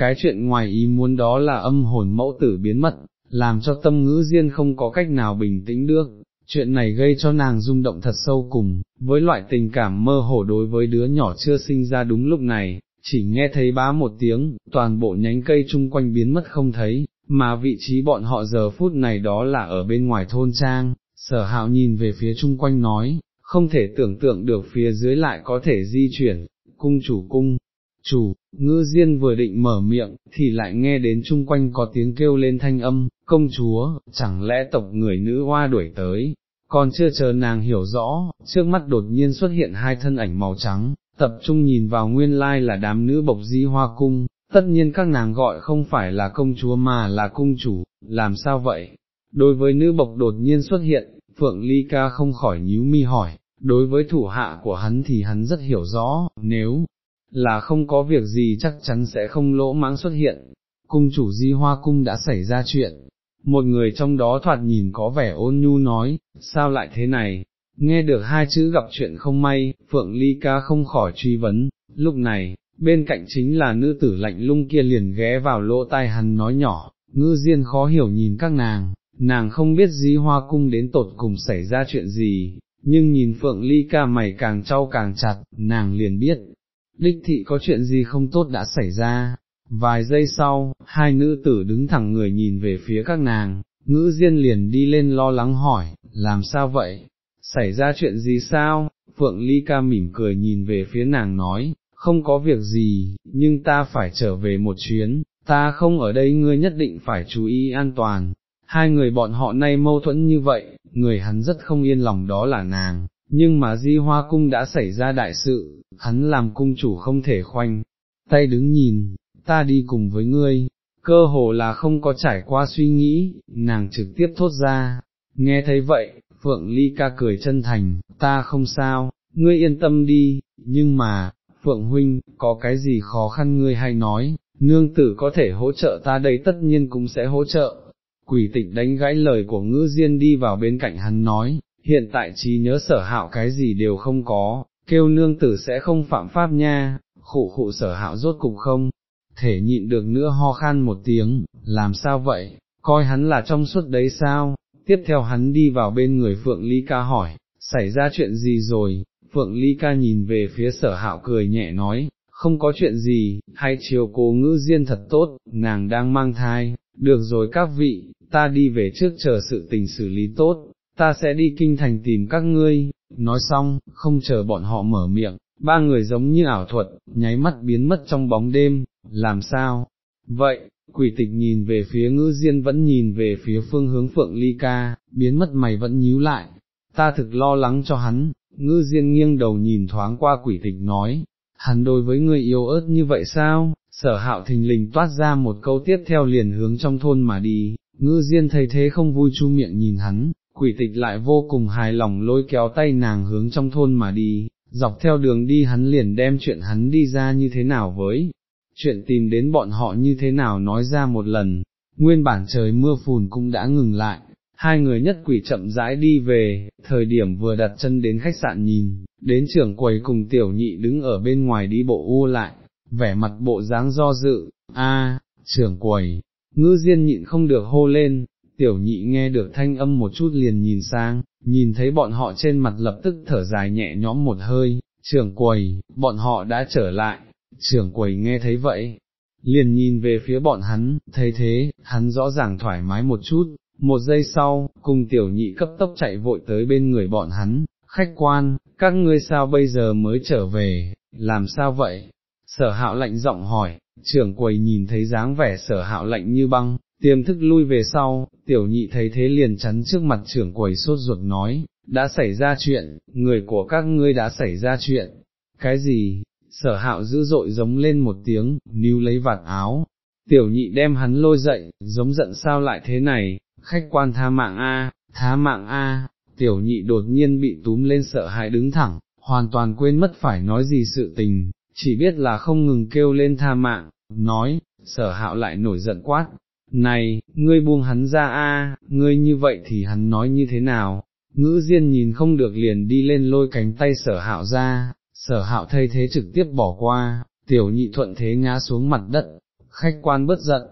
cái chuyện ngoài ý muốn đó là âm hồn mẫu tử biến mất, làm cho tâm ngữ diên không có cách nào bình tĩnh được, chuyện này gây cho nàng rung động thật sâu cùng, với loại tình cảm mơ hồ đối với đứa nhỏ chưa sinh ra đúng lúc này, chỉ nghe thấy bá một tiếng, toàn bộ nhánh cây chung quanh biến mất không thấy, mà vị trí bọn họ giờ phút này đó là ở bên ngoài thôn trang, sở hạo nhìn về phía chung quanh nói, không thể tưởng tượng được phía dưới lại có thể di chuyển, cung chủ cung, chủ, ngư diên vừa định mở miệng, thì lại nghe đến chung quanh có tiếng kêu lên thanh âm, công chúa, chẳng lẽ tộc người nữ hoa đuổi tới, còn chưa chờ nàng hiểu rõ, trước mắt đột nhiên xuất hiện hai thân ảnh màu trắng, tập trung nhìn vào nguyên lai là đám nữ bộc di hoa cung, tất nhiên các nàng gọi không phải là công chúa mà là cung chủ, làm sao vậy? Đối với nữ bộc đột nhiên xuất hiện, Phượng Ly Ca không khỏi nhíu mi hỏi, đối với thủ hạ của hắn thì hắn rất hiểu rõ, nếu là không có việc gì chắc chắn sẽ không lỗ mãng xuất hiện. Cung chủ di hoa cung đã xảy ra chuyện, một người trong đó thoạt nhìn có vẻ ôn nhu nói, sao lại thế này, nghe được hai chữ gặp chuyện không may, Phượng Ly Ca không khỏi truy vấn, lúc này, bên cạnh chính là nữ tử lạnh lung kia liền ghé vào lỗ tai hắn nói nhỏ, ngư diên khó hiểu nhìn các nàng, nàng không biết di hoa cung đến tột cùng xảy ra chuyện gì, nhưng nhìn Phượng Ly Ca mày càng trau càng chặt, nàng liền biết, đích thị có chuyện gì không tốt đã xảy ra. Vài giây sau, hai nữ tử đứng thẳng người nhìn về phía các nàng, ngữ diên liền đi lên lo lắng hỏi, làm sao vậy, xảy ra chuyện gì sao, Phượng Ly ca mỉm cười nhìn về phía nàng nói, không có việc gì, nhưng ta phải trở về một chuyến, ta không ở đây ngươi nhất định phải chú ý an toàn. Hai người bọn họ nay mâu thuẫn như vậy, người hắn rất không yên lòng đó là nàng, nhưng mà di hoa cung đã xảy ra đại sự, hắn làm cung chủ không thể khoanh, tay đứng nhìn, ta đi cùng với ngươi, cơ hồ là không có trải qua suy nghĩ, nàng trực tiếp thốt ra, nghe thấy vậy, Phượng Ly ca cười chân thành, ta không sao, ngươi yên tâm đi, nhưng mà, Phượng Huynh, có cái gì khó khăn ngươi hay nói, nương tử có thể hỗ trợ ta đây tất nhiên cũng sẽ hỗ trợ. Quỷ tịch đánh gãy lời của ngữ diên đi vào bên cạnh hắn nói, hiện tại trí nhớ sở hạo cái gì đều không có, kêu nương tử sẽ không phạm pháp nha, khụ khụ sở hạo rốt cục không, thể nhịn được nữa ho khan một tiếng, làm sao vậy, coi hắn là trong suốt đấy sao, tiếp theo hắn đi vào bên người Phượng Ly Ca hỏi, xảy ra chuyện gì rồi, Phượng Ly Ca nhìn về phía sở hạo cười nhẹ nói, không có chuyện gì, hay chiều cố ngữ diên thật tốt, nàng đang mang thai, được rồi các vị, ta đi về trước chờ sự tình xử lý tốt, ta sẽ đi kinh thành tìm các ngươi, nói xong, không chờ bọn họ mở miệng, ba người giống như ảo thuật, nháy mắt biến mất trong bóng đêm, làm sao? Vậy, quỷ tịch nhìn về phía ngữ diên vẫn nhìn về phía phương hướng phượng ly ca, biến mất mày vẫn nhíu lại, ta thực lo lắng cho hắn, ngữ diên nghiêng đầu nhìn thoáng qua quỷ tịch nói, hắn đối với người yêu ớt như vậy sao, sở hạo thình lình toát ra một câu tiếp theo liền hướng trong thôn mà đi, ngư diên thấy thế không vui chu miệng nhìn hắn, quỷ tịch lại vô cùng hài lòng lôi kéo tay nàng hướng trong thôn mà đi, dọc theo đường đi hắn liền đem chuyện hắn đi ra như thế nào với, chuyện tìm đến bọn họ như thế nào nói ra một lần, nguyên bản trời mưa phùn cũng đã ngừng lại, hai người nhất quỷ chậm rãi đi về, thời điểm vừa đặt chân đến khách sạn nhìn, đến trưởng quầy cùng tiểu nhị đứng ở bên ngoài đi bộ u lại, vẻ mặt bộ dáng do dự, a trưởng quầy, ngư diên nhịn không được hô lên, tiểu nhị nghe được thanh âm một chút liền nhìn sang, nhìn thấy bọn họ trên mặt lập tức thở dài nhẹ nhõm một hơi, trưởng quầy, bọn họ đã trở lại, trưởng quầy nghe thấy vậy, liền nhìn về phía bọn hắn, thấy thế, hắn rõ ràng thoải mái một chút, một giây sau, cùng tiểu nhị cấp tốc chạy vội tới bên người bọn hắn, khách quan, các ngươi sao bây giờ mới trở về, làm sao vậy? Sở hạo lạnh giọng hỏi, trưởng quầy nhìn thấy dáng vẻ sở hạo lạnh như băng, tiềm thức lui về sau, tiểu nhị thấy thế liền chắn trước mặt trưởng quầy sốt ruột nói, đã xảy ra chuyện, người của các ngươi đã xảy ra chuyện, cái gì, sở hạo dữ dội giống lên một tiếng, níu lấy vạt áo, tiểu nhị đem hắn lôi dậy, giống giận sao lại thế này, khách quan tha mạng A, tha mạng A, tiểu nhị đột nhiên bị túm lên sợ hãi đứng thẳng, hoàn toàn quên mất phải nói gì sự tình, chỉ biết là không ngừng kêu lên tha mạng, nói, sở hạo lại nổi giận quát, này, ngươi buông hắn ra a, ngươi như vậy thì hắn nói như thế nào, ngữ diên nhìn không được liền đi lên lôi cánh tay sở hạo ra, sở hạo thay thế trực tiếp bỏ qua, tiểu nhị thuận thế ngã xuống mặt đất, khách quan bớt giận,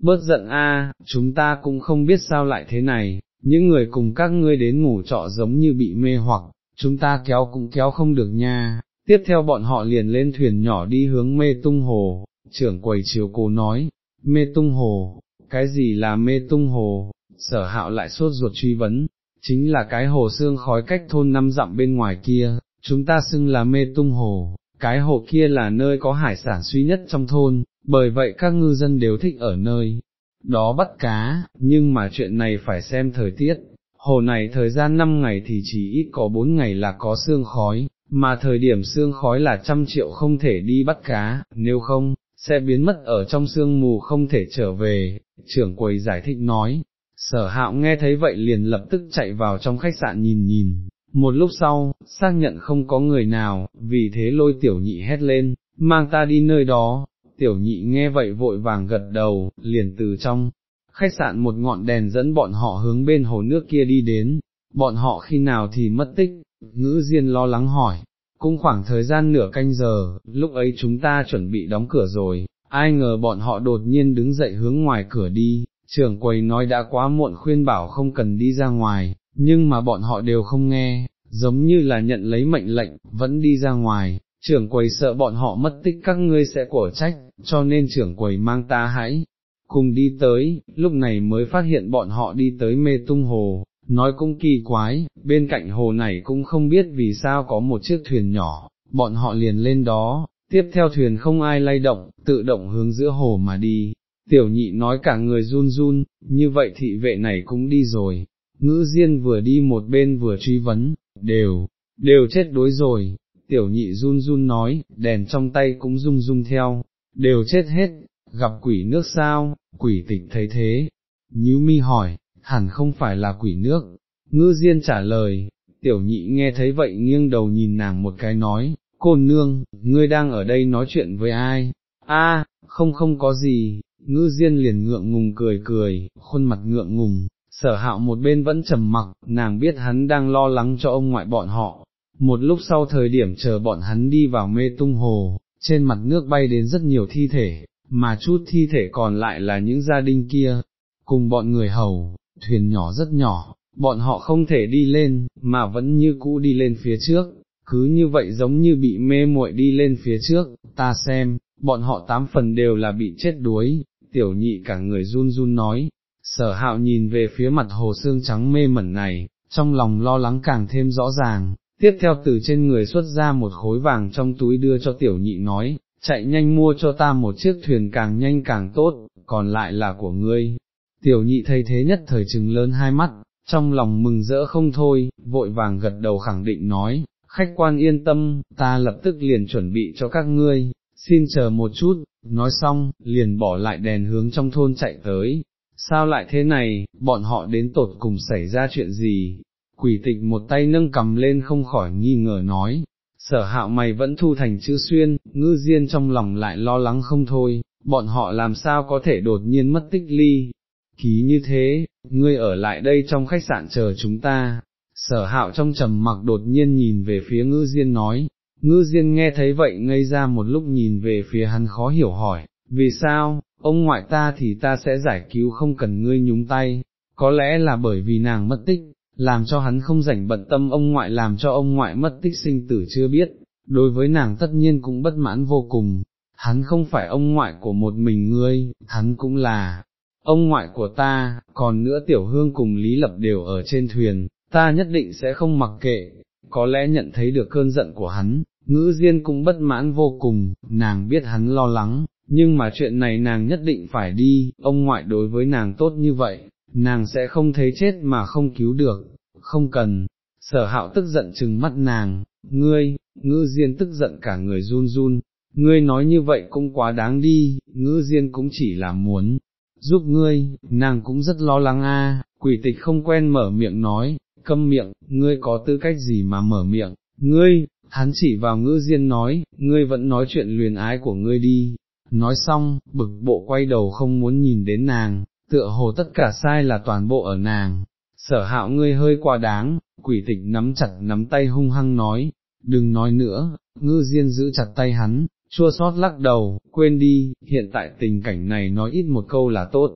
bớt giận a, chúng ta cũng không biết sao lại thế này, những người cùng các ngươi đến ngủ trọ giống như bị mê hoặc, chúng ta kéo cũng kéo không được nha. Tiếp theo bọn họ liền lên thuyền nhỏ đi hướng mê tung hồ, trưởng quầy chiều cố nói, mê tung hồ, cái gì là mê tung hồ, sở hạo lại sốt ruột truy vấn, chính là cái hồ xương khói cách thôn năm dặm bên ngoài kia, chúng ta xưng là mê tung hồ, cái hồ kia là nơi có hải sản suy nhất trong thôn, bởi vậy các ngư dân đều thích ở nơi đó bắt cá, nhưng mà chuyện này phải xem thời tiết, hồ này thời gian 5 ngày thì chỉ ít có 4 ngày là có xương khói, mà thời điểm xương khói là trăm triệu không thể đi bắt cá, nếu không, sẽ biến mất ở trong sương mù không thể trở về, trưởng quầy giải thích nói. Sở hạo nghe thấy vậy liền lập tức chạy vào trong khách sạn nhìn nhìn, một lúc sau, xác nhận không có người nào, vì thế lôi tiểu nhị hét lên, mang ta đi nơi đó, tiểu nhị nghe vậy vội vàng gật đầu, liền từ trong, khách sạn một ngọn đèn dẫn bọn họ hướng bên hồ nước kia đi đến, bọn họ khi nào thì mất tích, ngữ diên lo lắng hỏi, cũng khoảng thời gian nửa canh giờ, lúc ấy chúng ta chuẩn bị đóng cửa rồi, ai ngờ bọn họ đột nhiên đứng dậy hướng ngoài cửa đi, trưởng quầy nói đã quá muộn khuyên bảo không cần đi ra ngoài, nhưng mà bọn họ đều không nghe, giống như là nhận lấy mệnh lệnh, vẫn đi ra ngoài, trưởng quầy sợ bọn họ mất tích các ngươi sẽ cổ trách, cho nên trưởng quầy mang ta hãy cùng đi tới, lúc này mới phát hiện bọn họ đi tới mê tung hồ, nói cũng kỳ quái, bên cạnh hồ này cũng không biết vì sao có một chiếc thuyền nhỏ, bọn họ liền lên đó, tiếp theo thuyền không ai lay động, tự động hướng giữa hồ mà đi. Tiểu nhị nói cả người run run, như vậy thị vệ này cũng đi rồi, ngữ diên vừa đi một bên vừa truy vấn, đều, đều chết đuối rồi, tiểu nhị run run nói, đèn trong tay cũng rung rung theo, đều chết hết, gặp quỷ nước sao, quỷ tịch thấy thế, nhíu mi hỏi, hẳn không phải là quỷ nước, ngư diên trả lời, tiểu nhị nghe thấy vậy nghiêng đầu nhìn nàng một cái nói, Cô nương, ngươi đang ở đây nói chuyện với ai, a, không không có gì, ngư diên liền ngượng ngùng cười cười, khuôn mặt ngượng ngùng, sở hạo một bên vẫn trầm mặc, nàng biết hắn đang lo lắng cho ông ngoại bọn họ. Một lúc sau thời điểm chờ bọn hắn đi vào mê tung hồ, trên mặt nước bay đến rất nhiều thi thể, mà chút thi thể còn lại là những gia đình kia, cùng bọn người hầu, thuyền nhỏ rất nhỏ, bọn họ không thể đi lên, mà vẫn như cũ đi lên phía trước, cứ như vậy giống như bị mê muội đi lên phía trước, ta xem, bọn họ tám phần đều là bị chết đuối, tiểu nhị cả người run run nói, sở hạo nhìn về phía mặt hồ xương trắng mê mẩn này, trong lòng lo lắng càng thêm rõ ràng, tiếp theo từ trên người xuất ra một khối vàng trong túi đưa cho tiểu nhị nói, chạy nhanh mua cho ta một chiếc thuyền càng nhanh càng tốt, còn lại là của ngươi. Tiểu nhị thấy thế nhất thời trừng lớn hai mắt, trong lòng mừng rỡ không thôi, vội vàng gật đầu khẳng định nói, khách quan yên tâm, ta lập tức liền chuẩn bị cho các ngươi, xin chờ một chút, nói xong, liền bỏ lại đèn hướng trong thôn chạy tới. Sao lại thế này, bọn họ đến tột cùng xảy ra chuyện gì? Quỷ tịch một tay nâng cầm lên không khỏi nghi ngờ nói, sở hạo mày vẫn thu thành chữ xuyên, ngư diên trong lòng lại lo lắng không thôi, bọn họ làm sao có thể đột nhiên mất tích ly, ký như thế, ngươi ở lại đây trong khách sạn chờ chúng ta, sở hạo trong trầm mặc đột nhiên nhìn về phía ngư diên nói, ngư diên nghe thấy vậy ngây ra một lúc nhìn về phía hắn khó hiểu hỏi, vì sao, ông ngoại ta thì ta sẽ giải cứu không cần ngươi nhúng tay, có lẽ là bởi vì nàng mất tích, làm cho hắn không rảnh bận tâm ông ngoại làm cho ông ngoại mất tích sinh tử chưa biết, đối với nàng tất nhiên cũng bất mãn vô cùng, hắn không phải ông ngoại của một mình ngươi, hắn cũng là ông ngoại của ta, còn nữa tiểu hương cùng Lý Lập đều ở trên thuyền, ta nhất định sẽ không mặc kệ, có lẽ nhận thấy được cơn giận của hắn, ngữ diên cũng bất mãn vô cùng, nàng biết hắn lo lắng, nhưng mà chuyện này nàng nhất định phải đi, ông ngoại đối với nàng tốt như vậy, nàng sẽ không thấy chết mà không cứu được, không cần, sở hạo tức giận chừng mắt nàng, ngươi, ngữ diên tức giận cả người run run, ngươi nói như vậy cũng quá đáng đi, ngữ diên cũng chỉ là muốn, giúp ngươi, nàng cũng rất lo lắng a. quỷ tịch không quen mở miệng nói, câm miệng, ngươi có tư cách gì mà mở miệng, ngươi, hắn chỉ vào ngữ diên nói, ngươi vẫn nói chuyện luyền ái của ngươi đi, nói xong, bực bộ quay đầu không muốn nhìn đến nàng, tựa hồ tất cả sai là toàn bộ ở nàng, sở hạo ngươi hơi quá đáng, quỷ tịch nắm chặt nắm tay hung hăng nói, đừng nói nữa, ngư diên giữ chặt tay hắn, chua sót lắc đầu, quên đi, hiện tại tình cảnh này nói ít một câu là tốt.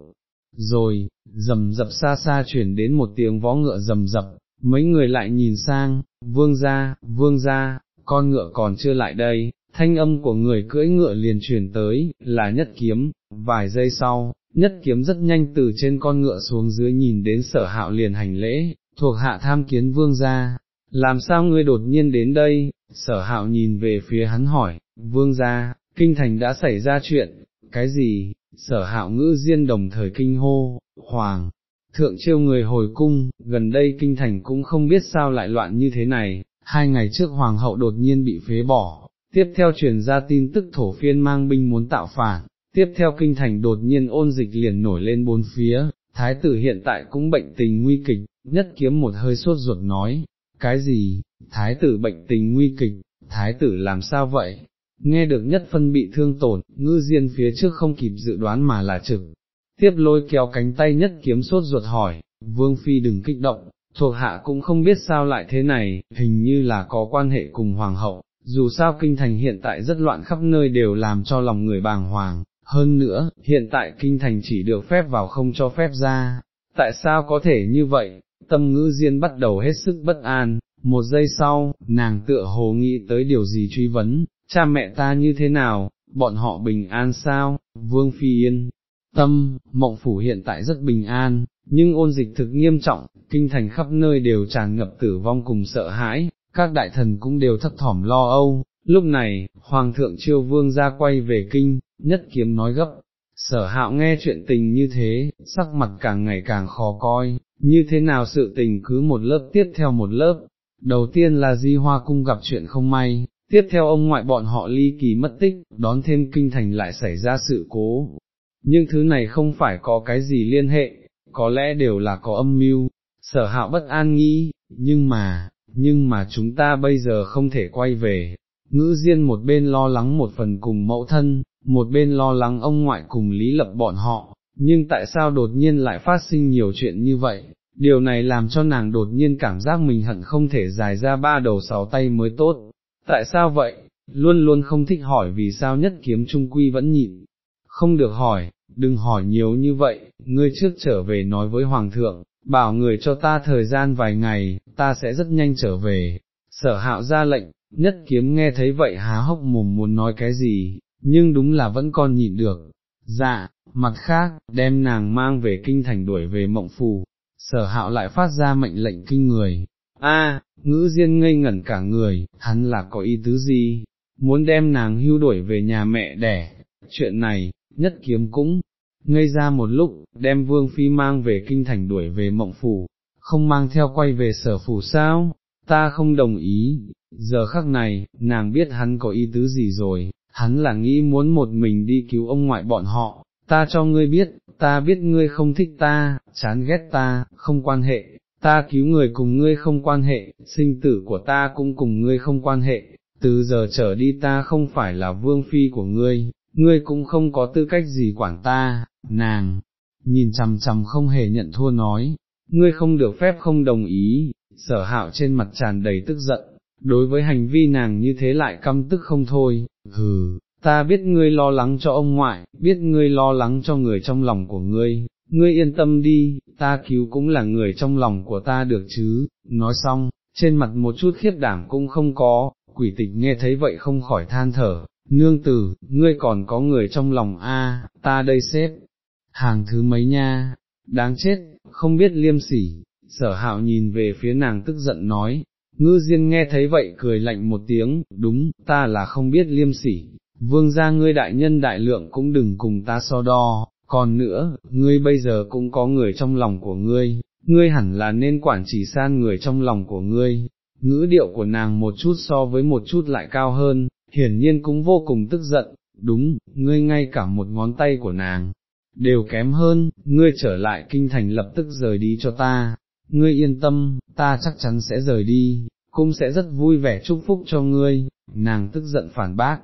Rồi, rầm rập xa xa chuyển đến một tiếng vó ngựa rầm rập, mấy người lại nhìn sang, vương ra, vương ra, con ngựa còn chưa lại đây, thanh âm của người cưỡi ngựa liền truyền tới, là nhất kiếm, vài giây sau, nhất kiếm rất nhanh từ trên con ngựa xuống dưới nhìn đến sở hạo liền hành lễ, thuộc hạ tham kiến vương gia, làm sao ngươi đột nhiên đến đây, sở hạo nhìn về phía hắn hỏi, vương gia, kinh thành đã xảy ra chuyện, cái gì, sở hạo ngữ diên đồng thời kinh hô, hoàng, thượng chiêu người hồi cung, gần đây kinh thành cũng không biết sao lại loạn như thế này, hai ngày trước hoàng hậu đột nhiên bị phế bỏ, tiếp theo truyền ra tin tức thổ phiên mang binh muốn tạo phản, tiếp theo kinh thành đột nhiên ôn dịch liền nổi lên bốn phía, thái tử hiện tại cũng bệnh tình nguy kịch, nhất kiếm một hơi sốt ruột nói, cái gì, thái tử bệnh tình nguy kịch, thái tử làm sao vậy? Nghe được nhất phân bị thương tổn, ngư diên phía trước không kịp dự đoán mà là trực, tiếp lôi kéo cánh tay nhất kiếm sốt ruột hỏi, vương phi đừng kích động, thuộc hạ cũng không biết sao lại thế này, hình như là có quan hệ cùng hoàng hậu, dù sao kinh thành hiện tại rất loạn khắp nơi đều làm cho lòng người bàng hoàng, hơn nữa, hiện tại kinh thành chỉ được phép vào không cho phép ra, tại sao có thể như vậy, tâm ngữ diên bắt đầu hết sức bất an, một giây sau, nàng tựa hồ nghĩ tới điều gì truy vấn, cha mẹ ta như thế nào, bọn họ bình an sao, vương phi yên. Tâm, mộng phủ hiện tại rất bình an, nhưng ôn dịch thực nghiêm trọng, kinh thành khắp nơi đều tràn ngập tử vong cùng sợ hãi, các đại thần cũng đều thấp thỏm lo âu. Lúc này, Hoàng thượng chiêu vương ra quay về kinh, nhất kiếm nói gấp, sở hạo nghe chuyện tình như thế, sắc mặt càng ngày càng khó coi, như thế nào sự tình cứ một lớp tiếp theo một lớp, đầu tiên là di hoa cung gặp chuyện không may, tiếp theo ông ngoại bọn họ ly kỳ mất tích, đón thêm kinh thành lại xảy ra sự cố. Nhưng thứ này không phải có cái gì liên hệ, có lẽ đều là có âm mưu, sở hạo bất an nghĩ, nhưng mà, nhưng mà chúng ta bây giờ không thể quay về. Ngữ Diên một bên lo lắng một phần cùng mẫu thân, một bên lo lắng ông ngoại cùng lý lập bọn họ, nhưng tại sao đột nhiên lại phát sinh nhiều chuyện như vậy, điều này làm cho nàng đột nhiên cảm giác mình hận không thể dài ra ba đầu sáu tay mới tốt, tại sao vậy, luôn luôn không thích hỏi vì sao nhất kiếm trung quy vẫn nhịn, không được hỏi, đừng hỏi nhiều như vậy, ngươi trước trở về nói với Hoàng thượng, bảo người cho ta thời gian vài ngày, ta sẽ rất nhanh trở về, sở hạo ra lệnh, nhất kiếm nghe thấy vậy há hốc mồm muốn nói cái gì, nhưng đúng là vẫn còn nhịn được, dạ, mặt khác, đem nàng mang về kinh thành đuổi về mộng phù, sở hạo lại phát ra mệnh lệnh kinh người, a ngữ diên ngây ngẩn cả người, hắn là có ý tứ gì, muốn đem nàng hưu đuổi về nhà mẹ đẻ, chuyện này, nhất kiếm cũng, ngây ra một lúc, đem vương phi mang về kinh thành đuổi về mộng phủ, không mang theo quay về sở phủ sao, ta không đồng ý, giờ khắc này, nàng biết hắn có ý tứ gì rồi, hắn là nghĩ muốn một mình đi cứu ông ngoại bọn họ, ta cho ngươi biết, ta biết ngươi không thích ta, chán ghét ta, không quan hệ, ta cứu người cùng ngươi không quan hệ, sinh tử của ta cũng cùng ngươi không quan hệ, từ giờ trở đi ta không phải là vương phi của ngươi, ngươi cũng không có tư cách gì quản ta, nàng, nhìn chằm chằm không hề nhận thua nói, ngươi không được phép không đồng ý, sở hạo trên mặt tràn đầy tức giận, đối với hành vi nàng như thế lại căm tức không thôi, hừ, ta biết ngươi lo lắng cho ông ngoại, biết ngươi lo lắng cho người trong lòng của ngươi, ngươi yên tâm đi, ta cứu cũng là người trong lòng của ta được chứ, nói xong, trên mặt một chút khiếp đảm cũng không có, quỷ tịch nghe thấy vậy không khỏi than thở, nương tử, ngươi còn có người trong lòng a, ta đây xếp, hàng thứ mấy nha, đáng chết, không biết liêm sỉ, sở hạo nhìn về phía nàng tức giận nói, ngư diên nghe thấy vậy cười lạnh một tiếng, đúng, ta là không biết liêm sỉ, vương gia ngươi đại nhân đại lượng cũng đừng cùng ta so đo, còn nữa, ngươi bây giờ cũng có người trong lòng của ngươi, ngươi hẳn là nên quản chỉ san người trong lòng của ngươi, ngữ điệu của nàng một chút so với một chút lại cao hơn, hiển nhiên cũng vô cùng tức giận, đúng, ngươi ngay cả một ngón tay của nàng, đều kém hơn, ngươi trở lại kinh thành lập tức rời đi cho ta, ngươi yên tâm, ta chắc chắn sẽ rời đi, cũng sẽ rất vui vẻ chúc phúc cho ngươi, nàng tức giận phản bác,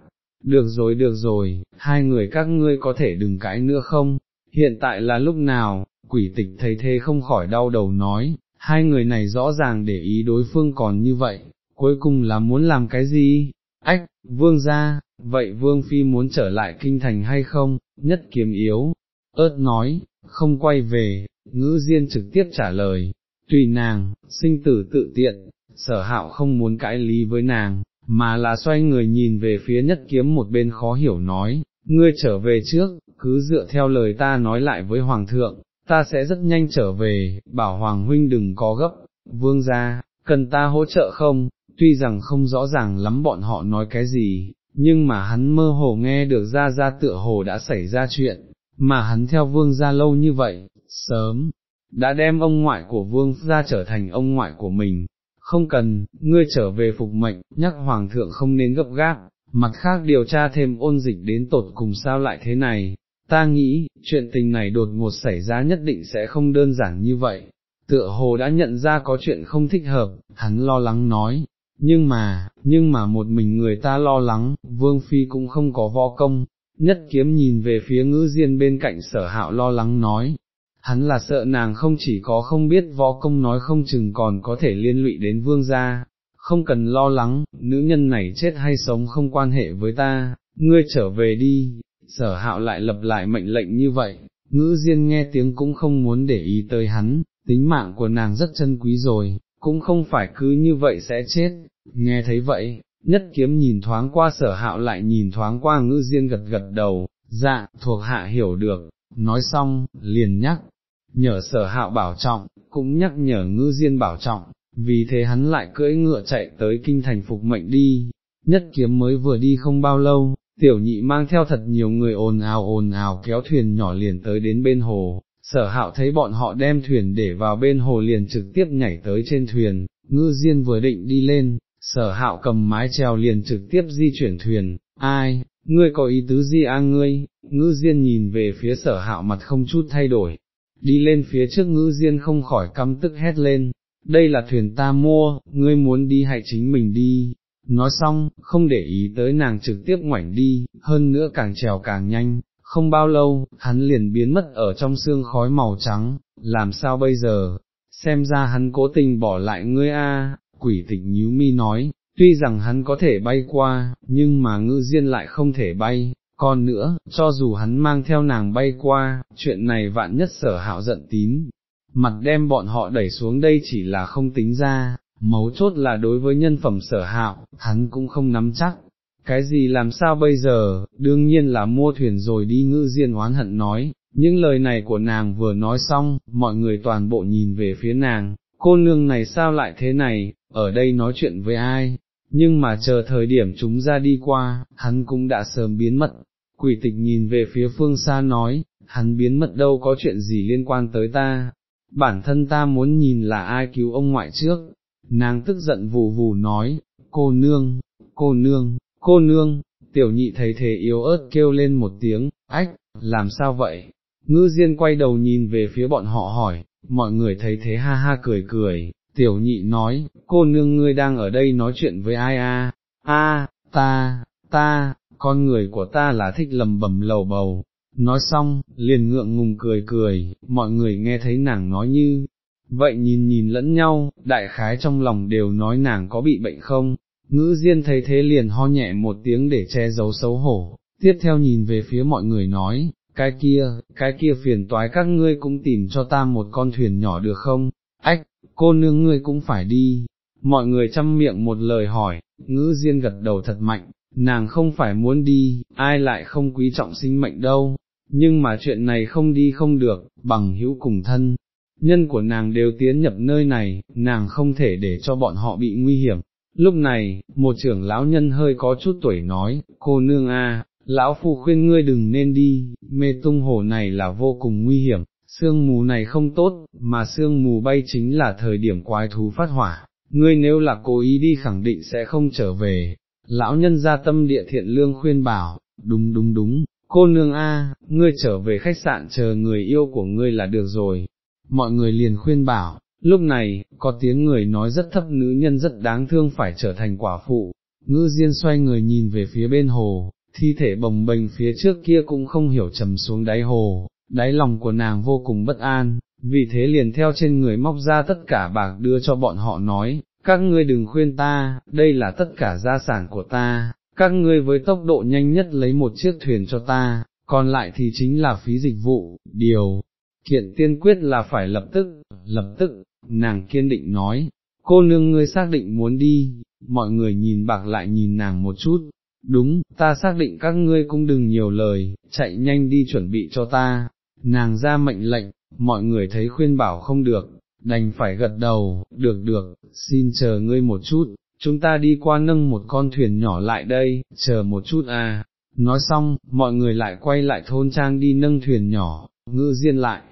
được rồi được rồi, hai người các ngươi có thể đừng cãi nữa không, hiện tại là lúc nào, quỷ tịch thấy thế không khỏi đau đầu nói, hai người này rõ ràng để ý đối phương còn như vậy, cuối cùng là muốn làm cái gì, ách, vương ra, vậy Vương Phi muốn trở lại kinh thành hay không, nhất kiếm yếu, ớt nói, không quay về, ngữ diên trực tiếp trả lời, tùy nàng, sinh tử tự tiện, sở hạo không muốn cãi lý với nàng, mà là xoay người nhìn về phía nhất kiếm một bên khó hiểu nói, ngươi trở về trước, cứ dựa theo lời ta nói lại với Hoàng thượng, ta sẽ rất nhanh trở về, bảo Hoàng huynh đừng có gấp, vương ra, cần ta hỗ trợ không, tuy rằng không rõ ràng lắm bọn họ nói cái gì, nhưng mà hắn mơ hồ nghe được ra ra tựa hồ đã xảy ra chuyện, mà hắn theo vương gia lâu như vậy, sớm, đã đem ông ngoại của vương gia trở thành ông ngoại của mình, không cần, ngươi trở về phục mệnh, nhắc hoàng thượng không nên gấp gáp, mặt khác điều tra thêm ôn dịch đến tột cùng sao lại thế này, ta nghĩ, chuyện tình này đột ngột xảy ra nhất định sẽ không đơn giản như vậy, tựa hồ đã nhận ra có chuyện không thích hợp, hắn lo lắng nói, nhưng mà, nhưng mà một mình người ta lo lắng, vương phi cũng không có võ công, nhất kiếm nhìn về phía ngữ diên bên cạnh sở hạo lo lắng nói, hắn là sợ nàng không chỉ có không biết võ công nói không chừng còn có thể liên lụy đến vương gia, không cần lo lắng, nữ nhân này chết hay sống không quan hệ với ta, ngươi trở về đi, sở hạo lại lập lại mệnh lệnh như vậy, ngữ diên nghe tiếng cũng không muốn để ý tới hắn, tính mạng của nàng rất chân quý rồi, cũng không phải cứ như vậy sẽ chết, nghe thấy vậy, nhất kiếm nhìn thoáng qua sở hạo lại nhìn thoáng qua ngữ diên gật gật đầu, dạ, thuộc hạ hiểu được, nói xong, liền nhắc, nhờ sở hạo bảo trọng, cũng nhắc nhở Ngư diên bảo trọng, vì thế hắn lại cưỡi ngựa chạy tới kinh thành phục mệnh đi, nhất kiếm mới vừa đi không bao lâu, tiểu nhị mang theo thật nhiều người ồn ào ồn ào kéo thuyền nhỏ liền tới đến bên hồ, sở hạo thấy bọn họ đem thuyền để vào bên hồ liền trực tiếp nhảy tới trên thuyền, ngư diên vừa định đi lên, sở hạo cầm mái trèo liền trực tiếp di chuyển thuyền, ai, ngươi có ý tứ gì a ngươi, ngư diên nhìn về phía sở hạo mặt không chút thay đổi, đi lên phía trước ngữ diên không khỏi căm tức hét lên, đây là thuyền ta mua, ngươi muốn đi hãy chính mình đi, nói xong, không để ý tới nàng trực tiếp ngoảnh đi, hơn nữa càng trèo càng nhanh, không bao lâu, hắn liền biến mất ở trong xương khói màu trắng, làm sao bây giờ, xem ra hắn cố tình bỏ lại ngươi a. quỷ tịch nhíu mi nói, tuy rằng hắn có thể bay qua, nhưng mà ngữ diên lại không thể bay, còn nữa, cho dù hắn mang theo nàng bay qua, chuyện này vạn nhất sở hạo giận tín, mặt đem bọn họ đẩy xuống đây chỉ là không tính ra, mấu chốt là đối với nhân phẩm sở hạo, hắn cũng không nắm chắc. Cái gì làm sao bây giờ, đương nhiên là mua thuyền rồi đi ngư diên oán hận nói, những lời này của nàng vừa nói xong, mọi người toàn bộ nhìn về phía nàng, cô nương này sao lại thế này, ở đây nói chuyện với ai, nhưng mà chờ thời điểm chúng ra đi qua, hắn cũng đã sớm biến mất. Quỷ tịch nhìn về phía phương xa nói, hắn biến mất đâu có chuyện gì liên quan tới ta, bản thân ta muốn nhìn là ai cứu ông ngoại trước, nàng tức giận vù vù nói, cô nương, cô nương, cô nương, tiểu nhị thấy thế yếu ớt kêu lên một tiếng, ách, làm sao vậy? Ngư Diên quay đầu nhìn về phía bọn họ hỏi, mọi người thấy thế ha ha cười cười, tiểu nhị nói, cô nương ngươi đang ở đây nói chuyện với ai a? a, ta, ta, con người của ta là thích lầm bầm lầu bầu, nói xong, liền ngượng ngùng cười cười, mọi người nghe thấy nàng nói như, vậy nhìn nhìn lẫn nhau, đại khái trong lòng đều nói nàng có bị bệnh không, ngữ diên thấy thế liền ho nhẹ một tiếng để che giấu xấu hổ, tiếp theo nhìn về phía mọi người nói, cái kia, cái kia phiền toái các ngươi cũng tìm cho ta một con thuyền nhỏ được không, ách, cô nương ngươi cũng phải đi, mọi người chăm miệng một lời hỏi, ngữ diên gật đầu thật mạnh, nàng không phải muốn đi, ai lại không quý trọng sinh mệnh đâu, nhưng mà chuyện này không đi không được, bằng hữu cùng thân, nhân của nàng đều tiến nhập nơi này, nàng không thể để cho bọn họ bị nguy hiểm. Lúc này, một trưởng lão nhân hơi có chút tuổi nói, cô nương a, lão phu khuyên ngươi đừng nên đi, mê tung hồ này là vô cùng nguy hiểm, sương mù này không tốt, mà sương mù bay chính là thời điểm quái thú phát hỏa, ngươi nếu là cố ý đi khẳng định sẽ không trở về. Lão nhân ra tâm địa thiện lương khuyên bảo, đúng đúng đúng, cô nương a, ngươi trở về khách sạn chờ người yêu của ngươi là được rồi, mọi người liền khuyên bảo, lúc này, có tiếng người nói rất thấp nữ nhân rất đáng thương phải trở thành quả phụ, ngư diên xoay người nhìn về phía bên hồ, thi thể bồng bềnh phía trước kia cũng không hiểu trầm xuống đáy hồ, đáy lòng của nàng vô cùng bất an, vì thế liền theo trên người móc ra tất cả bạc đưa cho bọn họ nói, các ngươi đừng khuyên ta, đây là tất cả gia sản của ta, các ngươi với tốc độ nhanh nhất lấy một chiếc thuyền cho ta, còn lại thì chính là phí dịch vụ, điều, kiện tiên quyết là phải lập tức, lập tức, nàng kiên định nói, cô nương ngươi xác định muốn đi, mọi người nhìn bạc lại nhìn nàng một chút, đúng, ta xác định các ngươi cũng đừng nhiều lời, chạy nhanh đi chuẩn bị cho ta, nàng ra mệnh lệnh, mọi người thấy khuyên bảo không được, đành phải gật đầu, được được, xin chờ ngươi một chút, chúng ta đi qua nâng một con thuyền nhỏ lại đây, chờ một chút à, nói xong, mọi người lại quay lại thôn trang đi nâng thuyền nhỏ, ngư diên lại,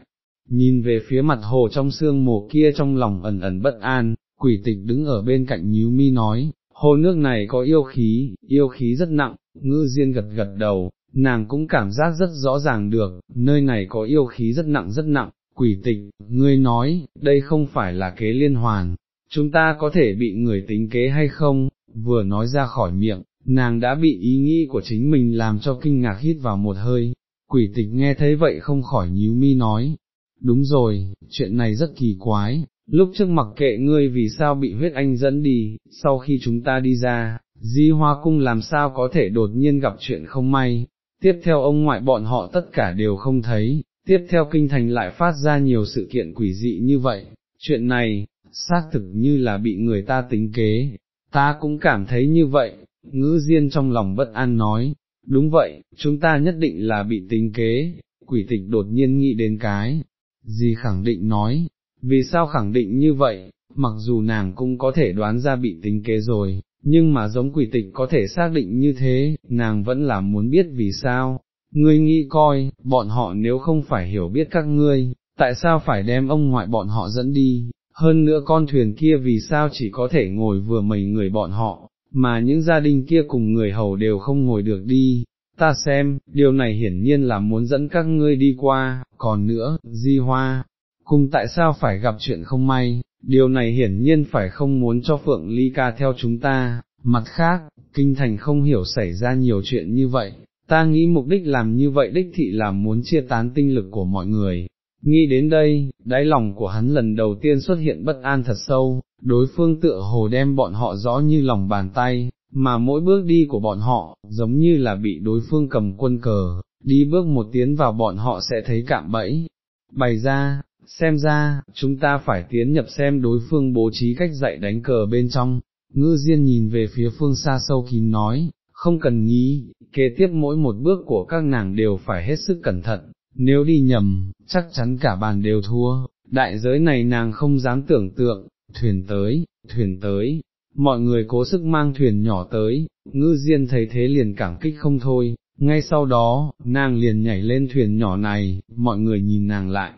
nhìn về phía mặt hồ trong sương mù kia trong lòng ẩn ẩn bất an, quỷ tịch đứng ở bên cạnh nhíu mi nói, hồ nước này có yêu khí, yêu khí rất nặng, ngư diên gật gật đầu, nàng cũng cảm giác rất rõ ràng được, nơi này có yêu khí rất nặng rất nặng, quỷ tịch, ngươi nói, đây không phải là kế liên hoàn, chúng ta có thể bị người tính kế hay không, vừa nói ra khỏi miệng, nàng đã bị ý nghĩ của chính mình làm cho kinh ngạc hít vào một hơi, quỷ tịch nghe thấy vậy không khỏi nhíu mi nói, đúng rồi, chuyện này rất kỳ quái, lúc trước mặc kệ ngươi vì sao bị huyết anh dẫn đi, sau khi chúng ta đi ra, di hoa cung làm sao có thể đột nhiên gặp chuyện không may, tiếp theo ông ngoại bọn họ tất cả đều không thấy, tiếp theo kinh thành lại phát ra nhiều sự kiện quỷ dị như vậy, chuyện này, xác thực như là bị người ta tính kế, ta cũng cảm thấy như vậy, ngữ diên trong lòng bất an nói, đúng vậy, chúng ta nhất định là bị tính kế, quỷ tịch đột nhiên nghĩ đến cái, gì khẳng định nói, vì sao khẳng định như vậy, mặc dù nàng cũng có thể đoán ra bị tính kế rồi, nhưng mà giống quỷ tịch có thể xác định như thế, nàng vẫn là muốn biết vì sao, ngươi nghĩ coi, bọn họ nếu không phải hiểu biết các ngươi, tại sao phải đem ông ngoại bọn họ dẫn đi, hơn nữa con thuyền kia vì sao chỉ có thể ngồi vừa mấy người bọn họ, mà những gia đình kia cùng người hầu đều không ngồi được đi, ta xem, điều này hiển nhiên là muốn dẫn các ngươi đi qua, còn nữa, di hoa, cùng tại sao phải gặp chuyện không may, điều này hiển nhiên phải không muốn cho Phượng Ly ca theo chúng ta, mặt khác, kinh thành không hiểu xảy ra nhiều chuyện như vậy, ta nghĩ mục đích làm như vậy đích thị là muốn chia tán tinh lực của mọi người. Nghĩ đến đây, đáy lòng của hắn lần đầu tiên xuất hiện bất an thật sâu, đối phương tựa hồ đem bọn họ rõ như lòng bàn tay, mà mỗi bước đi của bọn họ, giống như là bị đối phương cầm quân cờ, đi bước một tiến vào bọn họ sẽ thấy cạm bẫy. Bày ra, xem ra, chúng ta phải tiến nhập xem đối phương bố trí cách dạy đánh cờ bên trong, ngư diên nhìn về phía phương xa sâu kín nói, không cần nghĩ, kế tiếp mỗi một bước của các nàng đều phải hết sức cẩn thận, nếu đi nhầm, chắc chắn cả bàn đều thua, đại giới này nàng không dám tưởng tượng, thuyền tới, thuyền tới, mọi người cố sức mang thuyền nhỏ tới, ngư diên thấy thế liền cảm kích không thôi, ngay sau đó, nàng liền nhảy lên thuyền nhỏ này, mọi người nhìn nàng lại,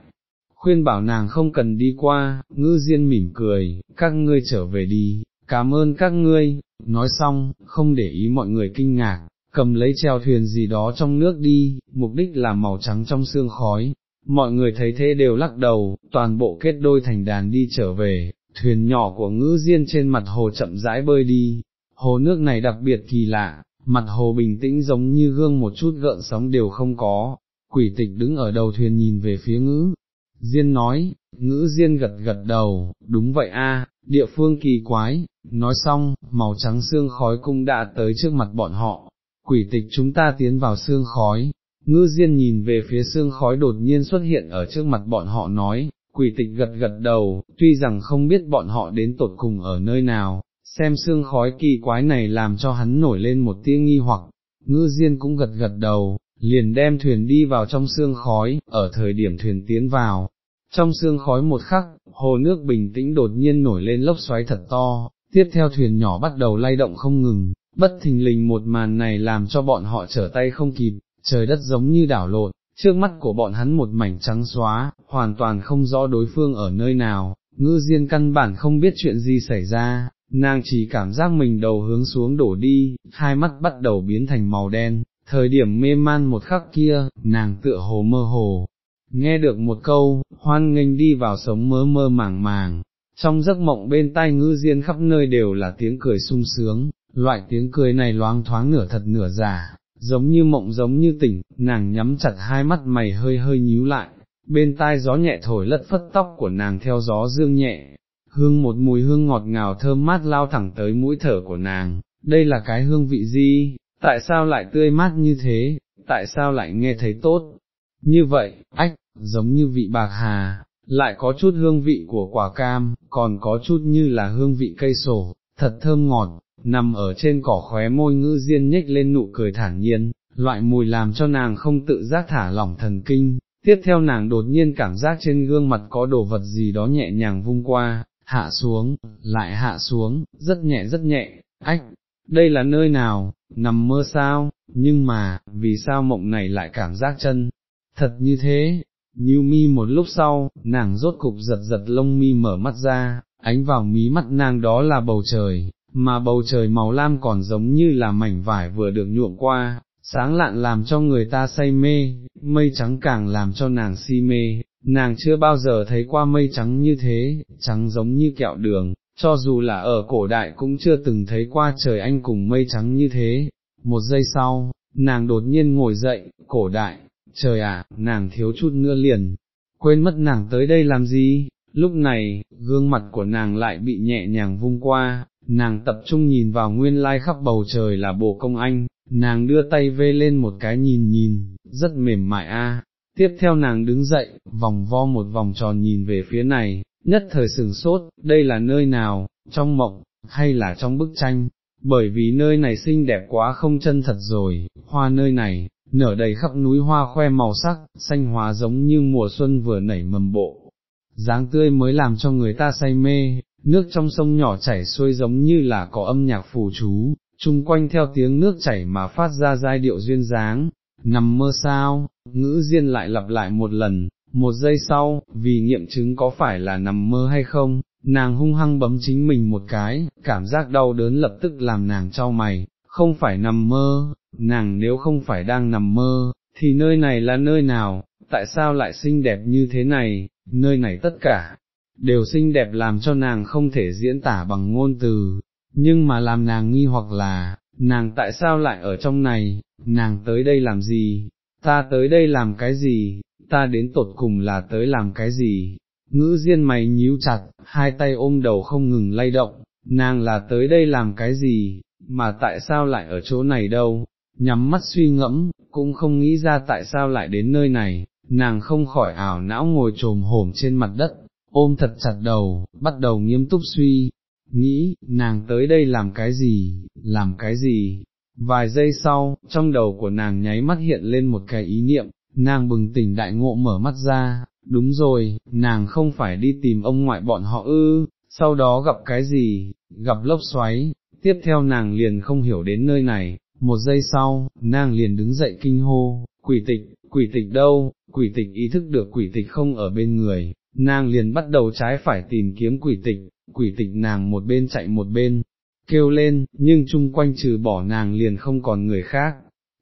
khuyên bảo nàng không cần đi qua, ngư diên mỉm cười, các ngươi trở về đi, cảm ơn các ngươi, nói xong, không để ý mọi người kinh ngạc, cầm lấy treo thuyền gì đó trong nước đi, mục đích là màu trắng trong xương khói, mọi người thấy thế đều lắc đầu, toàn bộ kết đôi thành đàn đi trở về, thuyền nhỏ của ngữ diên trên mặt hồ chậm rãi bơi đi, hồ nước này đặc biệt kỳ lạ, mặt hồ bình tĩnh giống như gương một chút gợn sóng đều không có, quỷ tịch đứng ở đầu thuyền nhìn về phía ngữ, diên nói, ngữ diên gật gật đầu, đúng vậy a, địa phương kỳ quái, nói xong, màu trắng xương khói cũng đã tới trước mặt bọn họ, quỷ tịch chúng ta tiến vào xương khói, ngư diên nhìn về phía xương khói đột nhiên xuất hiện ở trước mặt bọn họ nói, quỷ tịch gật gật đầu, tuy rằng không biết bọn họ đến tột cùng ở nơi nào, xem xương khói kỳ quái này làm cho hắn nổi lên một tia nghi hoặc, ngư diên cũng gật gật đầu, liền đem thuyền đi vào trong xương khói, ở thời điểm thuyền tiến vào, trong xương khói một khắc, hồ nước bình tĩnh đột nhiên nổi lên lốc xoáy thật to, tiếp theo thuyền nhỏ bắt đầu lay động không ngừng, bất thình lình một màn này làm cho bọn họ trở tay không kịp, trời đất giống như đảo lộn, trước mắt của bọn hắn một mảnh trắng xóa, hoàn toàn không rõ đối phương ở nơi nào, ngư diên căn bản không biết chuyện gì xảy ra, nàng chỉ cảm giác mình đầu hướng xuống đổ đi, hai mắt bắt đầu biến thành màu đen, thời điểm mê man một khắc kia, nàng tựa hồ mơ hồ, nghe được một câu, hoan nghênh đi vào sống mơ mơ màng màng, trong giấc mộng bên tai ngư diên khắp nơi đều là tiếng cười sung sướng, loại tiếng cười này loáng thoáng nửa thật nửa giả, giống như mộng giống như tỉnh, nàng nhắm chặt hai mắt mày hơi hơi nhíu lại, bên tai gió nhẹ thổi lất phất tóc của nàng theo gió dương nhẹ, hương một mùi hương ngọt ngào thơm mát lao thẳng tới mũi thở của nàng, đây là cái hương vị gì, tại sao lại tươi mát như thế, tại sao lại nghe thấy tốt, như vậy, ách, giống như vị bạc hà, lại có chút hương vị của quả cam, còn có chút như là hương vị cây sổ, thật thơm ngọt, nằm ở trên cỏ khóe môi ngữ diên nhếch lên nụ cười thản nhiên, loại mùi làm cho nàng không tự giác thả lỏng thần kinh, tiếp theo nàng đột nhiên cảm giác trên gương mặt có đồ vật gì đó nhẹ nhàng vung qua, hạ xuống, lại hạ xuống, rất nhẹ rất nhẹ, ách, đây là nơi nào, nằm mơ sao, nhưng mà, vì sao mộng này lại cảm giác chân, thật như thế, như mi một lúc sau, nàng rốt cục giật giật lông mi mở mắt ra, ánh vào mí mắt nàng đó là bầu trời, mà bầu trời màu lam còn giống như là mảnh vải vừa được nhuộm qua, sáng lạn làm cho người ta say mê, mây trắng càng làm cho nàng si mê, nàng chưa bao giờ thấy qua mây trắng như thế, trắng giống như kẹo đường, cho dù là ở cổ đại cũng chưa từng thấy qua trời anh cùng mây trắng như thế. Một giây sau, nàng đột nhiên ngồi dậy, cổ đại, trời ạ, nàng thiếu chút nữa liền, quên mất nàng tới đây làm gì, lúc này, gương mặt của nàng lại bị nhẹ nhàng vung qua, nàng tập trung nhìn vào nguyên lai khắp bầu trời là bộ công anh, nàng đưa tay vê lên một cái nhìn nhìn, rất mềm mại a. Tiếp theo nàng đứng dậy, vòng vo một vòng tròn nhìn về phía này, nhất thời sừng sốt, đây là nơi nào, trong mộng, hay là trong bức tranh, bởi vì nơi này xinh đẹp quá không chân thật rồi, hoa nơi này, nở đầy khắp núi hoa khoe màu sắc, xanh hóa giống như mùa xuân vừa nảy mầm bộ. dáng tươi mới làm cho người ta say mê, nước trong sông nhỏ chảy xuôi giống như là có âm nhạc phù chú, chung quanh theo tiếng nước chảy mà phát ra giai điệu duyên dáng, nằm mơ sao, ngữ diên lại lặp lại một lần, một giây sau, vì nghiệm chứng có phải là nằm mơ hay không, nàng hung hăng bấm chính mình một cái, cảm giác đau đớn lập tức làm nàng trao mày, không phải nằm mơ, nàng nếu không phải đang nằm mơ, thì nơi này là nơi nào, tại sao lại xinh đẹp như thế này, nơi này tất cả, đều xinh đẹp làm cho nàng không thể diễn tả bằng ngôn từ, nhưng mà làm nàng nghi hoặc là, nàng tại sao lại ở trong này, nàng tới đây làm gì, ta tới đây làm cái gì, ta đến tột cùng là tới làm cái gì, ngữ diên mày nhíu chặt, hai tay ôm đầu không ngừng lay động, nàng là tới đây làm cái gì, mà tại sao lại ở chỗ này đâu, nhắm mắt suy ngẫm, cũng không nghĩ ra tại sao lại đến nơi này, nàng không khỏi ảo não ngồi trồm hổm trên mặt đất, ôm thật chặt đầu, bắt đầu nghiêm túc suy, nghĩ, nàng tới đây làm cái gì, làm cái gì. Vài giây sau, trong đầu của nàng nháy mắt hiện lên một cái ý niệm, nàng bừng tỉnh đại ngộ mở mắt ra, đúng rồi, nàng không phải đi tìm ông ngoại bọn họ ư, sau đó gặp cái gì, gặp lốc xoáy, tiếp theo nàng liền không hiểu đến nơi này, một giây sau, nàng liền đứng dậy kinh hô, quỷ tịch, quỷ tịch đâu, quỷ tịch ý thức được quỷ tịch không ở bên người, nàng liền bắt đầu trái phải tìm kiếm quỷ tịch, quỷ tịch nàng một bên chạy một bên, kêu lên, nhưng chung quanh trừ bỏ nàng liền không còn người khác.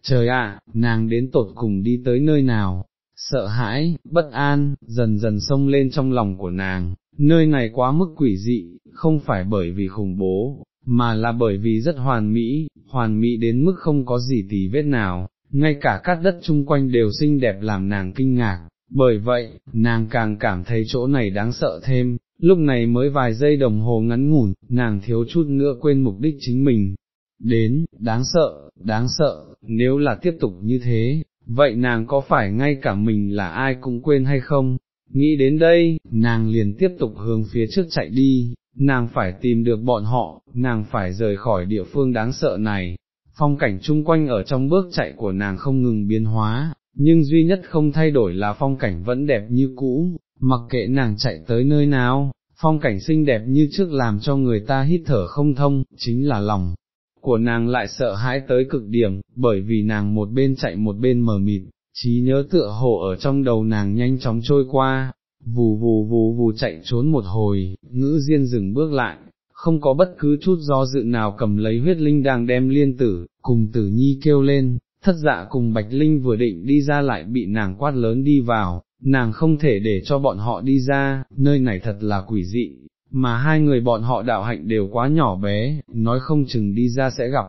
Trời ạ, nàng đến tột cùng đi tới nơi nào, sợ hãi, bất an, dần dần sông lên trong lòng của nàng, nơi này quá mức quỷ dị, không phải bởi vì khủng bố, mà là bởi vì rất hoàn mỹ, hoàn mỹ đến mức không có gì tì vết nào, ngay cả các đất chung quanh đều xinh đẹp làm nàng kinh ngạc, bởi vậy, nàng càng cảm thấy chỗ này đáng sợ thêm, lúc này mới vài giây đồng hồ ngắn ngủn, nàng thiếu chút nữa quên mục đích chính mình. Đến, đáng sợ, đáng sợ, nếu là tiếp tục như thế, vậy nàng có phải ngay cả mình là ai cũng quên hay không? Nghĩ đến đây, nàng liền tiếp tục hướng phía trước chạy đi, nàng phải tìm được bọn họ, nàng phải rời khỏi địa phương đáng sợ này. Phong cảnh chung quanh ở trong bước chạy của nàng không ngừng biến hóa, nhưng duy nhất không thay đổi là phong cảnh vẫn đẹp như cũ, mặc kệ nàng chạy tới nơi nào, phong cảnh xinh đẹp như trước làm cho người ta hít thở không thông, chính là lòng của nàng lại sợ hãi tới cực điểm, bởi vì nàng một bên chạy một bên mờ mịt, trí nhớ tựa hồ ở trong đầu nàng nhanh chóng trôi qua, vù vù vù vù chạy trốn một hồi, ngữ diên dừng bước lại, không có bất cứ chút do dự nào cầm lấy huyết linh đang đem liên tử, cùng tử nhi kêu lên, thất dạ cùng bạch linh vừa định đi ra lại bị nàng quát lớn đi vào, nàng không thể để cho bọn họ đi ra, nơi này thật là quỷ dị, mà hai người bọn họ đạo hạnh đều quá nhỏ bé, nói không chừng đi ra sẽ gặp,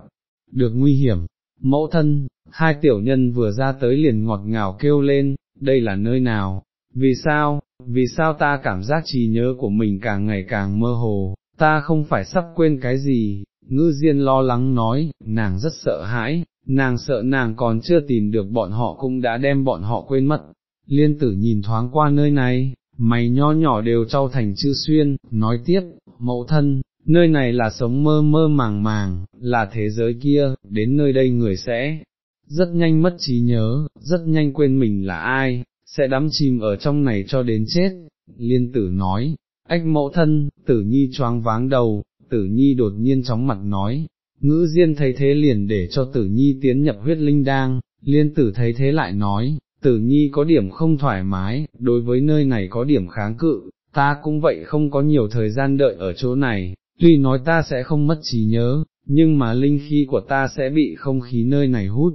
được nguy hiểm. Mẫu thân, hai tiểu nhân vừa ra tới liền ngọt ngào kêu lên, đây là nơi nào, vì sao, vì sao ta cảm giác trí nhớ của mình càng ngày càng mơ hồ, ta không phải sắp quên cái gì, ngư diên lo lắng nói, nàng rất sợ hãi, nàng sợ nàng còn chưa tìm được bọn họ cũng đã đem bọn họ quên mất. Liên tử nhìn thoáng qua nơi này, mày nho nhỏ đều trao thành chư xuyên, nói tiếp, mẫu thân, nơi này là sống mơ mơ màng màng, là thế giới kia, đến nơi đây người sẽ rất nhanh mất trí nhớ, rất nhanh quên mình là ai, sẽ đắm chìm ở trong này cho đến chết. Liên tử nói, ách mẫu thân, tử nhi choáng váng đầu, tử nhi đột nhiên chóng mặt nói, ngữ diên thấy thế liền để cho tử nhi tiến nhập huyết linh đang, liên tử thấy thế lại nói, tử nhi có điểm không thoải mái, đối với nơi này có điểm kháng cự, ta cũng vậy không có nhiều thời gian đợi ở chỗ này, tuy nói ta sẽ không mất trí nhớ, nhưng mà linh khí của ta sẽ bị không khí nơi này hút,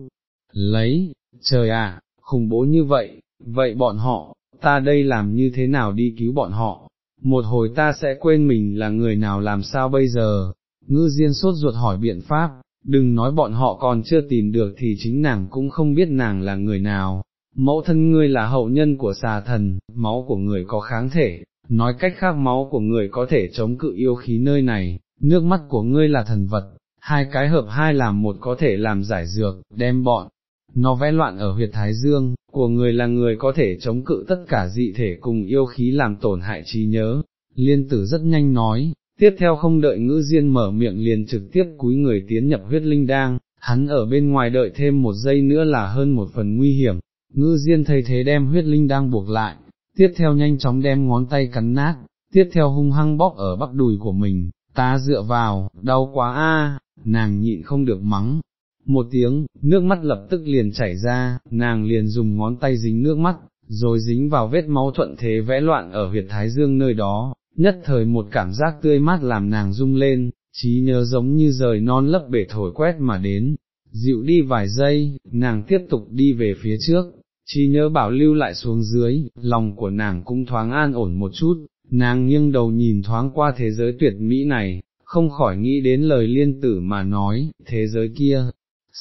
lấy, trời ạ, khủng bố như vậy, vậy bọn họ, ta đây làm như thế nào đi cứu bọn họ, một hồi ta sẽ quên mình là người nào làm sao bây giờ, ngư diên sốt ruột hỏi biện pháp, đừng nói bọn họ còn chưa tìm được thì chính nàng cũng không biết nàng là người nào, mẫu thân ngươi là hậu nhân của xà thần, máu của người có kháng thể, nói cách khác máu của người có thể chống cự yêu khí nơi này, nước mắt của ngươi là thần vật, hai cái hợp hai làm một có thể làm giải dược, đem bọn, nó vẽ loạn ở huyệt thái dương, của người là người có thể chống cự tất cả dị thể cùng yêu khí làm tổn hại trí nhớ, liên tử rất nhanh nói, tiếp theo không đợi ngữ diên mở miệng liền trực tiếp cúi người tiến nhập huyết linh đang, hắn ở bên ngoài đợi thêm một giây nữa là hơn một phần nguy hiểm, ngữ diên thấy thế đem huyết linh đang buộc lại, tiếp theo nhanh chóng đem ngón tay cắn nát, tiếp theo hung hăng bóp ở bắp đùi của mình, ta dựa vào, đau quá a, nàng nhịn không được mắng. Một tiếng, nước mắt lập tức liền chảy ra, nàng liền dùng ngón tay dính nước mắt, rồi dính vào vết máu thuận thế vẽ loạn ở huyệt thái dương nơi đó, nhất thời một cảm giác tươi mát làm nàng rung lên, trí nhớ giống như rời non lấp bể thổi quét mà đến, dịu đi vài giây, nàng tiếp tục đi về phía trước, trí nhớ bảo lưu lại xuống dưới, lòng của nàng cũng thoáng an ổn một chút, nàng nghiêng đầu nhìn thoáng qua thế giới tuyệt mỹ này, không khỏi nghĩ đến lời liên tử mà nói, thế giới kia,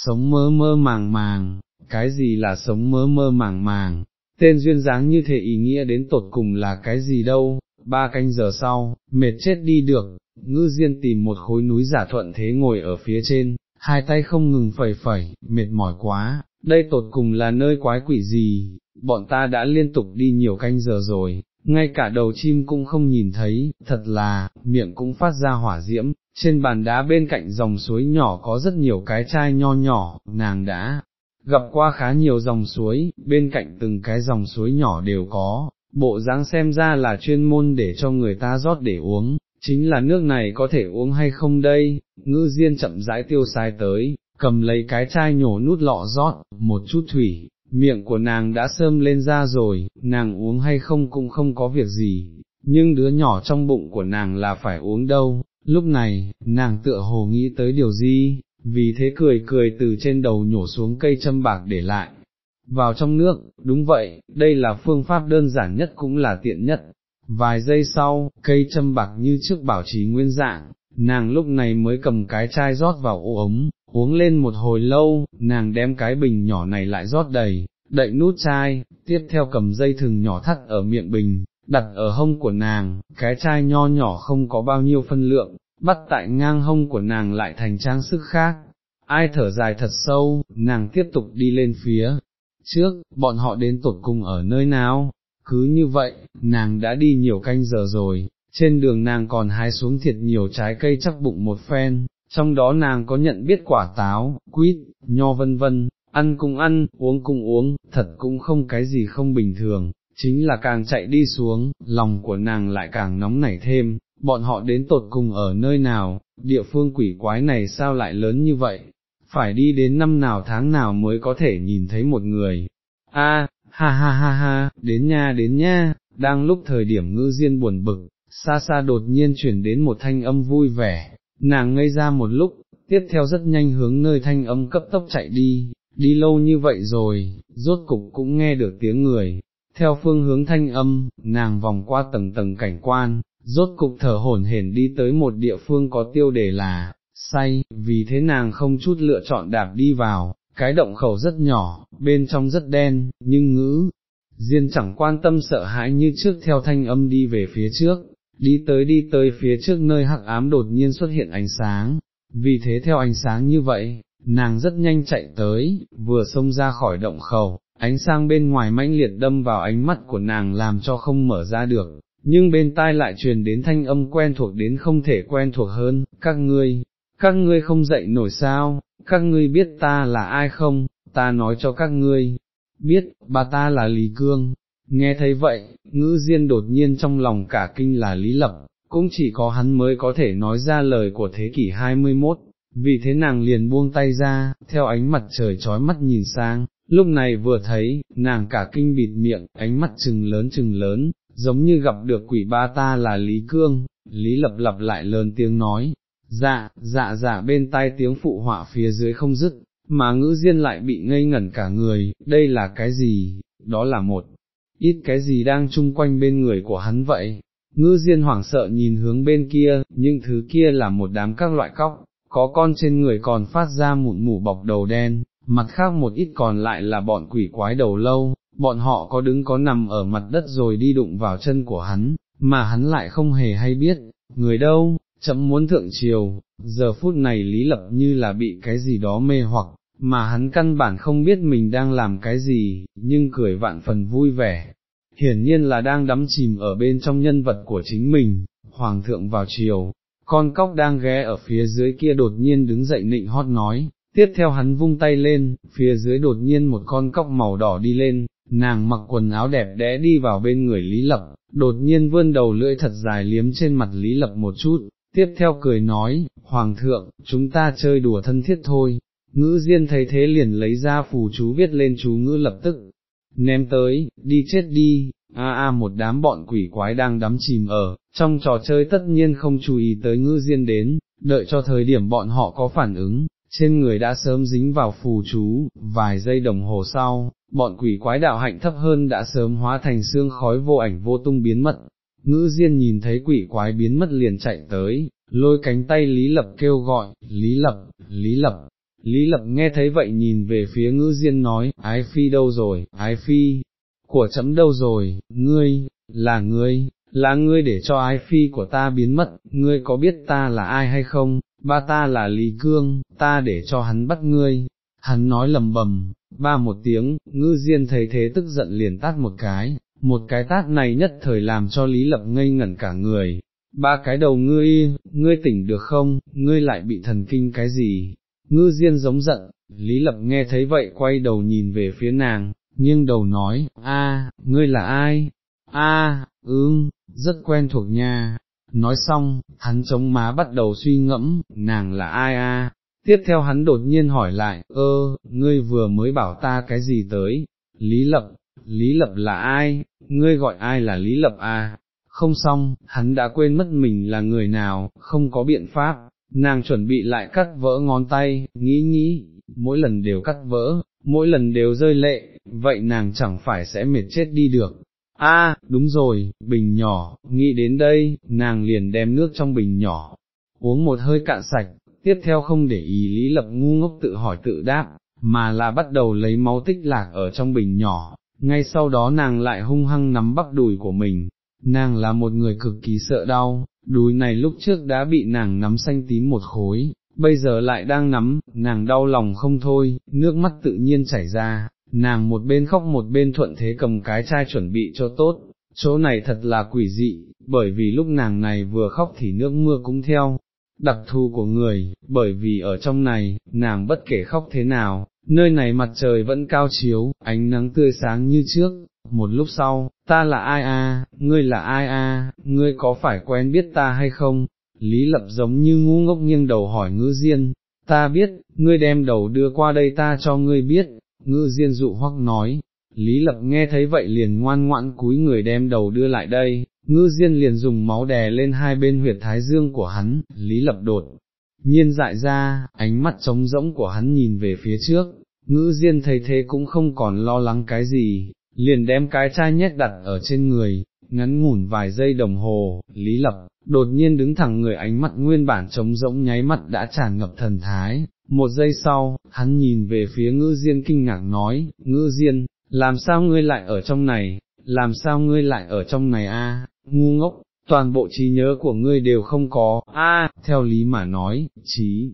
sống mơ mơ màng màng, cái gì là sống mơ mơ màng màng, tên duyên dáng như thế ý nghĩa đến tột cùng là cái gì đâu, ba canh giờ sau, mệt chết đi được, ngư diên tìm một khối núi giả thuận thế ngồi ở phía trên, hai tay không ngừng phẩy phẩy, mệt mỏi quá, đây tột cùng là nơi quái quỷ gì, bọn ta đã liên tục đi nhiều canh giờ rồi, ngay cả đầu chim cũng không nhìn thấy, thật là, miệng cũng phát ra hỏa diễm, trên bàn đá bên cạnh dòng suối nhỏ có rất nhiều cái chai nho nhỏ, nàng đã gặp qua khá nhiều dòng suối, bên cạnh từng cái dòng suối nhỏ đều có, bộ dáng xem ra là chuyên môn để cho người ta rót để uống, chính là nước này có thể uống hay không đây, ngư diên chậm rãi tiêu sai tới, cầm lấy cái chai nhổ nút lọ rót, một chút thủy, miệng của nàng đã sơm lên ra rồi, nàng uống hay không cũng không có việc gì, nhưng đứa nhỏ trong bụng của nàng là phải uống đâu, lúc này, nàng tựa hồ nghĩ tới điều gì, vì thế cười cười từ trên đầu nhổ xuống cây châm bạc để lại, vào trong nước, đúng vậy, đây là phương pháp đơn giản nhất cũng là tiện nhất. Vài giây sau, cây châm bạc như trước bảo trì nguyên dạng, nàng lúc này mới cầm cái chai rót vào ô ống, uống lên một hồi lâu, nàng đem cái bình nhỏ này lại rót đầy, đậy nút chai, tiếp theo cầm dây thừng nhỏ thắt ở miệng bình, đặt ở hông của nàng, cái chai nho nhỏ không có bao nhiêu phân lượng, bắt tại ngang hông của nàng lại thành trang sức khác. Ai thở dài thật sâu, nàng tiếp tục đi lên phía, trước, bọn họ đến tột cùng ở nơi nào, cứ như vậy, nàng đã đi nhiều canh giờ rồi, trên đường nàng còn hái xuống thiệt nhiều trái cây chắc bụng một phen, trong đó nàng có nhận biết quả táo, quýt, nho vân vân, ăn cũng ăn, uống cũng uống, thật cũng không cái gì không bình thường, chính là càng chạy đi xuống, lòng của nàng lại càng nóng nảy thêm, bọn họ đến tột cùng ở nơi nào, địa phương quỷ quái này sao lại lớn như vậy, phải đi đến năm nào tháng nào mới có thể nhìn thấy một người. A, ha ha ha ha, đến nha đến nha, đang lúc thời điểm ngư diên buồn bực, xa xa đột nhiên chuyển đến một thanh âm vui vẻ, nàng ngây ra một lúc, tiếp theo rất nhanh hướng nơi thanh âm cấp tốc chạy đi, đi lâu như vậy rồi, rốt cục cũng nghe được tiếng người, theo phương hướng thanh âm, nàng vòng qua tầng tầng cảnh quan, rốt cục thở hổn hển đi tới một địa phương có tiêu đề là, say, vì thế nàng không chút lựa chọn đạp đi vào, cái động khẩu rất nhỏ, bên trong rất đen, nhưng ngữ, Diên chẳng quan tâm sợ hãi như trước theo thanh âm đi về phía trước, đi tới đi tới phía trước nơi hắc ám đột nhiên xuất hiện ánh sáng, vì thế theo ánh sáng như vậy, nàng rất nhanh chạy tới, vừa xông ra khỏi động khẩu, ánh sang bên ngoài mãnh liệt đâm vào ánh mắt của nàng làm cho không mở ra được, nhưng bên tai lại truyền đến thanh âm quen thuộc đến không thể quen thuộc hơn, các ngươi, các ngươi không dậy nổi sao, các ngươi biết ta là ai không, ta nói cho các ngươi, biết, bà ta là Lý Cương, nghe thấy vậy, ngữ diên đột nhiên trong lòng cả kinh là Lý Lập, cũng chỉ có hắn mới có thể nói ra lời của thế kỷ 21, vì thế nàng liền buông tay ra, theo ánh mặt trời trói mắt nhìn sang, lúc này vừa thấy, nàng cả kinh bịt miệng, ánh mắt trừng lớn trừng lớn, giống như gặp được quỷ ba ta là Lý Cương, Lý Lập lập lại lớn tiếng nói, dạ, dạ dạ bên tai tiếng phụ họa phía dưới không dứt, mà ngữ diên lại bị ngây ngẩn cả người, đây là cái gì, đó là một, ít cái gì đang chung quanh bên người của hắn vậy, ngữ diên hoảng sợ nhìn hướng bên kia, nhưng thứ kia là một đám các loại cóc, có con trên người còn phát ra mụn mủ bọc đầu đen, mặt khác một ít còn lại là bọn quỷ quái đầu lâu, bọn họ có đứng có nằm ở mặt đất rồi đi đụng vào chân của hắn, mà hắn lại không hề hay biết, người đâu, chậm muốn thượng triều, giờ phút này Lý Lập như là bị cái gì đó mê hoặc, mà hắn căn bản không biết mình đang làm cái gì, nhưng cười vạn phần vui vẻ. Hiển nhiên là đang đắm chìm ở bên trong nhân vật của chính mình, Hoàng thượng vào chiều, con cóc đang ghé ở phía dưới kia đột nhiên đứng dậy nịnh hót nói, tiếp theo hắn vung tay lên, phía dưới đột nhiên một con cóc màu đỏ đi lên, nàng mặc quần áo đẹp đẽ đi vào bên người Lý Lập, đột nhiên vươn đầu lưỡi thật dài liếm trên mặt Lý Lập một chút, tiếp theo cười nói, Hoàng thượng, chúng ta chơi đùa thân thiết thôi, ngữ diên thấy thế liền lấy ra phù chú viết lên chú ngữ lập tức, ném tới, đi chết đi, a a một đám bọn quỷ quái đang đắm chìm ở, trong trò chơi tất nhiên không chú ý tới ngữ diên đến, đợi cho thời điểm bọn họ có phản ứng, trên người đã sớm dính vào phù chú, vài giây đồng hồ sau, bọn quỷ quái đạo hạnh thấp hơn đã sớm hóa thành xương khói vô ảnh vô tung biến mất. Ngữ Diên nhìn thấy quỷ quái biến mất liền chạy tới, lôi cánh tay Lý Lập kêu gọi, Lý Lập, Lý Lập, Lý Lập nghe thấy vậy nhìn về phía ngữ Diên nói, ái phi đâu rồi, ái phi, của chấm đâu rồi, ngươi, là ngươi, là ngươi để cho ái phi của ta biến mất, ngươi có biết ta là ai hay không, ba ta là Lý Cương, ta để cho hắn bắt ngươi, hắn nói lầm bầm, ba một tiếng, ngư diên thấy thế tức giận liền tát một cái, một cái tát này nhất thời làm cho Lý Lập ngây ngẩn cả người, ba cái đầu ngươi, ngươi tỉnh được không, ngươi lại bị thần kinh cái gì, ngư diên giống giận, Lý Lập nghe thấy vậy quay đầu nhìn về phía nàng, nghiêng đầu nói, a, ngươi là ai, a, ương, rất quen thuộc nha, nói xong, hắn chống má bắt đầu suy ngẫm, nàng là ai a? Tiếp theo hắn đột nhiên hỏi lại, ơ, ngươi vừa mới bảo ta cái gì tới, Lý Lập, Lý Lập là ai, ngươi gọi ai là Lý Lập a? Không xong, hắn đã quên mất mình là người nào, không có biện pháp, nàng chuẩn bị lại cắt vỡ ngón tay, nghĩ nghĩ, mỗi lần đều cắt vỡ, mỗi lần đều rơi lệ, vậy nàng chẳng phải sẽ mệt chết đi được, A, đúng rồi, bình nhỏ, nghĩ đến đây, nàng liền đem nước trong bình nhỏ, uống một hơi cạn sạch, tiếp theo không để ý Lý Lập ngu ngốc tự hỏi tự đáp, mà là bắt đầu lấy máu tích lạc ở trong bình nhỏ, ngay sau đó nàng lại hung hăng nắm bắp đùi của mình, nàng là một người cực kỳ sợ đau, đùi này lúc trước đã bị nàng nắm xanh tím một khối, bây giờ lại đang nắm, nàng đau lòng không thôi, nước mắt tự nhiên chảy ra, nàng một bên khóc một bên thuận thế cầm cái chai chuẩn bị cho tốt, chỗ này thật là quỷ dị, bởi vì lúc nàng này vừa khóc thì nước mưa cũng theo, đặc thù của người, bởi vì ở trong này, nàng bất kể khóc thế nào, nơi này mặt trời vẫn cao chiếu, ánh nắng tươi sáng như trước, một lúc sau, ta là ai a, ngươi là ai a, ngươi có phải quen biết ta hay không? Lý lập giống như ngu ngốc nghiêng đầu hỏi ngữ diên, ta biết, ngươi đem đầu đưa qua đây ta cho ngươi biết, ngư diên dụ hoắc nói, Lý Lập nghe thấy vậy liền ngoan ngoãn cúi người đem đầu đưa lại đây, ngư diên liền dùng máu đè lên hai bên huyệt thái dương của hắn, Lý Lập đột, nhiên dại ra, ánh mắt trống rỗng của hắn nhìn về phía trước, ngư diên thấy thế cũng không còn lo lắng cái gì, liền đem cái chai nhét đặt ở trên người, ngắn ngủn vài giây đồng hồ, Lý Lập, đột nhiên đứng thẳng người ánh mắt nguyên bản trống rỗng nháy mắt đã tràn ngập thần thái, một giây sau, hắn nhìn về phía ngư diên kinh ngạc nói, ngư diên, làm sao ngươi lại ở trong này, làm sao ngươi lại ở trong này a? ngu ngốc, toàn bộ trí nhớ của ngươi đều không có, a theo lý mà nói, trí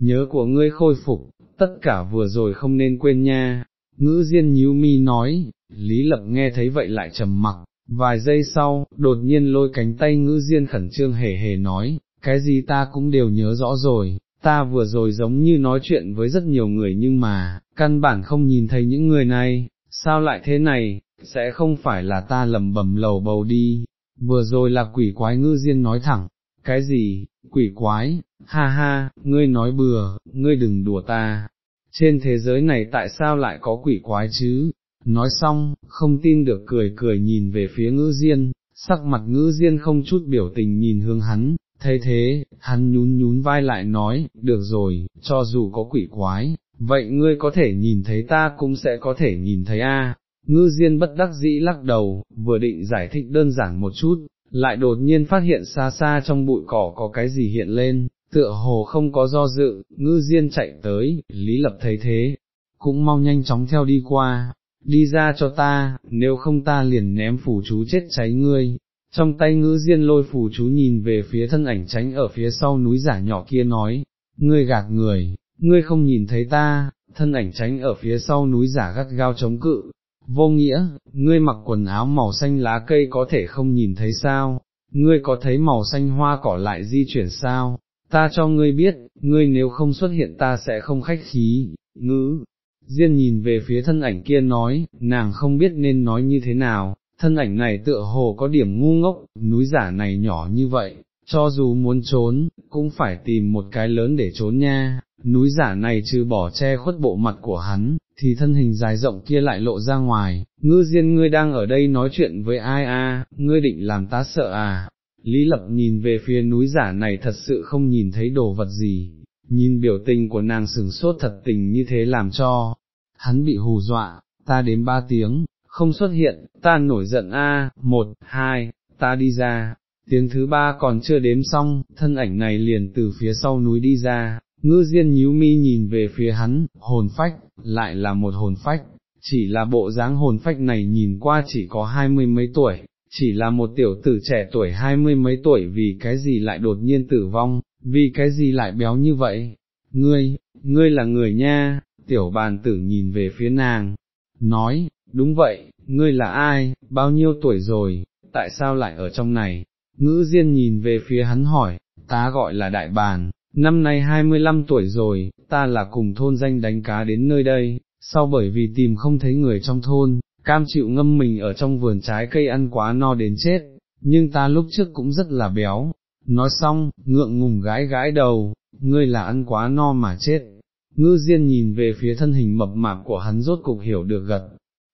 nhớ của ngươi khôi phục, tất cả vừa rồi không nên quên nha, ngữ diên nhíu mi nói, Lý Lập nghe thấy vậy lại trầm mặc, vài giây sau, đột nhiên lôi cánh tay ngữ diên khẩn trương hề hề nói, cái gì ta cũng đều nhớ rõ rồi, ta vừa rồi giống như nói chuyện với rất nhiều người nhưng mà, căn bản không nhìn thấy những người này, sao lại thế này, sẽ không phải là ta lầm bầm lầu bầu đi, vừa rồi là quỷ quái ngư diên nói thẳng, cái gì, quỷ quái, ha ha, ngươi nói bừa, ngươi đừng đùa ta, trên thế giới này tại sao lại có quỷ quái chứ, nói xong, không tin được cười cười nhìn về phía ngữ diên, sắc mặt ngữ diên không chút biểu tình nhìn hướng hắn, thấy thế, hắn nhún nhún vai lại nói, được rồi, cho dù có quỷ quái, vậy ngươi có thể nhìn thấy ta cũng sẽ có thể nhìn thấy a. Ngư Diên bất đắc dĩ lắc đầu, vừa định giải thích đơn giản một chút, lại đột nhiên phát hiện xa xa trong bụi cỏ có cái gì hiện lên, tựa hồ không có do dự, ngư Diên chạy tới, Lý Lập thấy thế, cũng mau nhanh chóng theo đi qua, đi ra cho ta, nếu không ta liền ném phủ chú chết cháy ngươi, trong tay ngữ diên lôi phù chú nhìn về phía thân ảnh tránh ở phía sau núi giả nhỏ kia nói, ngươi gạt người, ngươi không nhìn thấy ta, thân ảnh tránh ở phía sau núi giả gắt gao chống cự, vô nghĩa, ngươi mặc quần áo màu xanh lá cây có thể không nhìn thấy sao, ngươi có thấy màu xanh hoa cỏ lại di chuyển sao, ta cho ngươi biết, ngươi nếu không xuất hiện ta sẽ không khách khí, ngữ. Diên nhìn về phía thân ảnh kia nói, nàng không biết nên nói như thế nào, thân ảnh này tựa hồ có điểm ngu ngốc, núi giả này nhỏ như vậy, cho dù muốn trốn, cũng phải tìm một cái lớn để trốn nha, núi giả này trừ bỏ che khuất bộ mặt của hắn, thì thân hình dài rộng kia lại lộ ra ngoài, ngư diên ngươi đang ở đây nói chuyện với ai a? ngươi định làm ta sợ à, Lý Lập nhìn về phía núi giả này thật sự không nhìn thấy đồ vật gì, nhìn biểu tình của nàng sừng sốt thật tình như thế làm cho, hắn bị hù dọa, ta đến ba tiếng, không xuất hiện, ta nổi giận a, một, hai, ta đi ra, tiếng thứ ba còn chưa đếm xong, thân ảnh này liền từ phía sau núi đi ra, ngư diên nhíu mi nhìn về phía hắn, hồn phách, lại là một hồn phách, chỉ là bộ dáng hồn phách này nhìn qua chỉ có hai mươi mấy tuổi, chỉ là một tiểu tử trẻ tuổi hai mươi mấy tuổi vì cái gì lại đột nhiên tử vong, vì cái gì lại béo như vậy, ngươi, ngươi là người nha, tiểu bàn tử nhìn về phía nàng, nói, đúng vậy, ngươi là ai, bao nhiêu tuổi rồi, tại sao lại ở trong này, ngữ diên nhìn về phía hắn hỏi, ta gọi là đại bàn, năm nay 25 tuổi rồi, ta là cùng thôn danh đánh cá đến nơi đây, sau bởi vì tìm không thấy người trong thôn, cam chịu ngâm mình ở trong vườn trái cây ăn quá no đến chết, nhưng ta lúc trước cũng rất là béo, nói xong, ngượng ngùng gái gái đầu, ngươi là ăn quá no mà chết. Ngư Diên nhìn về phía thân hình mập mạp của hắn rốt cục hiểu được gật,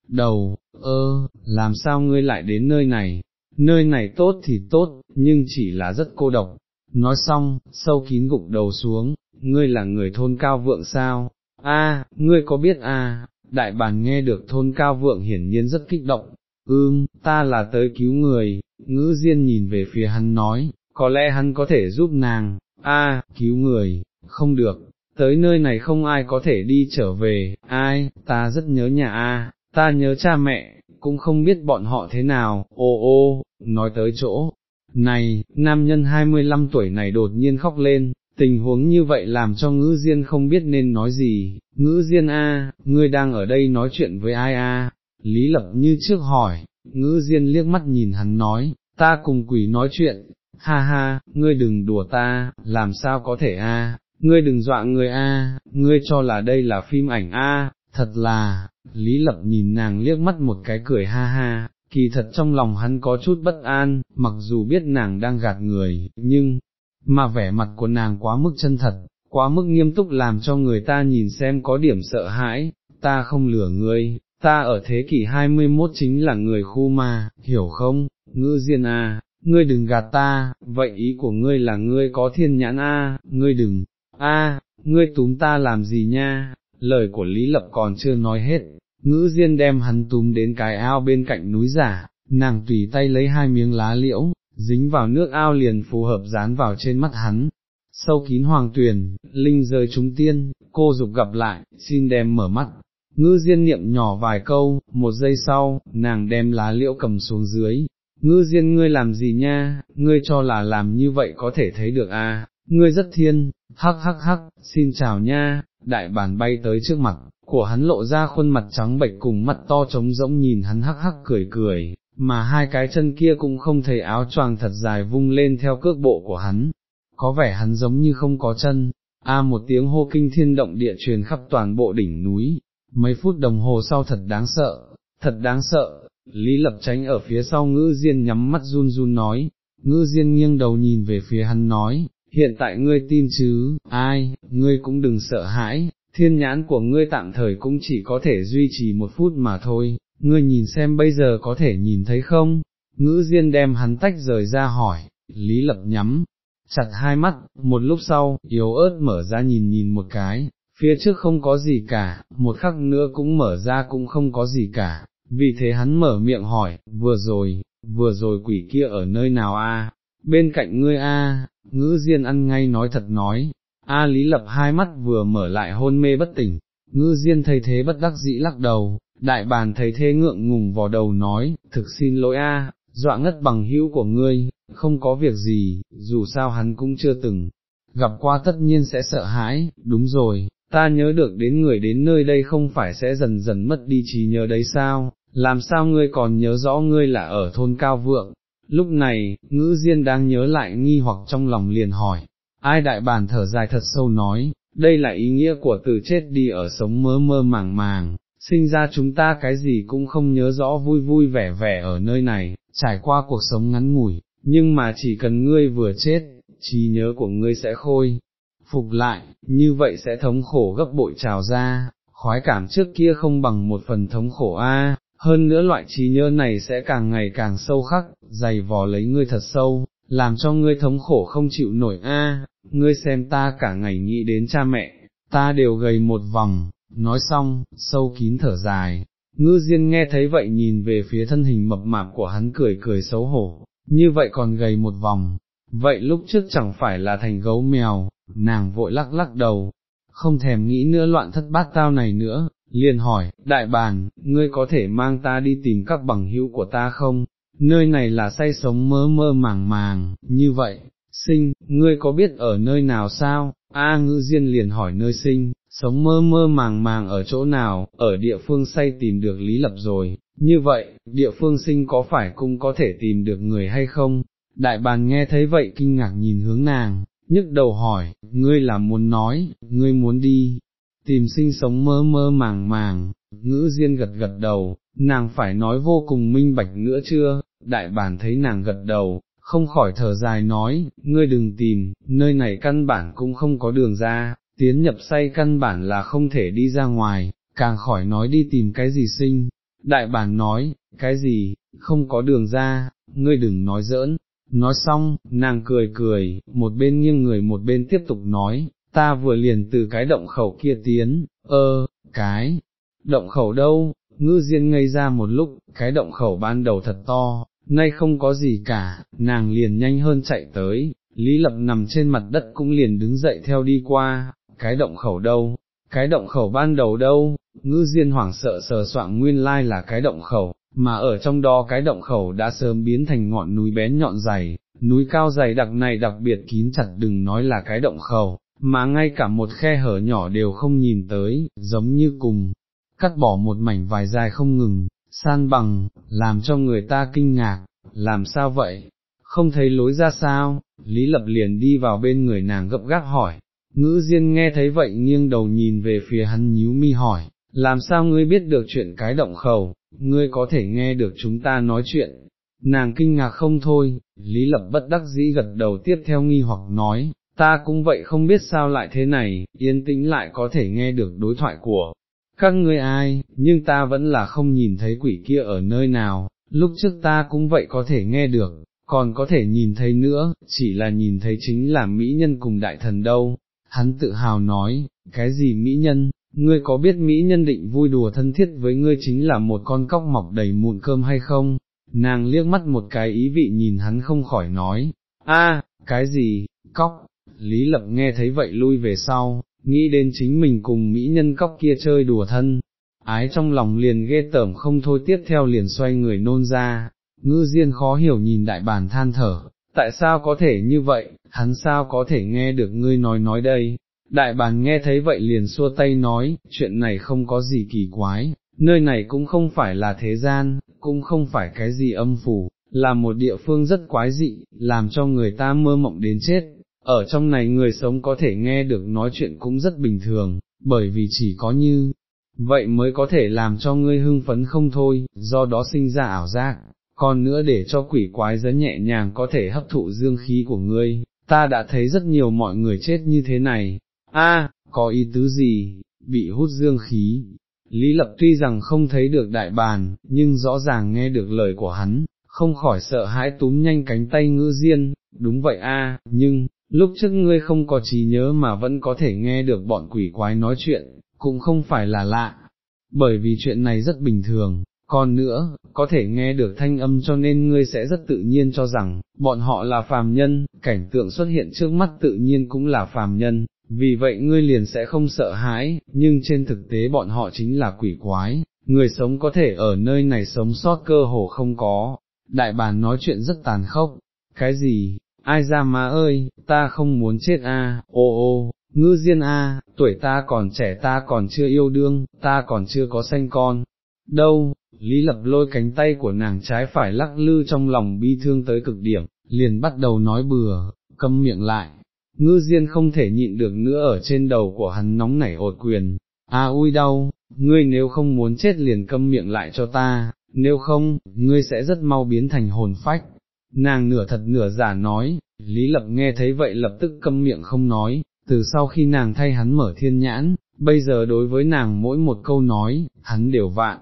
đầu, ơ, làm sao ngươi lại đến nơi này, nơi này tốt thì tốt, nhưng chỉ là rất cô độc. Nói xong, sâu kín gục đầu xuống, ngươi là người thôn cao vượng sao? A, ngươi có biết a? đại bản nghe được thôn cao vượng hiển nhiên rất kích động, ưm, ta là tới cứu người, ngữ diên nhìn về phía hắn nói, có lẽ hắn có thể giúp nàng, a, cứu người, không được, tới nơi này không ai có thể đi trở về, ai, ta rất nhớ nhà a, ta nhớ cha mẹ, cũng không biết bọn họ thế nào, ô ô, nói tới chỗ, này, nam nhân 25 tuổi này đột nhiên khóc lên, tình huống như vậy làm cho ngữ diên không biết nên nói gì, ngữ diên a, ngươi đang ở đây nói chuyện với ai a? Lý lập như trước hỏi, ngữ diên liếc mắt nhìn hắn nói, ta cùng quỷ nói chuyện, ha ha, ngươi đừng đùa ta, làm sao có thể a? ngươi đừng dọa người a, ngươi cho là đây là phim ảnh a, thật là, Lý Lập nhìn nàng liếc mắt một cái cười ha ha, kỳ thật trong lòng hắn có chút bất an, mặc dù biết nàng đang gạt người, nhưng, mà vẻ mặt của nàng quá mức chân thật, quá mức nghiêm túc làm cho người ta nhìn xem có điểm sợ hãi, ta không lừa ngươi, ta ở thế kỷ 21 chính là người khu ma, hiểu không, Ngư diên à, ngươi đừng gạt ta, vậy ý của ngươi là ngươi có thiên nhãn a, ngươi đừng, a, ngươi túm ta làm gì nha, lời của Lý Lập còn chưa nói hết, ngữ diên đem hắn túm đến cái ao bên cạnh núi giả, nàng tùy tay lấy hai miếng lá liễu, dính vào nước ao liền phù hợp dán vào trên mắt hắn. Sâu kín hoàng tuyền, linh rơi chúng tiên, cô dục gặp lại, xin đem mở mắt. Ngư diên niệm nhỏ vài câu, một giây sau, nàng đem lá liễu cầm xuống dưới, ngư diên ngươi làm gì nha, ngươi cho là làm như vậy có thể thấy được à, ngươi rất thiên, hắc hắc hắc, xin chào nha, đại bản bay tới trước mặt, của hắn lộ ra khuôn mặt trắng bệch cùng mắt to trống rỗng nhìn hắn hắc hắc cười cười, mà hai cái chân kia cũng không thấy áo choàng thật dài vung lên theo cước bộ của hắn, có vẻ hắn giống như không có chân, a một tiếng hô kinh thiên động địa truyền khắp toàn bộ đỉnh núi, mấy phút đồng hồ sau thật đáng sợ, thật đáng sợ, Lý Lập tránh ở phía sau ngữ diên nhắm mắt run run nói, ngữ diên nghiêng đầu nhìn về phía hắn nói, hiện tại ngươi tin chứ, ai, ngươi cũng đừng sợ hãi, thiên nhãn của ngươi tạm thời cũng chỉ có thể duy trì một phút mà thôi, ngươi nhìn xem bây giờ có thể nhìn thấy không, ngữ diên đem hắn tách rời ra hỏi, Lý Lập nhắm, chặt hai mắt, một lúc sau, yếu ớt mở ra nhìn nhìn một cái, phía trước không có gì cả, một khắc nữa cũng mở ra cũng không có gì cả, vì thế hắn mở miệng hỏi, vừa rồi, vừa rồi quỷ kia ở nơi nào a? bên cạnh ngươi a, ngữ diên ăn ngay nói thật nói, a lý lập hai mắt vừa mở lại hôn mê bất tỉnh, ngữ diên thấy thế bất đắc dĩ lắc đầu, đại bàn thấy thế ngượng ngùng vò đầu nói, thực xin lỗi a, dọa ngất bằng hữu của ngươi, không có việc gì, dù sao hắn cũng chưa từng gặp qua tất nhiên sẽ sợ hãi, đúng rồi, ta nhớ được đến người đến nơi đây không phải sẽ dần dần mất đi trí nhớ đấy sao, làm sao ngươi còn nhớ rõ ngươi là ở thôn cao vượng, lúc này, ngữ diên đang nhớ lại nghi hoặc trong lòng liền hỏi, ai đại bàn thở dài thật sâu nói, đây là ý nghĩa của từ chết đi ở sống mơ mơ màng màng, sinh ra chúng ta cái gì cũng không nhớ rõ vui vui vẻ vẻ ở nơi này, trải qua cuộc sống ngắn ngủi, nhưng mà chỉ cần ngươi vừa chết, trí nhớ của ngươi sẽ khôi, phục lại, như vậy sẽ thống khổ gấp bội trào ra, khoái cảm trước kia không bằng một phần thống khổ a hơn nữa loại trí nhớ này sẽ càng ngày càng sâu khắc, dày vò lấy ngươi thật sâu, làm cho ngươi thống khổ không chịu nổi a. ngươi xem ta cả ngày nghĩ đến cha mẹ, ta đều gầy một vòng, nói xong, sâu kín thở dài, ngư diên nghe thấy vậy nhìn về phía thân hình mập mạp của hắn cười cười xấu hổ, như vậy còn gầy một vòng, vậy lúc trước chẳng phải là thành gấu mèo, nàng vội lắc lắc đầu, không thèm nghĩ nữa loạn thất bát tao này nữa, liền hỏi, đại bàn, ngươi có thể mang ta đi tìm các bằng hữu của ta không, nơi này là say sống mơ mơ màng màng, như vậy, sinh, ngươi có biết ở nơi nào sao, A ngữ diên liền hỏi nơi sinh, sống mơ mơ màng màng ở chỗ nào, ở địa phương say tìm được lý lập rồi, như vậy, địa phương sinh có phải cũng có thể tìm được người hay không? Đại bàn nghe thấy vậy kinh ngạc nhìn hướng nàng, nhức đầu hỏi, ngươi là muốn nói, ngươi muốn đi, tìm sinh sống mơ mơ màng màng, ngữ diên gật gật đầu, nàng phải nói vô cùng minh bạch nữa chưa, đại bản thấy nàng gật đầu, không khỏi thở dài nói, ngươi đừng tìm, nơi này căn bản cũng không có đường ra, tiến nhập say căn bản là không thể đi ra ngoài, càng khỏi nói đi tìm cái gì sinh. Đại bản nói, cái gì, không có đường ra, ngươi đừng nói giỡn, nói xong, nàng cười cười, một bên nghiêng người một bên tiếp tục nói, ta vừa liền từ cái động khẩu kia tiến, ơ, cái, động khẩu đâu, ngư diên ngây ra một lúc, cái động khẩu ban đầu thật to, nay không có gì cả, nàng liền nhanh hơn chạy tới, Lý Lập nằm trên mặt đất cũng liền đứng dậy theo đi qua, cái động khẩu đâu, cái động khẩu ban đầu đâu, ngư diên hoảng sợ sờ soạn nguyên lai là cái động khẩu, mà ở trong đó cái động khẩu đã sớm biến thành ngọn núi bén nhọn dày, núi cao dày đặc này đặc biệt kín chặt đừng nói là cái động khẩu, mà ngay cả một khe hở nhỏ đều không nhìn tới, giống như cùng, cắt bỏ một mảnh vài dài không ngừng, san bằng, làm cho người ta kinh ngạc, làm sao vậy, không thấy lối ra sao, Lý Lập liền đi vào bên người nàng gấp gáp hỏi, ngữ diên nghe thấy vậy nghiêng đầu nhìn về phía hắn nhíu mi hỏi, làm sao ngươi biết được chuyện cái động khẩu, ngươi có thể nghe được chúng ta nói chuyện, nàng kinh ngạc không thôi, Lý Lập bất đắc dĩ gật đầu tiếp theo nghi hoặc nói, ta cũng vậy không biết sao lại thế này, yên tĩnh lại có thể nghe được đối thoại của các ngươi ai, nhưng ta vẫn là không nhìn thấy quỷ kia ở nơi nào, lúc trước ta cũng vậy có thể nghe được, còn có thể nhìn thấy nữa, chỉ là nhìn thấy chính là mỹ nhân cùng đại thần đâu. Hắn tự hào nói, cái gì mỹ nhân, ngươi có biết mỹ nhân định vui đùa thân thiết với ngươi chính là một con cóc mọc đầy mụn cơm hay không? Nàng liếc mắt một cái ý vị nhìn hắn không khỏi nói, a, cái gì, cóc, Lý Lập nghe thấy vậy lui về sau, nghĩ đến chính mình cùng mỹ nhân cóc kia chơi đùa thân, ái trong lòng liền ghê tởm không thôi tiếp theo liền xoay người nôn ra, ngư diên khó hiểu nhìn đại bản than thở, tại sao có thể như vậy, hắn sao có thể nghe được ngươi nói nói đây, đại bản nghe thấy vậy liền xua tay nói, chuyện này không có gì kỳ quái, nơi này cũng không phải là thế gian, cũng không phải cái gì âm phủ, là một địa phương rất quái dị, làm cho người ta mơ mộng đến chết, ở trong này người sống có thể nghe được nói chuyện cũng rất bình thường, bởi vì chỉ có như vậy mới có thể làm cho ngươi hưng phấn không thôi, do đó sinh ra ảo giác, còn nữa để cho quỷ quái dẫn nhẹ nhàng có thể hấp thụ dương khí của ngươi, ta đã thấy rất nhiều mọi người chết như thế này, a có ý tứ gì, bị hút dương khí. Lý Lập tuy rằng không thấy được đại bàn, nhưng rõ ràng nghe được lời của hắn, không khỏi sợ hãi túm nhanh cánh tay ngư diên, đúng vậy a, nhưng, lúc trước ngươi không có trí nhớ mà vẫn có thể nghe được bọn quỷ quái nói chuyện, cũng không phải là lạ, bởi vì chuyện này rất bình thường, còn nữa, có thể nghe được thanh âm cho nên ngươi sẽ rất tự nhiên cho rằng, bọn họ là phàm nhân, cảnh tượng xuất hiện trước mắt tự nhiên cũng là phàm nhân, vì vậy ngươi liền sẽ không sợ hãi, nhưng trên thực tế bọn họ chính là quỷ quái, người sống có thể ở nơi này sống sót cơ hồ không có, đại bàn nói chuyện rất tàn khốc, cái gì, ai ra má ơi, ta không muốn chết a, ô ô, ngư diên a, tuổi ta còn trẻ ta còn chưa yêu đương, ta còn chưa có sanh con, đâu, Lý Lập lôi cánh tay của nàng trái phải lắc lư trong lòng bi thương tới cực điểm, liền bắt đầu nói bừa, câm miệng lại, ngư diên không thể nhịn được nữa ở trên đầu của hắn nóng nảy ột quyền, a ui đau, ngươi nếu không muốn chết liền câm miệng lại cho ta, nếu không, ngươi sẽ rất mau biến thành hồn phách. Nàng nửa thật nửa giả nói, Lý Lập nghe thấy vậy lập tức câm miệng không nói, từ sau khi nàng thay hắn mở thiên nhãn, bây giờ đối với nàng mỗi một câu nói, hắn đều vạn.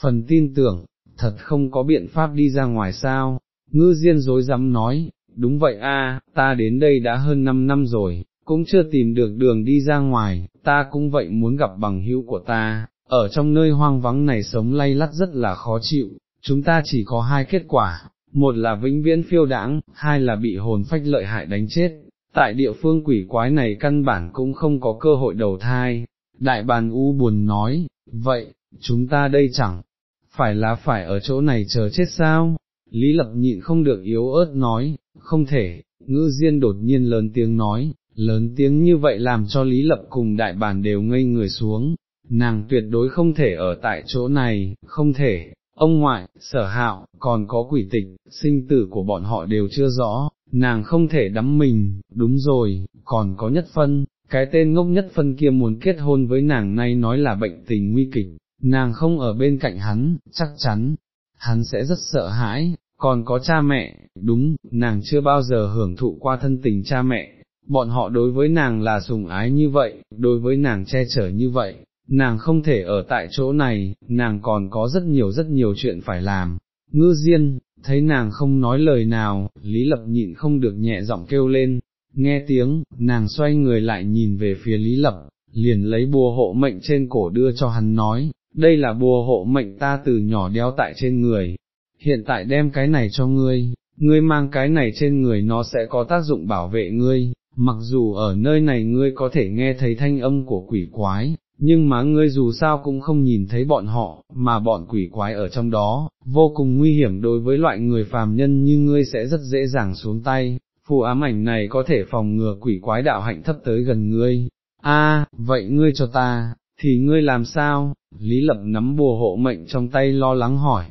Phần tin tưởng, thật không có biện pháp đi ra ngoài sao, ngư diên dối dám nói, đúng vậy a, ta đến đây đã hơn 5 năm rồi, cũng chưa tìm được đường đi ra ngoài, ta cũng vậy muốn gặp bằng hữu của ta, ở trong nơi hoang vắng này sống lay lắt rất là khó chịu, chúng ta chỉ có hai kết quả, một là vĩnh viễn phiêu đãng, hai là bị hồn phách lợi hại đánh chết, tại địa phương quỷ quái này căn bản cũng không có cơ hội đầu thai, đại bàn u buồn nói, vậy, chúng ta đây chẳng, phải là phải ở chỗ này chờ chết sao? Lý Lập nhịn không được yếu ớt nói, không thể, ngữ diên đột nhiên lớn tiếng nói, lớn tiếng như vậy làm cho Lý Lập cùng đại bàn đều ngây người xuống, nàng tuyệt đối không thể ở tại chỗ này, không thể, ông ngoại, sở hạo, còn có quỷ tịch, sinh tử của bọn họ đều chưa rõ, nàng không thể đắm mình, đúng rồi, còn có nhất phân, cái tên ngốc nhất phân kia muốn kết hôn với nàng nay nói là bệnh tình nguy kịch, nàng không ở bên cạnh hắn, chắc chắn, hắn sẽ rất sợ hãi, còn có cha mẹ, đúng, nàng chưa bao giờ hưởng thụ qua thân tình cha mẹ, bọn họ đối với nàng là sùng ái như vậy, đối với nàng che chở như vậy, nàng không thể ở tại chỗ này, nàng còn có rất nhiều rất nhiều chuyện phải làm. Ngư Diên, thấy nàng không nói lời nào, Lý Lập nhịn không được nhẹ giọng kêu lên, nghe tiếng, nàng xoay người lại nhìn về phía Lý Lập, liền lấy bùa hộ mệnh trên cổ đưa cho hắn nói, đây là bùa hộ mệnh ta từ nhỏ đeo tại trên người, hiện tại đem cái này cho ngươi, ngươi mang cái này trên người nó sẽ có tác dụng bảo vệ ngươi, mặc dù ở nơi này ngươi có thể nghe thấy thanh âm của quỷ quái, nhưng mà ngươi dù sao cũng không nhìn thấy bọn họ, mà bọn quỷ quái ở trong đó, vô cùng nguy hiểm đối với loại người phàm nhân như ngươi sẽ rất dễ dàng xuống tay, phù ám ảnh này có thể phòng ngừa quỷ quái đạo hạnh thấp tới gần ngươi. A, vậy ngươi cho ta, thì ngươi làm sao? Lý Lập nắm bùa hộ mệnh trong tay lo lắng hỏi.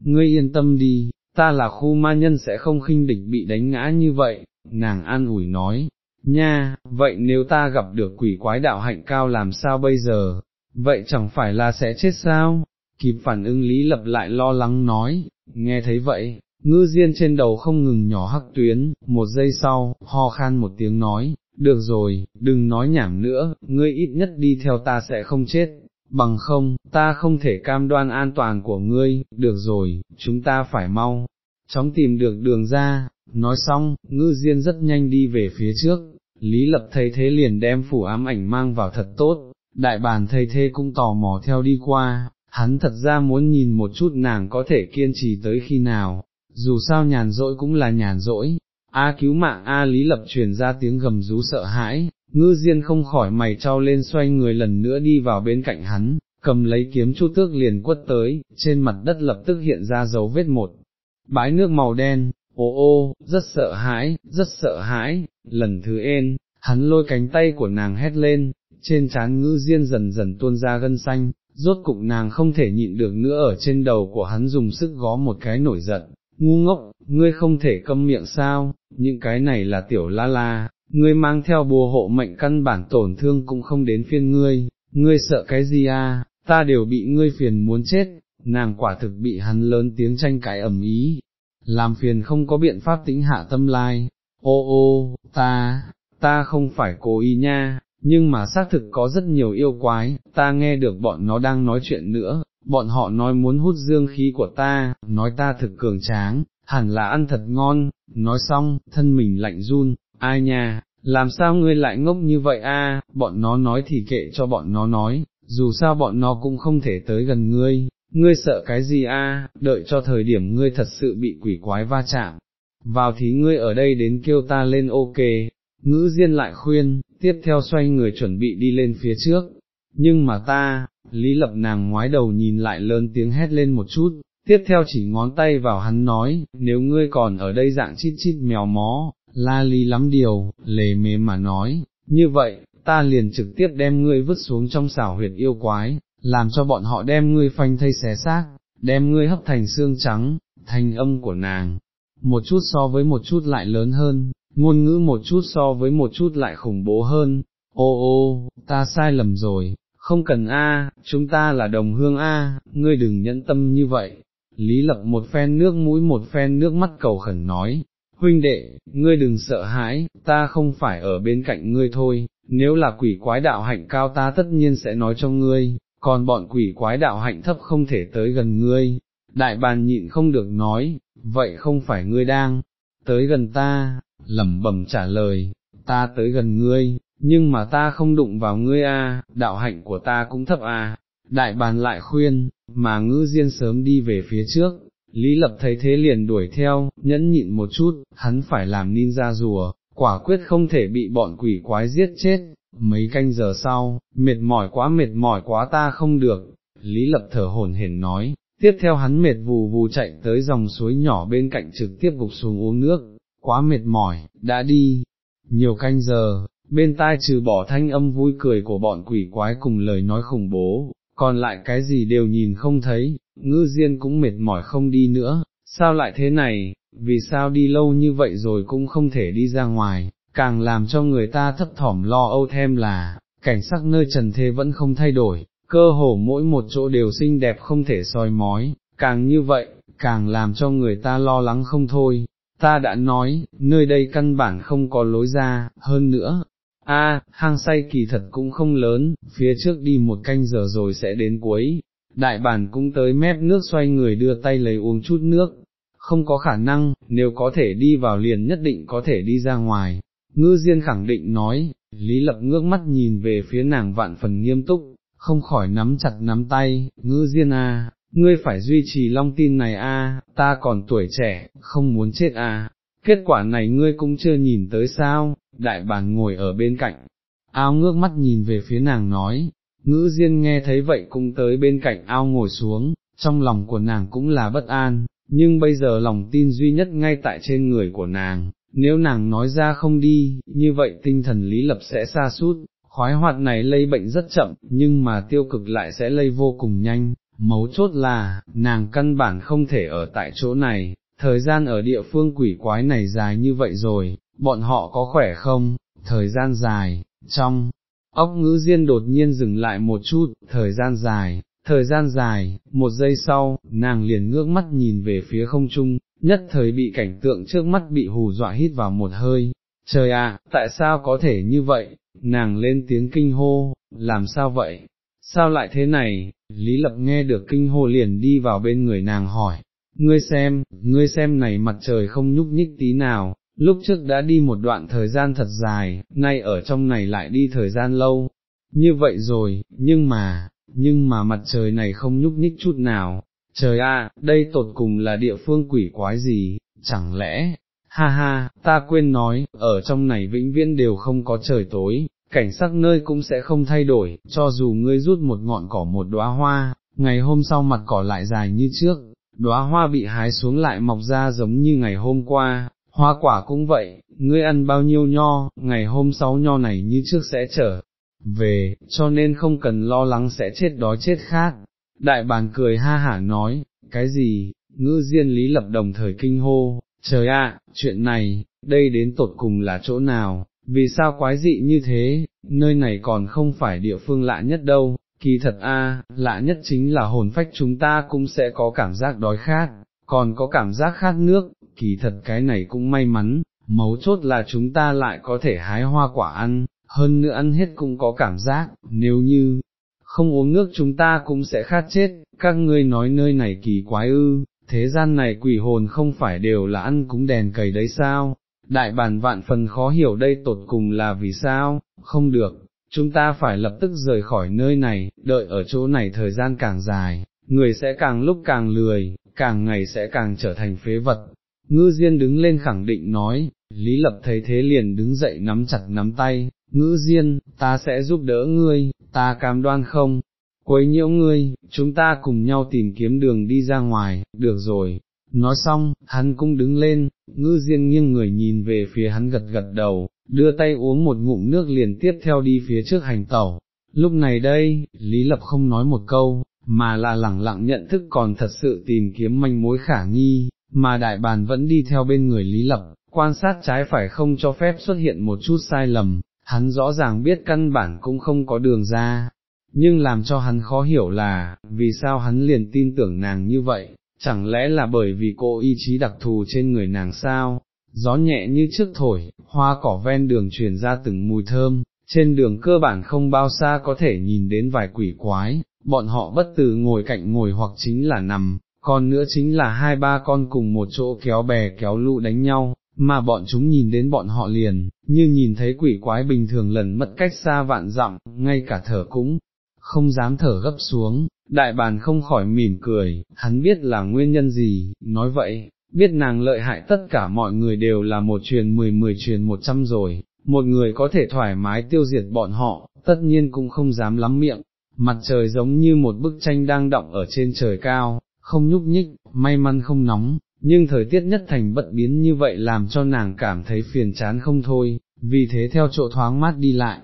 Ngươi yên tâm đi, ta là khu ma nhân sẽ không khinh địch bị đánh ngã như vậy, nàng an ủi nói, nha, vậy nếu ta gặp được quỷ quái đạo hạnh cao làm sao bây giờ, vậy chẳng phải là sẽ chết sao? Kịp phản ứng Lý Lập lại lo lắng nói, nghe thấy vậy, ngư diên trên đầu không ngừng nhỏ hắc tuyến, một giây sau, ho khan một tiếng nói, được rồi, đừng nói nhảm nữa, ngươi ít nhất đi theo ta sẽ không chết, bằng không, ta không thể cam đoan an toàn của ngươi, được rồi, chúng ta phải mau, chóng tìm được đường ra, nói xong, ngư diên rất nhanh đi về phía trước, Lý Lập thấy thế liền đem phủ ám ảnh mang vào thật tốt, đại bàn thấy thế cũng tò mò theo đi qua, hắn thật ra muốn nhìn một chút nàng có thể kiên trì tới khi nào, dù sao nhàn rỗi cũng là nhàn rỗi. A cứu mạng A Lý Lập truyền ra tiếng gầm rú sợ hãi, ngư diên không khỏi mày trao lên xoay người lần nữa đi vào bên cạnh hắn, cầm lấy kiếm chu tước liền quất tới, trên mặt đất lập tức hiện ra dấu vết một bãi nước màu đen, ô ô, rất sợ hãi, rất sợ hãi, lần thứ ên, hắn lôi cánh tay của nàng hét lên, trên trán ngữ diên dần dần tuôn ra gân xanh, rốt cục nàng không thể nhịn được nữa ở trên đầu của hắn dùng sức gó một cái nổi giận, ngu ngốc, ngươi không thể câm miệng sao, những cái này là tiểu la la, ngươi mang theo bùa hộ mệnh căn bản tổn thương cũng không đến phiên ngươi, ngươi sợ cái gì à, ta đều bị ngươi phiền muốn chết, nàng quả thực bị hắn lớn tiếng tranh cãi ẩm ý, làm phiền không có biện pháp tĩnh hạ tâm lai, ô ô, ta, ta không phải cố ý nha, nhưng mà xác thực có rất nhiều yêu quái, ta nghe được bọn nó đang nói chuyện nữa, bọn họ nói muốn hút dương khí của ta, nói ta thực cường tráng, hẳn là ăn thật ngon, nói xong, thân mình lạnh run, ai nha, làm sao ngươi lại ngốc như vậy a? bọn nó nói thì kệ cho bọn nó nói, dù sao bọn nó cũng không thể tới gần ngươi, ngươi sợ cái gì a? đợi cho thời điểm ngươi thật sự bị quỷ quái va chạm, vào thì ngươi ở đây đến kêu ta lên ok, ngữ diên lại khuyên, tiếp theo xoay người chuẩn bị đi lên phía trước, nhưng mà ta, lý lập nàng ngoái đầu nhìn lại lớn tiếng hét lên một chút, tiếp theo chỉ ngón tay vào hắn nói, nếu ngươi còn ở đây dạng chít chít mèo mó, la lý lắm điều, lề mề mà nói, như vậy, ta liền trực tiếp đem ngươi vứt xuống trong xảo huyệt yêu quái, làm cho bọn họ đem ngươi phanh thây xé xác, đem ngươi hấp thành xương trắng, thành âm của nàng, một chút so với một chút lại lớn hơn, ngôn ngữ một chút so với một chút lại khủng bố hơn, ô ô, ta sai lầm rồi, không cần a, chúng ta là đồng hương a, ngươi đừng nhẫn tâm như vậy. Lý lập một phen nước mũi một phen nước mắt cầu khẩn nói, huynh đệ, ngươi đừng sợ hãi, ta không phải ở bên cạnh ngươi thôi, nếu là quỷ quái đạo hạnh cao ta tất nhiên sẽ nói cho ngươi, còn bọn quỷ quái đạo hạnh thấp không thể tới gần ngươi. Đại bàn nhịn không được nói, vậy không phải ngươi đang tới gần ta, lẩm bẩm trả lời, ta tới gần ngươi, nhưng mà ta không đụng vào ngươi a, đạo hạnh của ta cũng thấp a. Đại bàn lại khuyên, mà ngữ diên sớm đi về phía trước, Lý Lập thấy thế liền đuổi theo, nhẫn nhịn một chút, hắn phải làm ninja rùa, quả quyết không thể bị bọn quỷ quái giết chết. Mấy canh giờ sau, mệt mỏi quá mệt mỏi quá ta không được, Lý Lập thở hổn hển nói, tiếp theo hắn mệt vù vù chạy tới dòng suối nhỏ bên cạnh trực tiếp gục xuống uống nước, quá mệt mỏi, đã đi, nhiều canh giờ, bên tai trừ bỏ thanh âm vui cười của bọn quỷ quái cùng lời nói khủng bố, còn lại cái gì đều nhìn không thấy, ngư diên cũng mệt mỏi không đi nữa, sao lại thế này, vì sao đi lâu như vậy rồi cũng không thể đi ra ngoài, càng làm cho người ta thấp thỏm lo âu thêm là, cảnh sắc nơi trần thế vẫn không thay đổi, cơ hồ mỗi một chỗ đều xinh đẹp không thể soi mói, càng như vậy, càng làm cho người ta lo lắng không thôi, ta đã nói, nơi đây căn bản không có lối ra, hơn nữa, a, hang say kỳ thật cũng không lớn, phía trước đi một canh giờ rồi sẽ đến cuối, đại bản cũng tới mép nước xoay người đưa tay lấy uống chút nước, không có khả năng, nếu có thể đi vào liền nhất định có thể đi ra ngoài, ngư diên khẳng định nói, Lý Lập ngước mắt nhìn về phía nàng vạn phần nghiêm túc, không khỏi nắm chặt nắm tay, ngư diên a, ngươi phải duy trì long tin này a, ta còn tuổi trẻ, không muốn chết a. Kết quả này ngươi cũng chưa nhìn tới sao, đại bản ngồi ở bên cạnh, ao ngước mắt nhìn về phía nàng nói, ngữ diên nghe thấy vậy cũng tới bên cạnh ao ngồi xuống, trong lòng của nàng cũng là bất an, nhưng bây giờ lòng tin duy nhất ngay tại trên người của nàng, nếu nàng nói ra không đi, như vậy tinh thần lý lập sẽ xa suốt, khoái hoạt này lây bệnh rất chậm, nhưng mà tiêu cực lại sẽ lây vô cùng nhanh, mấu chốt là, nàng căn bản không thể ở tại chỗ này, thời gian ở địa phương quỷ quái này dài như vậy rồi, bọn họ có khỏe không, thời gian dài, trong, ốc ngữ diên đột nhiên dừng lại một chút, thời gian dài, thời gian dài, một giây sau, nàng liền ngước mắt nhìn về phía không trung, nhất thời bị cảnh tượng trước mắt bị hù dọa hít vào một hơi, trời ạ, tại sao có thể như vậy, nàng lên tiếng kinh hô, làm sao vậy, sao lại thế này, Lý Lập nghe được kinh hô liền đi vào bên người nàng hỏi, ngươi xem, ngươi xem này mặt trời không nhúc nhích tí nào, lúc trước đã đi một đoạn thời gian thật dài, nay ở trong này lại đi thời gian lâu, như vậy rồi, nhưng mà, nhưng mà mặt trời này không nhúc nhích chút nào, trời a, đây tột cùng là địa phương quỷ quái gì, chẳng lẽ, ha ha, ta quên nói, ở trong này vĩnh viễn đều không có trời tối, cảnh sắc nơi cũng sẽ không thay đổi, cho dù ngươi rút một ngọn cỏ một đóa hoa, ngày hôm sau mặt cỏ lại dài như trước, đóa hoa bị hái xuống lại mọc ra giống như ngày hôm qua, hoa quả cũng vậy, ngươi ăn bao nhiêu nho, ngày hôm sau nho này như trước sẽ trở về, cho nên không cần lo lắng sẽ chết đói chết khác. Đại bàn cười ha hả nói, cái gì, ngư diên lý lập đồng thời kinh hô, trời ạ, chuyện này, đây đến tột cùng là chỗ nào, vì sao quái dị như thế, nơi này còn không phải địa phương lạ nhất đâu, kỳ thật a, lạ nhất chính là hồn phách chúng ta cũng sẽ có cảm giác đói khát, còn có cảm giác khát nước, kỳ thật cái này cũng may mắn, mấu chốt là chúng ta lại có thể hái hoa quả ăn, hơn nữa ăn hết cũng có cảm giác, nếu như không uống nước chúng ta cũng sẽ khát chết, các ngươi nói nơi này kỳ quái ư, thế gian này quỷ hồn không phải đều là ăn cúng đèn cầy đấy sao, đại bản vạn phần khó hiểu đây tột cùng là vì sao, không được, chúng ta phải lập tức rời khỏi nơi này, đợi ở chỗ này thời gian càng dài, người sẽ càng lúc càng lười, càng ngày sẽ càng trở thành phế vật. Ngư Diên đứng lên khẳng định nói, Lý Lập thấy thế liền đứng dậy nắm chặt nắm tay, Ngư Diên, ta sẽ giúp đỡ ngươi, ta cam đoan không, quấy nhiễu ngươi, chúng ta cùng nhau tìm kiếm đường đi ra ngoài, được rồi. Nói xong, hắn cũng đứng lên, ngư diên nghiêng người nhìn về phía hắn gật gật đầu, đưa tay uống một ngụm nước liền tiếp theo đi phía trước hành tẩu. Lúc này đây, Lý Lập không nói một câu, mà là lẳng lặng nhận thức còn thật sự tìm kiếm manh mối khả nghi, mà đại bàn vẫn đi theo bên người Lý Lập, quan sát trái phải không cho phép xuất hiện một chút sai lầm, hắn rõ ràng biết căn bản cũng không có đường ra, nhưng làm cho hắn khó hiểu là, vì sao hắn liền tin tưởng nàng như vậy, chẳng lẽ là bởi vì cô ý chí đặc thù trên người nàng sao, gió nhẹ như trước thổi, hoa cỏ ven đường truyền ra từng mùi thơm, trên đường cơ bản không bao xa có thể nhìn đến vài quỷ quái, bọn họ bất từ ngồi cạnh ngồi hoặc chính là nằm, còn nữa chính là hai ba con cùng một chỗ kéo bè kéo lũ đánh nhau, mà bọn chúng nhìn đến bọn họ liền, như nhìn thấy quỷ quái bình thường lần mất cách xa vạn dặm, ngay cả thở cũng không dám thở gấp xuống, đại bàn không khỏi mỉm cười, hắn biết là nguyên nhân gì, nói vậy, biết nàng lợi hại tất cả mọi người đều là một truyền mười mười truyền một trăm rồi, một người có thể thoải mái tiêu diệt bọn họ, tất nhiên cũng không dám lắm miệng, mặt trời giống như một bức tranh đang động ở trên trời cao, không nhúc nhích, may mắn không nóng, nhưng thời tiết nhất thành bất biến như vậy làm cho nàng cảm thấy phiền chán không thôi, vì thế theo chỗ thoáng mát đi lại.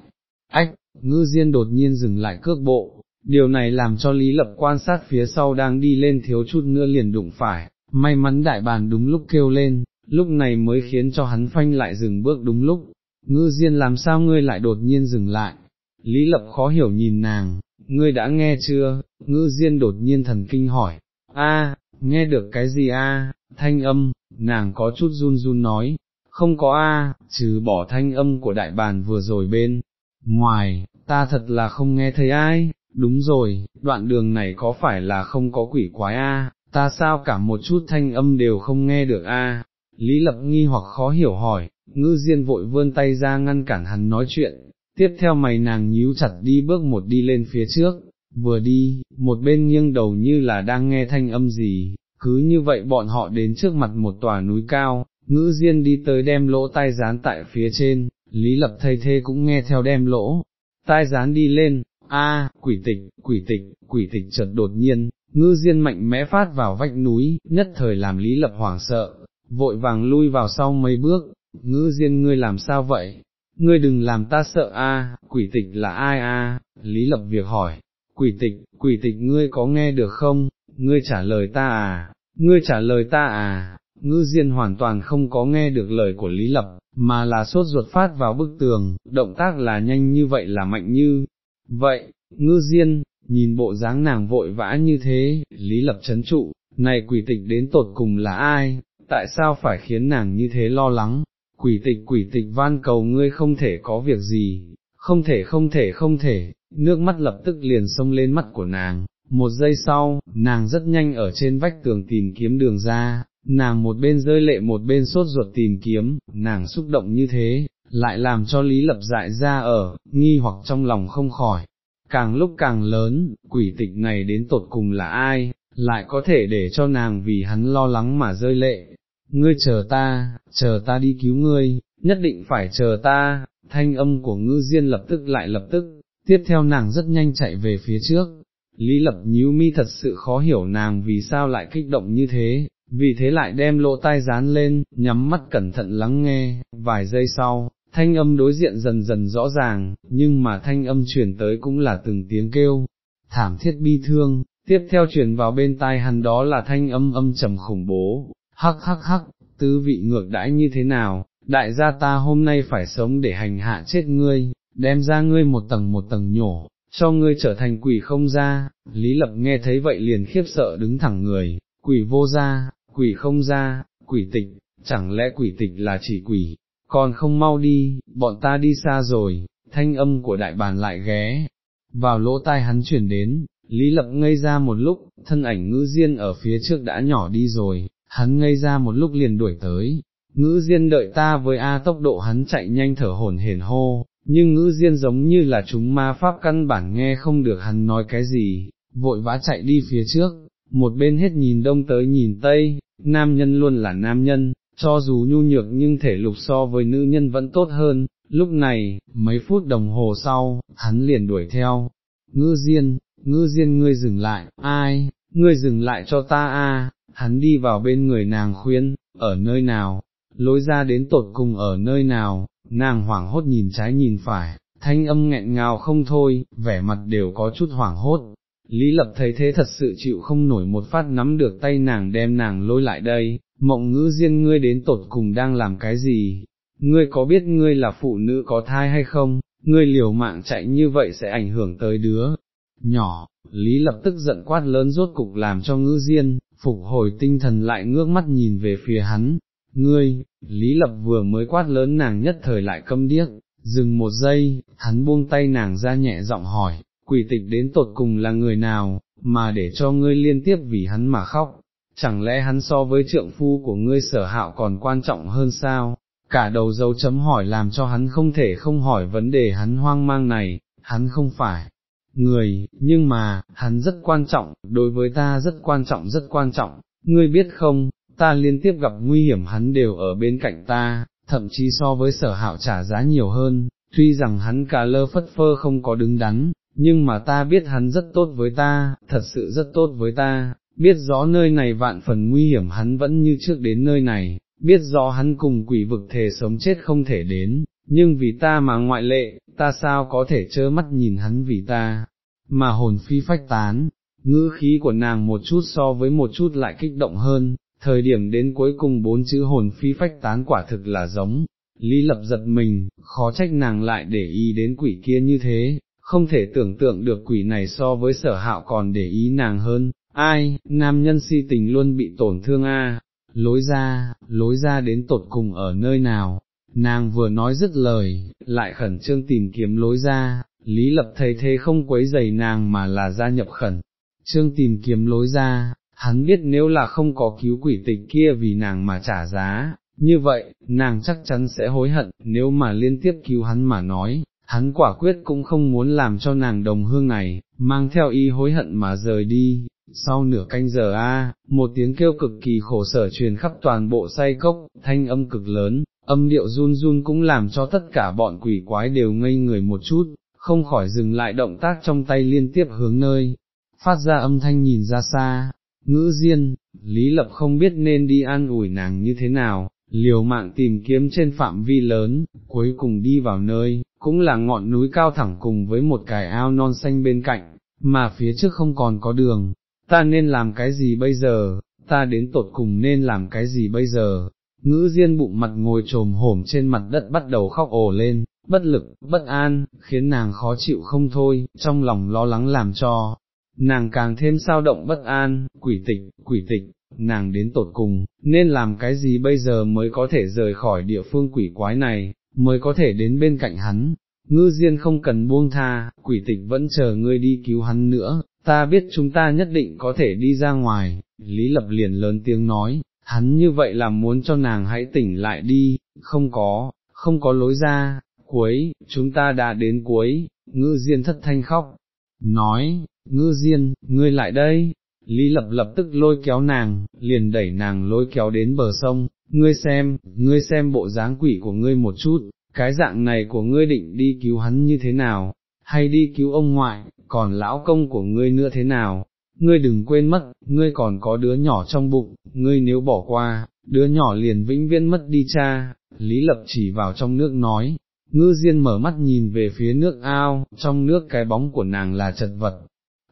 Ách, ngư diên đột nhiên dừng lại cước bộ, điều này làm cho Lý Lập quan sát phía sau đang đi lên thiếu chút nữa liền đụng phải, may mắn đại bàn đúng lúc kêu lên, lúc này mới khiến cho hắn phanh lại dừng bước đúng lúc, ngư diên làm sao ngươi lại đột nhiên dừng lại, Lý Lập khó hiểu nhìn nàng, ngươi đã nghe chưa, ngư diên đột nhiên thần kinh hỏi, a, nghe được cái gì a? Thanh âm, nàng có chút run run nói, không có a, trừ bỏ thanh âm của đại bàn vừa rồi bên, ngoài, ta thật là không nghe thấy ai, đúng rồi, đoạn đường này có phải là không có quỷ quái a? ta sao cả một chút thanh âm đều không nghe được a? Lý Lập nghi hoặc khó hiểu hỏi, ngư diên vội vươn tay ra ngăn cản hắn nói chuyện, tiếp theo mày nàng nhíu chặt đi bước một đi lên phía trước, vừa đi, một bên nghiêng đầu như là đang nghe thanh âm gì, cứ như vậy bọn họ đến trước mặt một tòa núi cao, ngữ diên đi tới đem lỗ tai dán tại phía trên, Lý Lập thay thế cũng nghe theo đem lỗ, tai dán đi lên, a quỷ tịch, quỷ tịch, quỷ tịch chợt đột nhiên, ngư diên mạnh mẽ phát vào vách núi, nhất thời làm Lý Lập hoảng sợ, vội vàng lui vào sau mấy bước, ngư diên ngươi làm sao vậy? Ngươi đừng làm ta sợ a, quỷ tịch là ai a? Lý Lập việc hỏi, quỷ tịch, quỷ tịch ngươi có nghe được không, ngươi trả lời ta à, ngươi trả lời ta à, ngư diên hoàn toàn không có nghe được lời của Lý Lập, mà là sốt ruột phát vào bức tường, động tác là nhanh như vậy là mạnh như, vậy, ngư diên, nhìn bộ dáng nàng vội vã như thế, Lý Lập chấn trụ, này quỷ tịch đến tột cùng là ai, tại sao phải khiến nàng như thế lo lắng, quỷ tịch quỷ tịch van cầu ngươi không thể có việc gì, không thể không thể không thể, nước mắt lập tức liền xông lên mắt của nàng, một giây sau, nàng rất nhanh ở trên vách tường tìm kiếm đường ra, nàng một bên rơi lệ một bên sốt ruột tìm kiếm, nàng xúc động như thế, lại làm cho Lý Lập dại ra ở, nghi hoặc trong lòng không khỏi. Càng lúc càng lớn, quỷ tịch này đến tột cùng là ai, lại có thể để cho nàng vì hắn lo lắng mà rơi lệ. Ngươi chờ ta, chờ ta đi cứu ngươi, nhất định phải chờ ta, thanh âm của ngư diên lập tức lại lập tức, tiếp theo nàng rất nhanh chạy về phía trước, Lý Lập nhíu mi thật sự khó hiểu nàng vì sao lại kích động như thế, vì thế lại đem lỗ tai dán lên, nhắm mắt cẩn thận lắng nghe, vài giây sau, thanh âm đối diện dần dần rõ ràng, nhưng mà thanh âm truyền tới cũng là từng tiếng kêu, thảm thiết bi thương, tiếp theo truyền vào bên tai hắn đó là thanh âm âm trầm khủng bố, hắc hắc hắc, tứ vị ngược đãi như thế nào, đại gia ta hôm nay phải sống để hành hạ chết ngươi, đem ra ngươi một tầng một tầng nhổ, cho ngươi trở thành quỷ không ra, Lý Lập nghe thấy vậy liền khiếp sợ đứng thẳng người, quỷ vô ra, quỷ không ra, quỷ tịch, chẳng lẽ quỷ tịch là chỉ quỷ, còn không mau đi, bọn ta đi xa rồi, thanh âm của đại bàn lại ghé, vào lỗ tai hắn chuyển đến, Lý Lập ngây ra một lúc, thân ảnh ngữ diên ở phía trước đã nhỏ đi rồi, hắn ngây ra một lúc liền đuổi tới, ngữ diên đợi ta với A tốc độ hắn chạy nhanh thở hổn hển hô, nhưng ngữ diên giống như là chúng ma pháp căn bản nghe không được hắn nói cái gì, vội vã chạy đi phía trước, một bên hết nhìn đông tới nhìn tây, nam nhân luôn là nam nhân, cho dù nhu nhược nhưng thể lục so với nữ nhân vẫn tốt hơn, lúc này, mấy phút đồng hồ sau, hắn liền đuổi theo, ngư diên, ngư diên ngươi dừng lại, ai, ngươi dừng lại cho ta a. hắn đi vào bên người nàng khuyên, ở nơi nào, lối ra đến tột cùng ở nơi nào, nàng hoảng hốt nhìn trái nhìn phải, thanh âm nghẹn ngào không thôi, vẻ mặt đều có chút hoảng hốt. Lý Lập thấy thế thật sự chịu không nổi một phát nắm được tay nàng đem nàng lôi lại đây, mộng ngữ riêng ngươi đến tột cùng đang làm cái gì, ngươi có biết ngươi là phụ nữ có thai hay không, ngươi liều mạng chạy như vậy sẽ ảnh hưởng tới đứa nhỏ, Lý lập tức giận quát lớn rốt cục làm cho ngữ diên, phục hồi tinh thần lại ngước mắt nhìn về phía hắn, ngươi, Lý lập vừa mới quát lớn nàng nhất thời lại câm điếc, dừng một giây, hắn buông tay nàng ra nhẹ giọng hỏi, quỷ tịch đến tột cùng là người nào, mà để cho ngươi liên tiếp vì hắn mà khóc, chẳng lẽ hắn so với trượng phu của ngươi sở hạo còn quan trọng hơn sao, cả đầu dấu chấm hỏi làm cho hắn không thể không hỏi vấn đề hắn hoang mang này, hắn không phải người, nhưng mà, hắn rất quan trọng, đối với ta rất quan trọng rất quan trọng, ngươi biết không, ta liên tiếp gặp nguy hiểm hắn đều ở bên cạnh ta, thậm chí so với sở hạo trả giá nhiều hơn, tuy rằng hắn cả lơ phất phơ không có đứng đắn, nhưng mà ta biết hắn rất tốt với ta, thật sự rất tốt với ta, biết rõ nơi này vạn phần nguy hiểm hắn vẫn như trước đến nơi này, biết rõ hắn cùng quỷ vực thề sống chết không thể đến, nhưng vì ta mà ngoại lệ, ta sao có thể trơ mắt nhìn hắn vì ta, mà hồn phi phách tán, ngữ khí của nàng một chút so với một chút lại kích động hơn, thời điểm đến cuối cùng bốn chữ hồn phi phách tán quả thực là giống, Lý Lập giật mình, khó trách nàng lại để ý đến quỷ kia như thế, không thể tưởng tượng được quỷ này so với sở hạo còn để ý nàng hơn, ai, nam nhân si tình luôn bị tổn thương a. lối ra, lối ra đến tột cùng ở nơi nào, nàng vừa nói dứt lời, lại khẩn trương tìm kiếm lối ra, Lý Lập thấy thế không quấy giày nàng mà là gia nhập khẩn, trương tìm kiếm lối ra, hắn biết nếu là không có cứu quỷ tịch kia vì nàng mà trả giá, như vậy, nàng chắc chắn sẽ hối hận, nếu mà liên tiếp cứu hắn mà nói, hắn quả quyết cũng không muốn làm cho nàng đồng hương này, mang theo ý hối hận mà rời đi. Sau nửa canh giờ a, một tiếng kêu cực kỳ khổ sở truyền khắp toàn bộ say cốc, thanh âm cực lớn, âm điệu run run cũng làm cho tất cả bọn quỷ quái đều ngây người một chút, không khỏi dừng lại động tác trong tay liên tiếp hướng nơi, phát ra âm thanh nhìn ra xa, ngữ diên, Lý Lập không biết nên đi an ủi nàng như thế nào, liều mạng tìm kiếm trên phạm vi lớn, cuối cùng đi vào nơi, cũng là ngọn núi cao thẳng cùng với một cái ao non xanh bên cạnh, mà phía trước không còn có đường, ta nên làm cái gì bây giờ, ta đến tột cùng nên làm cái gì bây giờ, ngữ diên bụng mặt ngồi trồm hổm trên mặt đất bắt đầu khóc ồ lên, bất lực, bất an, khiến nàng khó chịu không thôi, trong lòng lo lắng làm cho, nàng càng thêm sao động bất an, quỷ tịch, quỷ tịch, nàng đến tột cùng, nên làm cái gì bây giờ mới có thể rời khỏi địa phương quỷ quái này, mới có thể đến bên cạnh hắn. Ngư Diên không cần buông tha, quỷ tịch vẫn chờ ngươi đi cứu hắn nữa, ta biết chúng ta nhất định có thể đi ra ngoài, Lý Lập liền lớn tiếng nói, hắn như vậy là muốn cho nàng hãy tỉnh lại đi, không có, không có lối ra, cuối, chúng ta đã đến cuối, ngư diên thất thanh khóc, nói, ngư diên, ngươi lại đây, Lý lập lập tức lôi kéo nàng, liền đẩy nàng lôi kéo đến bờ sông, ngươi xem, ngươi xem bộ dáng quỷ của ngươi một chút, cái dạng này của ngươi định đi cứu hắn như thế nào, hay đi cứu ông ngoại, còn lão công của ngươi nữa thế nào, ngươi đừng quên mất, ngươi còn có đứa nhỏ trong bụng, ngươi nếu bỏ qua, đứa nhỏ liền vĩnh viễn mất đi cha, Lý Lập chỉ vào trong nước nói, ngư diên mở mắt nhìn về phía nước ao, trong nước cái bóng của nàng là chật vật,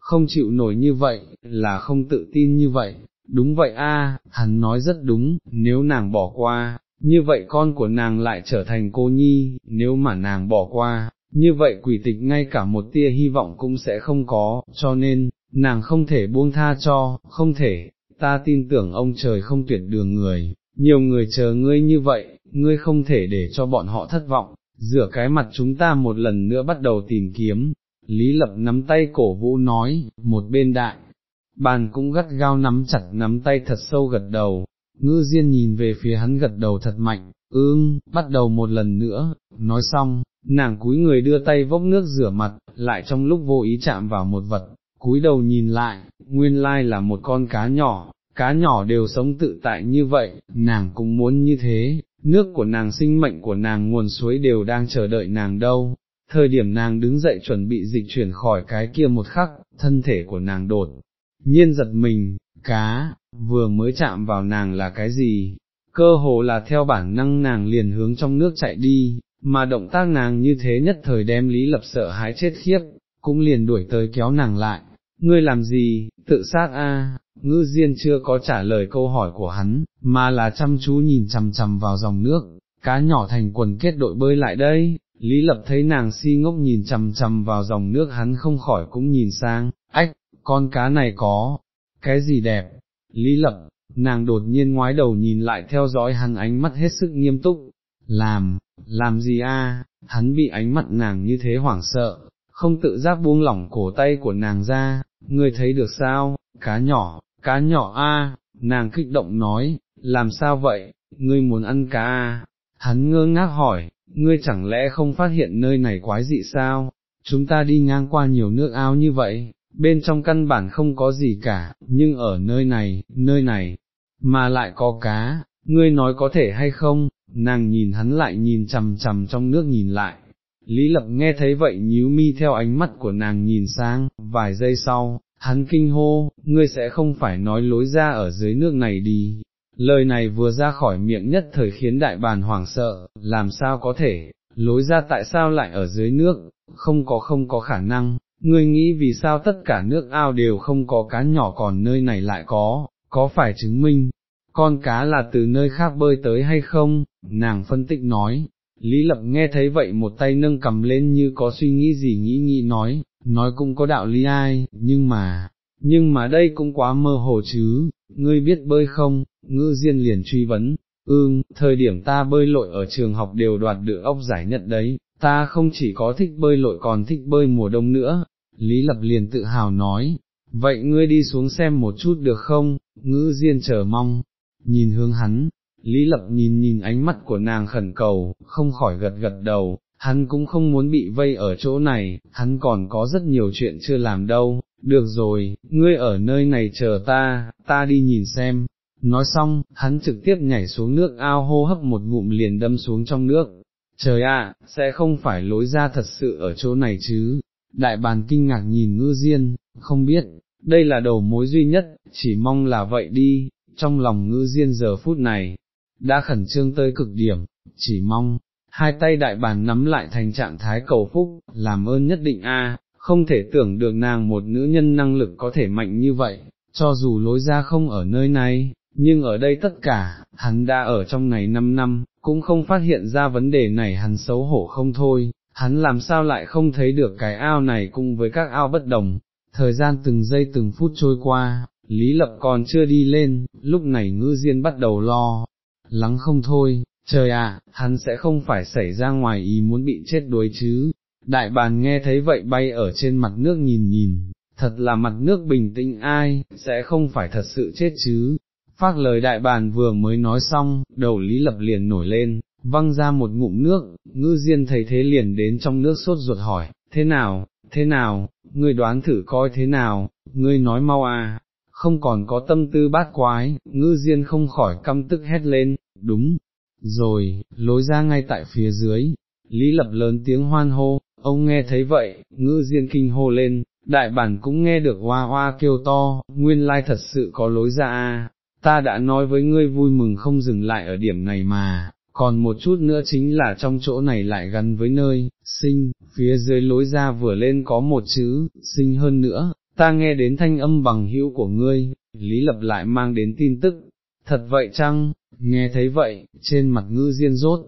không chịu nổi như vậy, là không tự tin như vậy, đúng vậy a, hắn nói rất đúng, nếu nàng bỏ qua, như vậy con của nàng lại trở thành cô nhi, nếu mà nàng bỏ qua, như vậy quỷ tịch ngay cả một tia hy vọng cũng sẽ không có, cho nên, nàng không thể buông tha cho, không thể, ta tin tưởng ông trời không tuyệt đường người, nhiều người chờ ngươi như vậy, ngươi không thể để cho bọn họ thất vọng, rửa cái mặt chúng ta một lần nữa bắt đầu tìm kiếm. Lý Lập nắm tay cổ vũ nói, một bên đại, bàn cũng gắt gao nắm chặt nắm tay thật sâu gật đầu, ngư diên nhìn về phía hắn gật đầu thật mạnh, ương, bắt đầu một lần nữa, nói xong, nàng cúi người đưa tay vốc nước rửa mặt, lại trong lúc vô ý chạm vào một vật, cúi đầu nhìn lại, nguyên lai là một con cá nhỏ, cá nhỏ đều sống tự tại như vậy, nàng cũng muốn như thế, nước của nàng sinh mệnh của nàng nguồn suối đều đang chờ đợi nàng đâu. Thời điểm nàng đứng dậy chuẩn bị dịch chuyển khỏi cái kia một khắc, thân thể của nàng đột, nhiên giật mình, cá, vừa mới chạm vào nàng là cái gì, cơ hồ là theo bản năng nàng liền hướng trong nước chạy đi, mà động tác nàng như thế nhất thời đem Lý Lập sợ hãi chết khiếp, cũng liền đuổi tới kéo nàng lại, ngươi làm gì, tự sát a? Ngư diên chưa có trả lời câu hỏi của hắn, mà là chăm chú nhìn chằm chằm vào dòng nước, cá nhỏ thành quần kết đội bơi lại đây, Lý Lập thấy nàng si ngốc nhìn chằm chằm vào dòng nước hắn không khỏi cũng nhìn sang, ách, con cá này có, cái gì đẹp, Lý Lập, nàng đột nhiên ngoái đầu nhìn lại theo dõi hắn ánh mắt hết sức nghiêm túc, làm, làm gì a? hắn bị ánh mắt nàng như thế hoảng sợ, không tự giác buông lỏng cổ tay của nàng ra, ngươi thấy được sao, cá nhỏ, cá nhỏ a, nàng kích động nói, làm sao vậy, ngươi muốn ăn cá a? Hắn ngơ ngác hỏi, ngươi chẳng lẽ không phát hiện nơi này quái dị sao, chúng ta đi ngang qua nhiều nước ao như vậy, bên trong căn bản không có gì cả, nhưng ở nơi này, nơi này, mà lại có cá, ngươi nói có thể hay không, nàng nhìn hắn lại nhìn chằm chằm trong nước nhìn lại. Lý Lập nghe thấy vậy nhíu mi theo ánh mắt của nàng nhìn sang, vài giây sau, hắn kinh hô, ngươi sẽ không phải nói lối ra ở dưới nước này đi. Lời này vừa ra khỏi miệng nhất thời khiến đại bàn hoảng sợ, làm sao có thể, lối ra tại sao lại ở dưới nước, không có không có khả năng, ngươi nghĩ vì sao tất cả nước ao đều không có cá nhỏ còn nơi này lại có, có phải chứng minh, con cá là từ nơi khác bơi tới hay không, nàng phân tích nói, Lý Lập nghe thấy vậy một tay nâng cầm lên như có suy nghĩ gì nghĩ nghĩ nói, nói cũng có đạo lý ai, nhưng mà, nhưng mà đây cũng quá mơ hồ chứ, ngươi biết bơi không, ngư diên liền truy vấn, ương, thời điểm ta bơi lội ở trường học đều đoạt được ốc giải nhất đấy, ta không chỉ có thích bơi lội còn thích bơi mùa đông nữa, Lý Lập liền tự hào nói, vậy ngươi đi xuống xem một chút được không, ngữ diên chờ mong, nhìn hướng hắn, Lý Lập nhìn nhìn ánh mắt của nàng khẩn cầu, không khỏi gật gật đầu, hắn cũng không muốn bị vây ở chỗ này, hắn còn có rất nhiều chuyện chưa làm đâu, được rồi, ngươi ở nơi này chờ ta, ta đi nhìn xem. Nói xong, hắn trực tiếp nhảy xuống nước ao hô hấp một ngụm liền đâm xuống trong nước. Trời ạ, sẽ không phải lối ra thật sự ở chỗ này chứ. Đại bàn kinh ngạc nhìn ngư diên, không biết, đây là đầu mối duy nhất, chỉ mong là vậy đi, trong lòng ngư diên giờ phút này, đã khẩn trương tới cực điểm, chỉ mong, hai tay đại bàn nắm lại thành trạng thái cầu phúc, làm ơn nhất định a, không thể tưởng được nàng một nữ nhân năng lực có thể mạnh như vậy, cho dù lối ra không ở nơi này, nhưng ở đây tất cả, hắn đã ở trong này 5 năm, cũng không phát hiện ra vấn đề này hắn xấu hổ không thôi, hắn làm sao lại không thấy được cái ao này cùng với các ao bất đồng, thời gian từng giây từng phút trôi qua, Lý Lập còn chưa đi lên, lúc này ngư diên bắt đầu lo, lắng không thôi, trời ạ, hắn sẽ không phải xảy ra ngoài ý muốn bị chết đuối chứ, đại bàn nghe thấy vậy bay ở trên mặt nước nhìn nhìn, thật là mặt nước bình tĩnh ai, sẽ không phải thật sự chết chứ. Phát lời đại bàn vừa mới nói xong, đầu Lý Lập liền nổi lên, văng ra một ngụm nước, ngư diên thấy thế liền đến trong nước sốt ruột hỏi, thế nào, thế nào, ngươi đoán thử coi thế nào, ngươi nói mau à, không còn có tâm tư bát quái, ngư diên không khỏi căm tức hét lên, đúng, rồi, lối ra ngay tại phía dưới, Lý Lập lớn tiếng hoan hô, ông nghe thấy vậy, ngư diên kinh hô lên, đại bản cũng nghe được hoa hoa kêu to, nguyên lai thật sự có lối ra à, ta đã nói với ngươi vui mừng không dừng lại ở điểm này mà, còn một chút nữa chính là trong chỗ này lại gắn với nơi, sinh, phía dưới lối ra vừa lên có một chữ, sinh hơn nữa, ta nghe đến thanh âm bằng hữu của ngươi, Lý Lập lại mang đến tin tức, thật vậy chăng, nghe thấy vậy, trên mặt ngư diên rốt,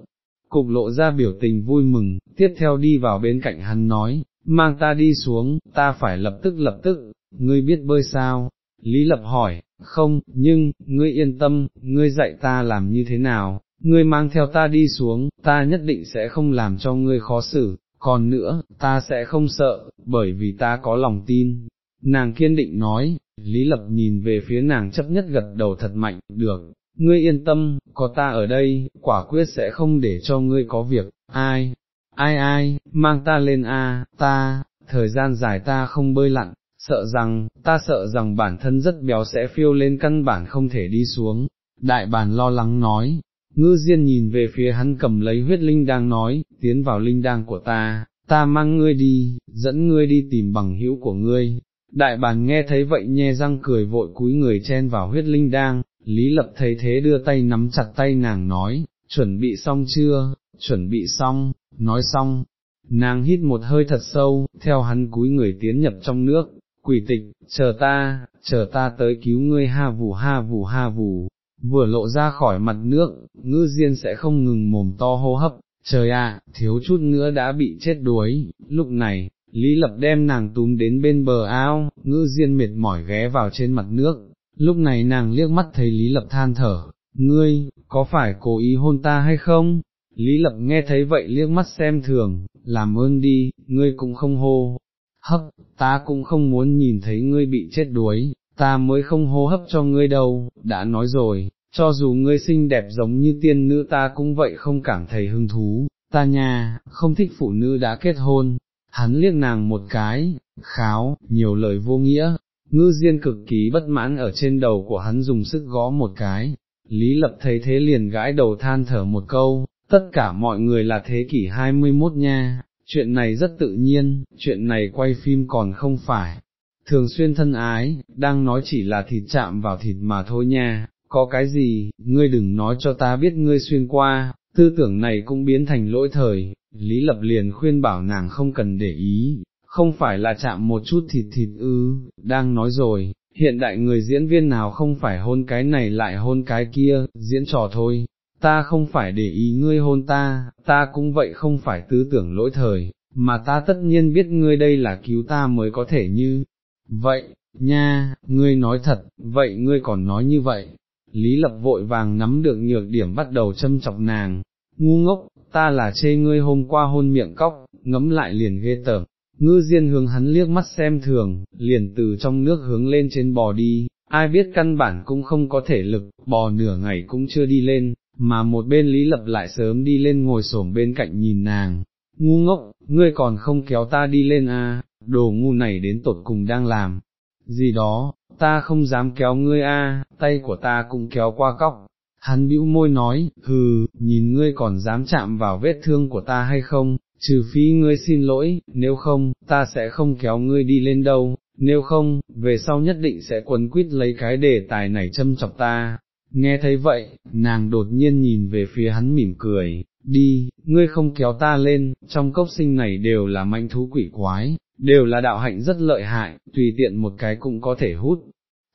cục lộ ra biểu tình vui mừng, tiếp theo đi vào bên cạnh hắn nói, mang ta đi xuống, ta phải lập tức lập tức, ngươi biết bơi sao? Lý Lập hỏi, không, nhưng, ngươi yên tâm, ngươi dạy ta làm như thế nào, ngươi mang theo ta đi xuống, ta nhất định sẽ không làm cho ngươi khó xử, còn nữa, ta sẽ không sợ, bởi vì ta có lòng tin. Nàng kiên định nói, Lý Lập nhìn về phía nàng chấp nhất gật đầu thật mạnh, được, ngươi yên tâm, có ta ở đây, quả quyết sẽ không để cho ngươi có việc, ai, ai ai, mang ta lên a, ta, thời gian dài ta không bơi lặn, sợ rằng, ta sợ rằng bản thân rất béo sẽ phiêu lên căn bản không thể đi xuống. Đại bản lo lắng nói, ngư diên nhìn về phía hắn cầm lấy huyết linh đang nói, tiến vào linh đang của ta, ta mang ngươi đi, dẫn ngươi đi tìm bằng hữu của ngươi. Đại bản nghe thấy vậy nhe răng cười vội cúi người chen vào huyết linh đang, Lý Lập thấy thế đưa tay nắm chặt tay nàng nói, chuẩn bị xong chưa, chuẩn bị xong, nói xong, nàng hít một hơi thật sâu, theo hắn cúi người tiến nhập trong nước, quỷ tịch, chờ ta, chờ ta tới cứu ngươi ha vù ha vù ha vù, vừa lộ ra khỏi mặt nước, ngư diên sẽ không ngừng mồm to hô hấp, trời ạ, thiếu chút nữa đã bị chết đuối, lúc này, Lý Lập đem nàng túm đến bên bờ ao, ngư diên mệt mỏi ghé vào trên mặt nước, lúc này nàng liếc mắt thấy Lý Lập than thở, ngươi, có phải cố ý hôn ta hay không? Lý Lập nghe thấy vậy liếc mắt xem thường, làm ơn đi, ngươi cũng không hô, hấp, ta cũng không muốn nhìn thấy ngươi bị chết đuối, ta mới không hô hấp cho ngươi đâu, đã nói rồi, cho dù ngươi xinh đẹp giống như tiên nữ ta cũng vậy không cảm thấy hứng thú, ta nha, không thích phụ nữ đã kết hôn, hắn liếc nàng một cái, kháo, nhiều lời vô nghĩa, ngư diên cực kỳ bất mãn ở trên đầu của hắn dùng sức gõ một cái, Lý Lập thấy thế liền gãi đầu than thở một câu, tất cả mọi người là thế kỷ 21 nha, chuyện này rất tự nhiên, chuyện này quay phim còn không phải. Thường xuyên thân ái, đang nói chỉ là thịt chạm vào thịt mà thôi nha, có cái gì, ngươi đừng nói cho ta biết ngươi xuyên qua, tư tưởng này cũng biến thành lỗi thời, Lý Lập liền khuyên bảo nàng không cần để ý, không phải là chạm một chút thịt thịt ư, đang nói rồi, hiện đại người diễn viên nào không phải hôn cái này lại hôn cái kia, diễn trò thôi, ta không phải để ý ngươi hôn ta, ta cũng vậy không phải tư tưởng lỗi thời, mà ta tất nhiên biết ngươi đây là cứu ta mới có thể như, vậy, nha, ngươi nói thật, vậy ngươi còn nói như vậy, Lý Lập vội vàng nắm được nhược điểm bắt đầu châm chọc nàng, ngu ngốc, ta là chê ngươi hôm qua hôn miệng cóc, ngấm lại liền ghê tởm, ngư diên hướng hắn liếc mắt xem thường, liền từ trong nước hướng lên trên bò đi, ai biết căn bản cũng không có thể lực, bò nửa ngày cũng chưa đi lên, mà một bên Lý Lập lại sớm đi lên ngồi xổm bên cạnh nhìn nàng, ngu ngốc, ngươi còn không kéo ta đi lên à, đồ ngu này đến tột cùng đang làm, gì đó, ta không dám kéo ngươi a, tay của ta cũng kéo qua cóc. Hắn bĩu môi nói, hừ, nhìn ngươi còn dám chạm vào vết thương của ta hay không, trừ phi ngươi xin lỗi, nếu không, ta sẽ không kéo ngươi đi lên đâu, nếu không, về sau nhất định sẽ quấn quýt lấy cái đề tài này châm chọc ta. Nghe thấy vậy, nàng đột nhiên nhìn về phía hắn mỉm cười, đi, ngươi không kéo ta lên, trong cốc sinh này đều là manh thú quỷ quái, đều là đạo hạnh rất lợi hại, tùy tiện một cái cũng có thể hút,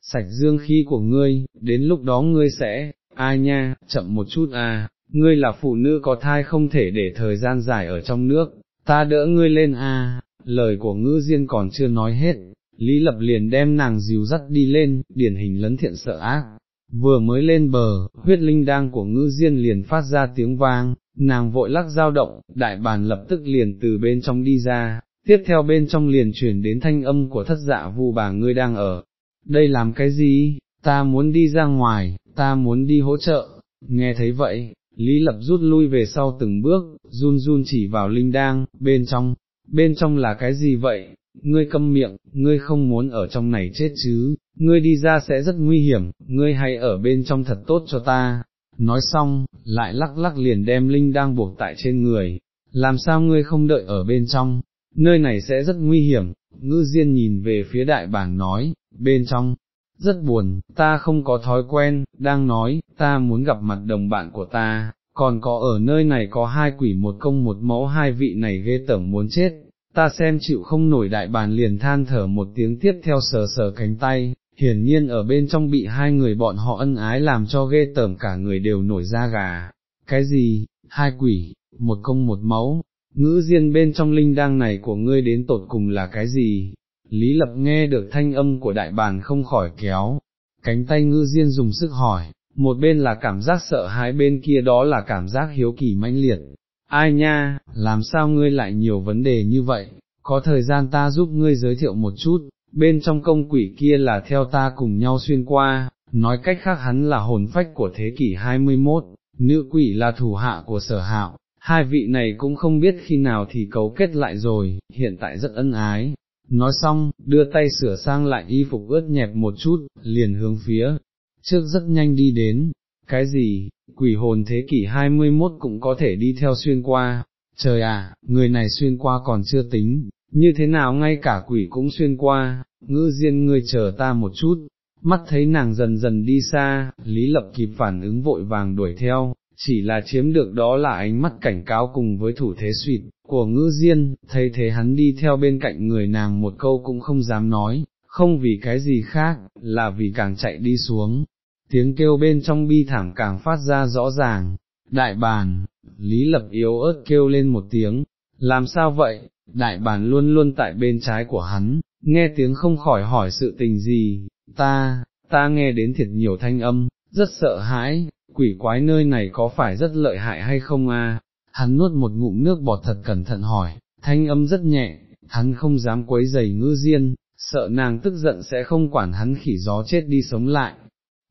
sạch dương khí của ngươi, đến lúc đó ngươi sẽ, ai nha, chậm một chút à, ngươi là phụ nữ có thai không thể để thời gian dài ở trong nước, ta đỡ ngươi lên à, lời của ngữ diên còn chưa nói hết, Lý Lập liền đem nàng dìu dắt đi lên, điển hình lấn thiện sợ ác. Vừa mới lên bờ, huyết linh đang của ngữ diên liền phát ra tiếng vang, nàng vội lắc dao động, đại bàn lập tức liền từ bên trong đi ra, tiếp theo bên trong liền chuyển đến thanh âm của thất dạ vu bà ngươi đang ở, đây làm cái gì, ta muốn đi ra ngoài, ta muốn đi hỗ trợ, nghe thấy vậy, Lý Lập rút lui về sau từng bước, run run chỉ vào linh đang, bên trong, bên trong là cái gì vậy, ngươi câm miệng, ngươi không muốn ở trong này chết chứ, ngươi đi ra sẽ rất nguy hiểm, ngươi hãy ở bên trong thật tốt cho ta. Nói xong, lại lắc lắc liền đem linh đang buộc tại trên người, làm sao ngươi không đợi ở bên trong, nơi này sẽ rất nguy hiểm, ngư diên nhìn về phía đại bảng nói, bên trong, rất buồn, ta không có thói quen, đang nói, ta muốn gặp mặt đồng bạn của ta, còn có ở nơi này có hai quỷ một công một mẫu hai vị này ghê tởm muốn chết, ta xem chịu không nổi đại bàn liền than thở một tiếng tiếp theo sờ sờ cánh tay, hiển nhiên ở bên trong bị hai người bọn họ ân ái làm cho ghê tởm cả người đều nổi da gà. Cái gì, hai quỷ, một công một mẫu, ngữ riêng bên trong linh đang này của ngươi đến tột cùng là cái gì? Lý Lập nghe được thanh âm của đại bàn không khỏi kéo, cánh tay ngư diên dùng sức hỏi, một bên là cảm giác sợ hãi bên kia đó là cảm giác hiếu kỳ mãnh liệt. Ai nha, làm sao ngươi lại nhiều vấn đề như vậy, có thời gian ta giúp ngươi giới thiệu một chút, bên trong công quỷ kia là theo ta cùng nhau xuyên qua, nói cách khác hắn là hồn phách của thế kỷ 21, nữ quỷ là thủ hạ của sở hạo, hai vị này cũng không biết khi nào thì cấu kết lại rồi, hiện tại rất ân ái. Nói xong, đưa tay sửa sang lại y phục ướt nhẹp một chút, liền hướng phía, trước rất nhanh đi đến, cái gì, quỷ hồn thế kỷ 21 cũng có thể đi theo xuyên qua, trời à, người này xuyên qua còn chưa tính, như thế nào ngay cả quỷ cũng xuyên qua, ngư diên ngươi chờ ta một chút, mắt thấy nàng dần dần đi xa, Lý Lập kịp phản ứng vội vàng đuổi theo, chỉ là chiếm được đó là ánh mắt cảnh cáo cùng với thủ thế suyệt của ngữ diên, thấy thế hắn đi theo bên cạnh người nàng một câu cũng không dám nói, không vì cái gì khác, là vì càng chạy đi xuống, tiếng kêu bên trong bi thảm càng phát ra rõ ràng, đại bàn, Lý Lập yếu ớt kêu lên một tiếng, làm sao vậy, đại bàn luôn luôn tại bên trái của hắn, nghe tiếng không khỏi hỏi sự tình gì, ta, ta nghe đến thiệt nhiều thanh âm, rất sợ hãi, quỷ quái nơi này có phải rất lợi hại hay không a? Hắn nuốt một ngụm nước bọt thật cẩn thận hỏi, thanh âm rất nhẹ, hắn không dám quấy giày ngư diên, sợ nàng tức giận sẽ không quản hắn khỉ gió chết đi sống lại.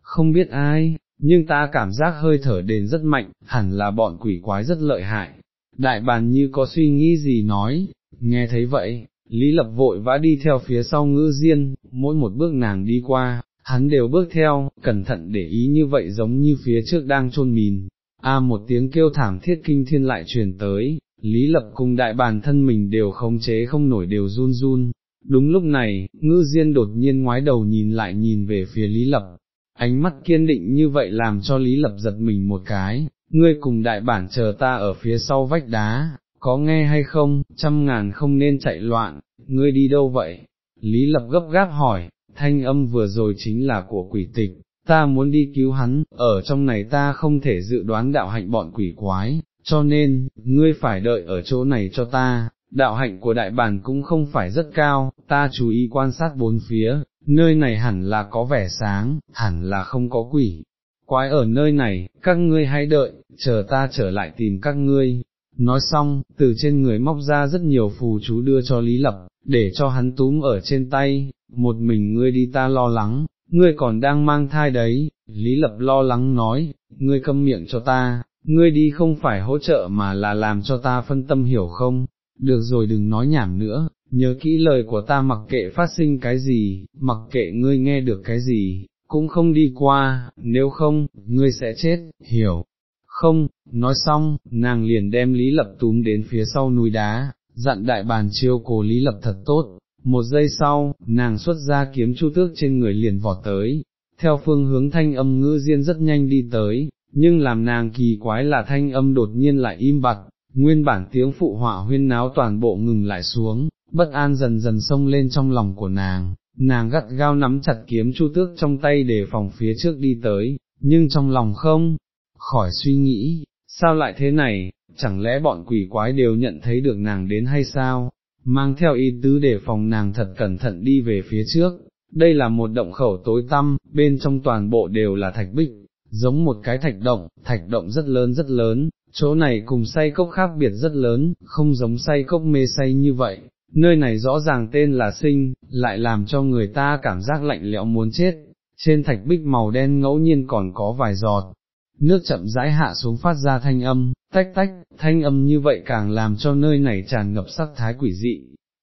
Không biết ai, nhưng ta cảm giác hơi thở đền rất mạnh, hẳn là bọn quỷ quái rất lợi hại. Đại bàn như có suy nghĩ gì nói, nghe thấy vậy, Lý Lập vội vã đi theo phía sau ngữ diên, mỗi một bước nàng đi qua, hắn đều bước theo, cẩn thận để ý như vậy giống như phía trước đang chôn mìn. A một tiếng kêu thảm thiết kinh thiên lại truyền tới, Lý Lập cùng đại bàn thân mình đều khống chế không nổi đều run run. Đúng lúc này, ngư diên đột nhiên ngoái đầu nhìn lại nhìn về phía Lý Lập, ánh mắt kiên định như vậy làm cho Lý Lập giật mình một cái, ngươi cùng đại bản chờ ta ở phía sau vách đá, có nghe hay không, trăm ngàn không nên chạy loạn, ngươi đi đâu vậy? Lý Lập gấp gáp hỏi, thanh âm vừa rồi chính là của quỷ tịch, ta muốn đi cứu hắn, ở trong này ta không thể dự đoán đạo hạnh bọn quỷ quái, cho nên, ngươi phải đợi ở chỗ này cho ta, đạo hạnh của đại bản cũng không phải rất cao, ta chú ý quan sát bốn phía, nơi này hẳn là có vẻ sáng, hẳn là không có quỷ. Quái ở nơi này, các ngươi hãy đợi, chờ ta trở lại tìm các ngươi. Nói xong, từ trên người móc ra rất nhiều phù chú đưa cho Lý Lập, để cho hắn túm ở trên tay, một mình ngươi đi ta lo lắng, ngươi còn đang mang thai đấy, Lý Lập lo lắng nói, ngươi câm miệng cho ta, ngươi đi không phải hỗ trợ mà là làm cho ta phân tâm hiểu không, được rồi đừng nói nhảm nữa, nhớ kỹ lời của ta mặc kệ phát sinh cái gì, mặc kệ ngươi nghe được cái gì, cũng không đi qua, nếu không, ngươi sẽ chết, hiểu. Không, nói xong, nàng liền đem Lý Lập túm đến phía sau núi đá, dặn đại bàn chiêu cố Lý Lập thật tốt, một giây sau, nàng xuất ra kiếm chu tước trên người liền vọt tới, theo phương hướng thanh âm ngữ diên rất nhanh đi tới, nhưng làm nàng kỳ quái là thanh âm đột nhiên lại im bặt, nguyên bản tiếng phụ họa huyên náo toàn bộ ngừng lại xuống, bất an dần dần sông lên trong lòng của nàng, nàng gắt gao nắm chặt kiếm chu tước trong tay để phòng phía trước đi tới, nhưng trong lòng không, khỏi suy nghĩ, sao lại thế này, chẳng lẽ bọn quỷ quái đều nhận thấy được nàng đến hay sao, mang theo ý tứ để phòng nàng thật cẩn thận đi về phía trước, đây là một động khẩu tối tăm, bên trong toàn bộ đều là thạch bích, giống một cái thạch động, thạch động rất lớn rất lớn, chỗ này cùng say cốc khác biệt rất lớn, không giống say cốc mê say như vậy, nơi này rõ ràng tên là sinh, lại làm cho người ta cảm giác lạnh lẽo muốn chết, trên thạch bích màu đen ngẫu nhiên còn có vài giọt, nước chậm rãi hạ xuống phát ra thanh âm, tách tách, thanh âm như vậy càng làm cho nơi này tràn ngập sắc thái quỷ dị,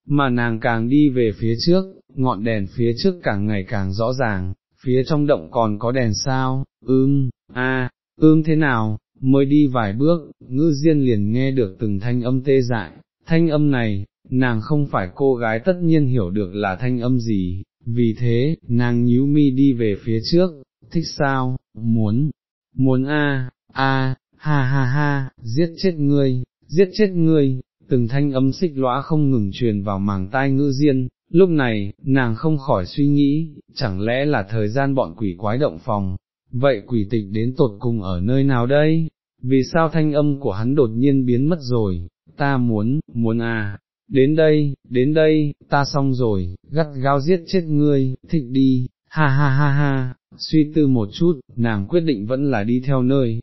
mà nàng càng đi về phía trước, ngọn đèn phía trước càng ngày càng rõ ràng, phía trong động còn có đèn sao, ưm, a, ưm thế nào, mới đi vài bước, ngư diên liền nghe được từng thanh âm tê dại, thanh âm này, nàng không phải cô gái tất nhiên hiểu được là thanh âm gì, vì thế, nàng nhíu mi đi về phía trước, thích sao, muốn, muốn a, a, ha ha ha, giết chết ngươi, giết chết ngươi, từng thanh âm xích lõa không ngừng truyền vào màng tai ngữ diên, lúc này, nàng không khỏi suy nghĩ, chẳng lẽ là thời gian bọn quỷ quái động phòng, vậy quỷ tịch đến tột cùng ở nơi nào đây, vì sao thanh âm của hắn đột nhiên biến mất rồi, ta muốn, muốn à, đến đây, đến đây, ta xong rồi, gắt gao giết chết ngươi, thích đi, ha ha ha ha, suy tư một chút, nàng quyết định vẫn là đi theo nơi,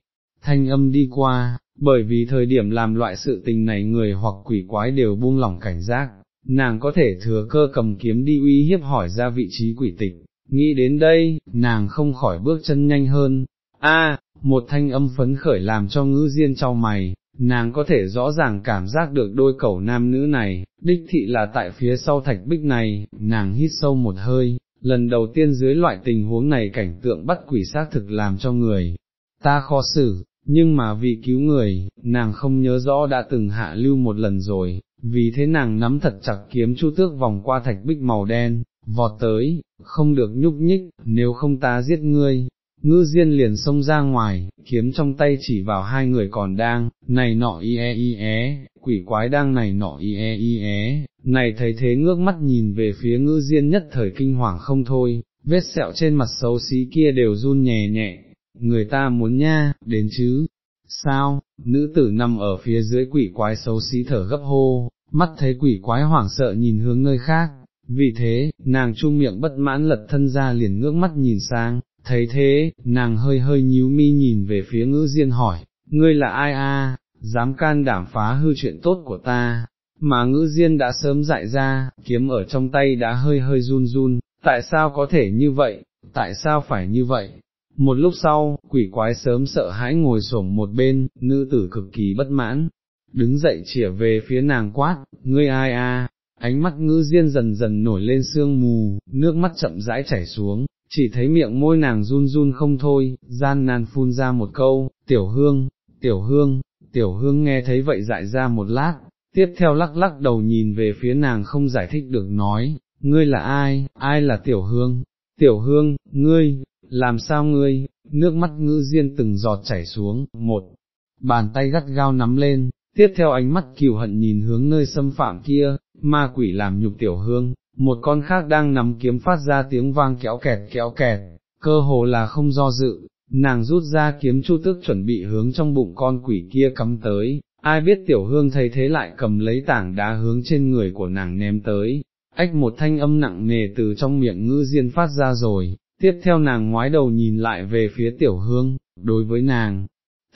thanh âm đi qua, bởi vì thời điểm làm loại sự tình này người hoặc quỷ quái đều buông lỏng cảnh giác, nàng có thể thừa cơ cầm kiếm đi uy hiếp hỏi ra vị trí quỷ tịch, nghĩ đến đây, nàng không khỏi bước chân nhanh hơn, a một thanh âm phấn khởi làm cho ngữ diên trao mày, nàng có thể rõ ràng cảm giác được đôi cẩu nam nữ này, đích thị là tại phía sau thạch bích này, nàng hít sâu một hơi, lần đầu tiên dưới loại tình huống này cảnh tượng bắt quỷ xác thực làm cho người, ta khó xử, nhưng mà vì cứu người, nàng không nhớ rõ đã từng hạ lưu một lần rồi, vì thế nàng nắm thật chặt kiếm chu tước vòng qua thạch bích màu đen, vọt tới, không được nhúc nhích, nếu không ta giết ngươi. Ngư Diên liền xông ra ngoài, kiếm trong tay chỉ vào hai người còn đang, này nọ y e y é, quỷ quái đang này nọ y e y é, này thấy thế ngước mắt nhìn về phía ngư Diên nhất thời kinh hoàng không thôi, vết sẹo trên mặt xấu xí kia đều run nhẹ nhẹ, người ta muốn nha, đến chứ, sao, nữ tử nằm ở phía dưới quỷ quái xấu xí thở gấp hô, mắt thấy quỷ quái hoảng sợ nhìn hướng nơi khác, vì thế, nàng chu miệng bất mãn lật thân ra liền ngước mắt nhìn sang, thấy thế, nàng hơi hơi nhíu mi nhìn về phía ngữ diên hỏi, ngươi là ai a? dám can đảm phá hư chuyện tốt của ta, mà ngữ diên đã sớm dại ra, kiếm ở trong tay đã hơi hơi run run, tại sao có thể như vậy, tại sao phải như vậy, một lúc sau, quỷ quái sớm sợ hãi ngồi xổm một bên, nữ tử cực kỳ bất mãn, đứng dậy chỉa về phía nàng quát, ngươi ai a? ánh mắt ngữ diên dần dần nổi lên sương mù, nước mắt chậm rãi chảy xuống, chỉ thấy miệng môi nàng run run không thôi, gian nan phun ra một câu, tiểu hương, tiểu hương, tiểu hương nghe thấy vậy dại ra một lát, tiếp theo lắc lắc đầu nhìn về phía nàng không giải thích được nói, ngươi là ai, ai là tiểu hương, tiểu hương, ngươi, làm sao ngươi, nước mắt ngữ diên từng giọt chảy xuống, một, bàn tay gắt gao nắm lên, tiếp theo ánh mắt kiều hận nhìn hướng nơi xâm phạm kia, ma quỷ làm nhục tiểu hương, một con khác đang nắm kiếm phát ra tiếng vang kéo kẹt kéo kẹt, cơ hồ là không do dự, nàng rút ra kiếm chu tức chuẩn bị hướng trong bụng con quỷ kia cắm tới, ai biết tiểu hương thấy thế lại cầm lấy tảng đá hướng trên người của nàng ném tới, ách một thanh âm nặng nề từ trong miệng ngư diên phát ra rồi, tiếp theo nàng ngoái đầu nhìn lại về phía tiểu hương, đối với nàng,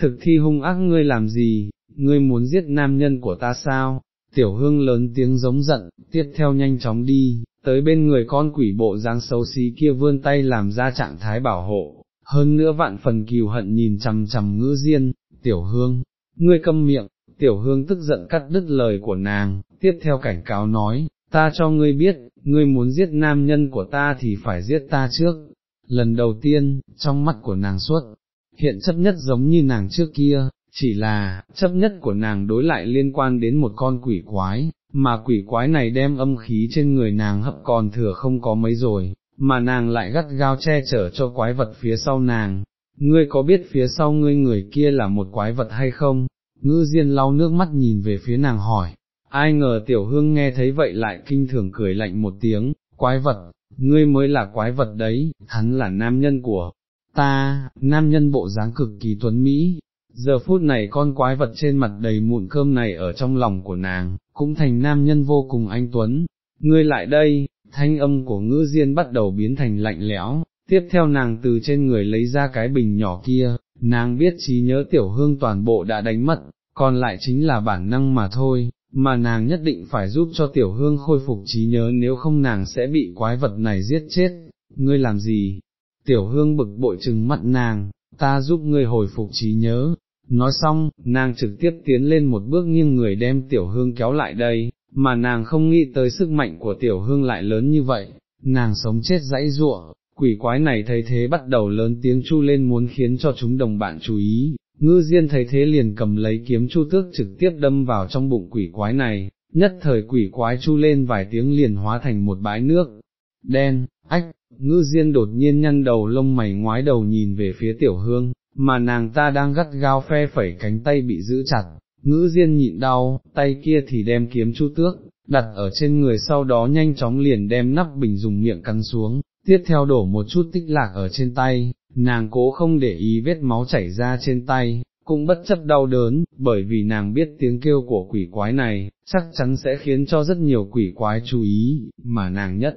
thực thi hung ác ngươi làm gì, ngươi muốn giết nam nhân của ta sao, tiểu hương lớn tiếng giống giận, tiếp theo nhanh chóng đi, tới bên người con quỷ bộ dáng xấu xí kia vươn tay làm ra trạng thái bảo hộ, hơn nữa vạn phần kiều hận nhìn chằm chằm ngữ diên, tiểu hương, ngươi câm miệng, tiểu hương tức giận cắt đứt lời của nàng, tiếp theo cảnh cáo nói, ta cho ngươi biết, ngươi muốn giết nam nhân của ta thì phải giết ta trước. Lần đầu tiên, trong mắt của nàng xuất, hiện chấp nhất giống như nàng trước kia, chỉ là, chấp nhất của nàng đối lại liên quan đến một con quỷ quái, mà quỷ quái này đem âm khí trên người nàng hấp còn thừa không có mấy rồi, mà nàng lại gắt gao che chở cho quái vật phía sau nàng. Ngươi có biết phía sau ngươi người kia là một quái vật hay không? Ngư Diên lau nước mắt nhìn về phía nàng hỏi, ai ngờ tiểu hương nghe thấy vậy lại kinh thường cười lạnh một tiếng, quái vật, ngươi mới là quái vật đấy, hắn là nam nhân của ta, nam nhân bộ dáng cực kỳ tuấn Mỹ. Giờ phút này con quái vật trên mặt đầy mụn cơm này ở trong lòng của nàng, cũng thành nam nhân vô cùng anh Tuấn, ngươi lại đây, thanh âm của ngữ diên bắt đầu biến thành lạnh lẽo, tiếp theo nàng từ trên người lấy ra cái bình nhỏ kia, nàng biết trí nhớ tiểu hương toàn bộ đã đánh mất, còn lại chính là bản năng mà thôi, mà nàng nhất định phải giúp cho tiểu hương khôi phục trí nhớ nếu không nàng sẽ bị quái vật này giết chết, ngươi làm gì? Tiểu hương bực bội trừng mắt nàng, ta giúp ngươi hồi phục trí nhớ, nói xong, nàng trực tiếp tiến lên một bước nghiêng người đem tiểu hương kéo lại đây, mà nàng không nghĩ tới sức mạnh của tiểu hương lại lớn như vậy, nàng sống chết dãy ruộng, quỷ quái này thấy thế bắt đầu lớn tiếng chu lên muốn khiến cho chúng đồng bạn chú ý, ngư diên thấy thế liền cầm lấy kiếm chu tước trực tiếp đâm vào trong bụng quỷ quái này, nhất thời quỷ quái chu lên vài tiếng liền hóa thành một bãi nước, đen, ách, ngư diên đột nhiên nhăn đầu lông mày ngoái đầu nhìn về phía tiểu hương, mà nàng ta đang gắt gao phe phẩy cánh tay bị giữ chặt, Ngư diên nhịn đau, tay kia thì đem kiếm chu tước, đặt ở trên người sau đó nhanh chóng liền đem nắp bình dùng miệng cắn xuống, tiếp theo đổ một chút tích lạc ở trên tay, nàng cố không để ý vết máu chảy ra trên tay, cũng bất chấp đau đớn, bởi vì nàng biết tiếng kêu của quỷ quái này, chắc chắn sẽ khiến cho rất nhiều quỷ quái chú ý, mà nàng nhất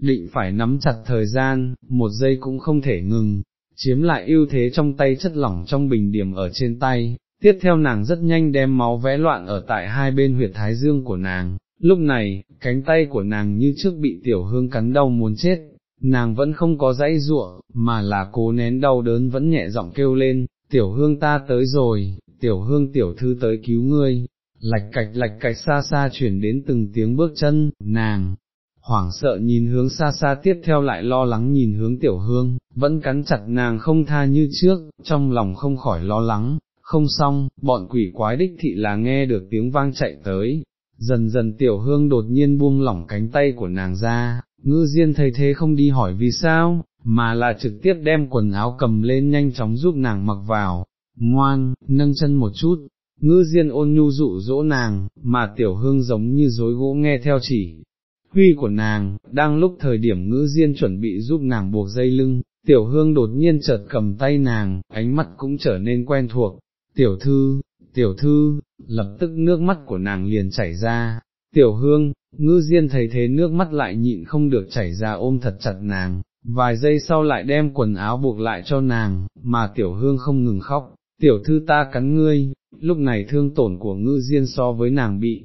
định phải nắm chặt thời gian, một giây cũng không thể ngừng, chiếm lại ưu thế trong tay chất lỏng trong bình điểm ở trên tay, tiếp theo nàng rất nhanh đem máu vẽ loạn ở tại hai bên huyệt thái dương của nàng, lúc này, cánh tay của nàng như trước bị tiểu hương cắn đau muốn chết, nàng vẫn không có dãy ruộng, mà là cố nén đau đớn vẫn nhẹ giọng kêu lên, tiểu hương ta tới rồi, tiểu hương tiểu thư tới cứu ngươi, lạch cạch lạch cạch xa xa chuyển đến từng tiếng bước chân, nàng, hoảng sợ nhìn hướng xa xa tiếp theo lại lo lắng nhìn hướng tiểu hương, vẫn cắn chặt nàng không tha như trước, trong lòng không khỏi lo lắng, không xong, bọn quỷ quái đích thị là nghe được tiếng vang chạy tới, dần dần tiểu hương đột nhiên buông lỏng cánh tay của nàng ra, ngư diên thấy thế không đi hỏi vì sao, mà là trực tiếp đem quần áo cầm lên nhanh chóng giúp nàng mặc vào, ngoan, nâng chân một chút, ngư diên ôn nhu dụ dỗ nàng, mà tiểu hương giống như dối gỗ nghe theo chỉ. Huy của nàng, đang lúc thời điểm ngữ diên chuẩn bị giúp nàng buộc dây lưng, tiểu hương đột nhiên chợt cầm tay nàng, ánh mắt cũng trở nên quen thuộc, tiểu thư, tiểu thư, lập tức nước mắt của nàng liền chảy ra, tiểu hương, ngư diên thấy thế nước mắt lại nhịn không được chảy ra ôm thật chặt nàng, vài giây sau lại đem quần áo buộc lại cho nàng, mà tiểu hương không ngừng khóc, tiểu thư ta cắn ngươi, lúc này thương tổn của ngư diên so với nàng bị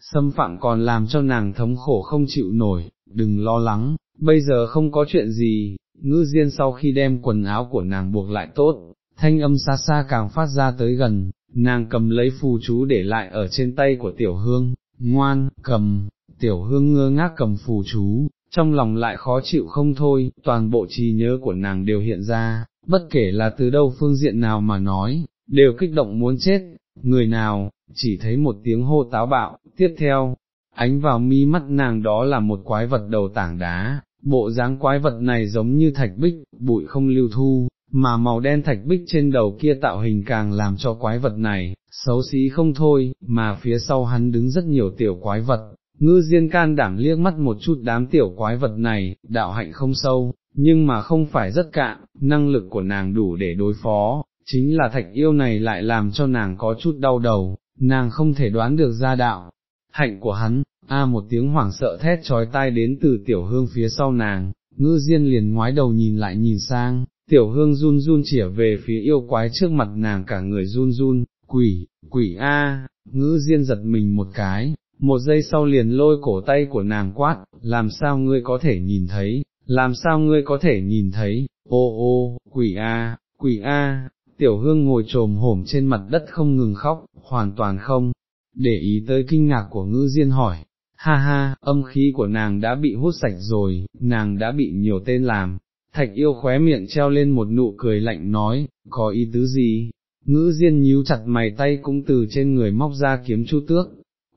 xâm phạm còn làm cho nàng thống khổ không chịu nổi, đừng lo lắng, bây giờ không có chuyện gì, ngư diên sau khi đem quần áo của nàng buộc lại tốt, thanh âm xa xa càng phát ra tới gần, nàng cầm lấy phù chú để lại ở trên tay của tiểu hương, ngoan, cầm, tiểu hương ngơ ngác cầm phù chú, trong lòng lại khó chịu không thôi, toàn bộ trí nhớ của nàng đều hiện ra, bất kể là từ đâu phương diện nào mà nói, đều kích động muốn chết, người nào, chỉ thấy một tiếng hô táo bạo, tiếp theo, ánh vào mi mắt nàng đó là một quái vật đầu tảng đá, bộ dáng quái vật này giống như thạch bích, bụi không lưu thu, mà màu đen thạch bích trên đầu kia tạo hình càng làm cho quái vật này, xấu xí không thôi, mà phía sau hắn đứng rất nhiều tiểu quái vật, ngư diên can đảm liếc mắt một chút đám tiểu quái vật này, đạo hạnh không sâu, nhưng mà không phải rất cạn, năng lực của nàng đủ để đối phó, chính là thạch yêu này lại làm cho nàng có chút đau đầu, nàng không thể đoán được ra đạo, hạnh của hắn, a một tiếng hoảng sợ thét trói tai đến từ tiểu hương phía sau nàng, ngư diên liền ngoái đầu nhìn lại nhìn sang, tiểu hương run run chỉa về phía yêu quái trước mặt nàng cả người run run, quỷ, quỷ a, ngư diên giật mình một cái, một giây sau liền lôi cổ tay của nàng quát, làm sao ngươi có thể nhìn thấy, làm sao ngươi có thể nhìn thấy, ô ô, quỷ a, quỷ a, tiểu hương ngồi trồm hổm trên mặt đất không ngừng khóc, hoàn toàn không, để ý tới kinh ngạc của ngư diên hỏi, ha ha, âm khí của nàng đã bị hút sạch rồi, nàng đã bị nhiều tên làm, thạch yêu khóe miệng treo lên một nụ cười lạnh nói, có ý tứ gì, ngữ diên nhíu chặt mày tay cũng từ trên người móc ra kiếm chu tước,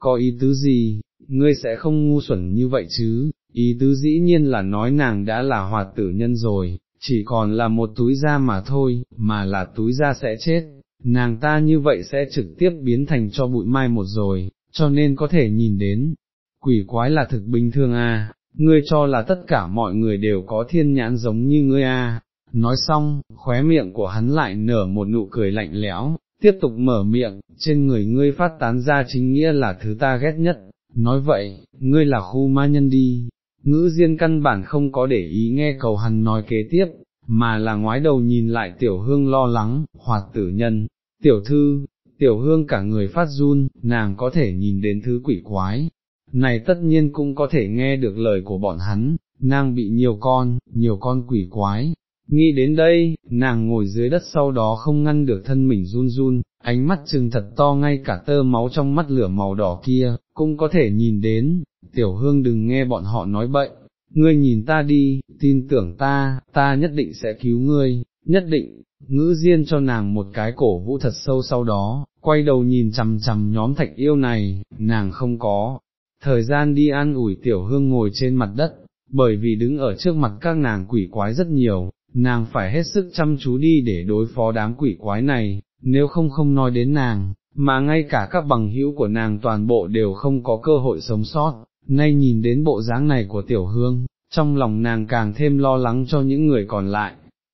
có ý tứ gì, ngươi sẽ không ngu xuẩn như vậy chứ, ý tứ dĩ nhiên là nói nàng đã là hoạt tử nhân rồi, chỉ còn là một túi da mà thôi, mà là túi da sẽ chết, nàng ta như vậy sẽ trực tiếp biến thành cho bụi mai một rồi, cho nên có thể nhìn đến, quỷ quái là thực bình thường à, ngươi cho là tất cả mọi người đều có thiên nhãn giống như ngươi à, nói xong, khóe miệng của hắn lại nở một nụ cười lạnh lẽo, tiếp tục mở miệng, trên người ngươi phát tán ra chính nghĩa là thứ ta ghét nhất, nói vậy, ngươi là khu ma nhân đi, ngữ diên căn bản không có để ý nghe cầu hắn nói kế tiếp, mà là ngoái đầu nhìn lại tiểu hương lo lắng, hoạt tử nhân, tiểu thư, tiểu hương cả người phát run, nàng có thể nhìn đến thứ quỷ quái, này tất nhiên cũng có thể nghe được lời của bọn hắn, nàng bị nhiều con, nhiều con quỷ quái. Nghĩ đến đây, nàng ngồi dưới đất sau đó không ngăn được thân mình run run, ánh mắt trừng thật to ngay cả tơ máu trong mắt lửa màu đỏ kia, cũng có thể nhìn đến, tiểu hương đừng nghe bọn họ nói bậy, ngươi nhìn ta đi, tin tưởng ta, ta nhất định sẽ cứu ngươi, nhất định, ngữ diên cho nàng một cái cổ vũ thật sâu sau đó, quay đầu nhìn chằm chằm nhóm thạch yêu này, nàng không có, thời gian đi an ủi tiểu hương ngồi trên mặt đất, bởi vì đứng ở trước mặt các nàng quỷ quái rất nhiều, nàng phải hết sức chăm chú đi để đối phó đám quỷ quái này, nếu không không nói đến nàng, mà ngay cả các bằng hữu của nàng toàn bộ đều không có cơ hội sống sót, nay nhìn đến bộ dáng này của tiểu hương, trong lòng nàng càng thêm lo lắng cho những người còn lại,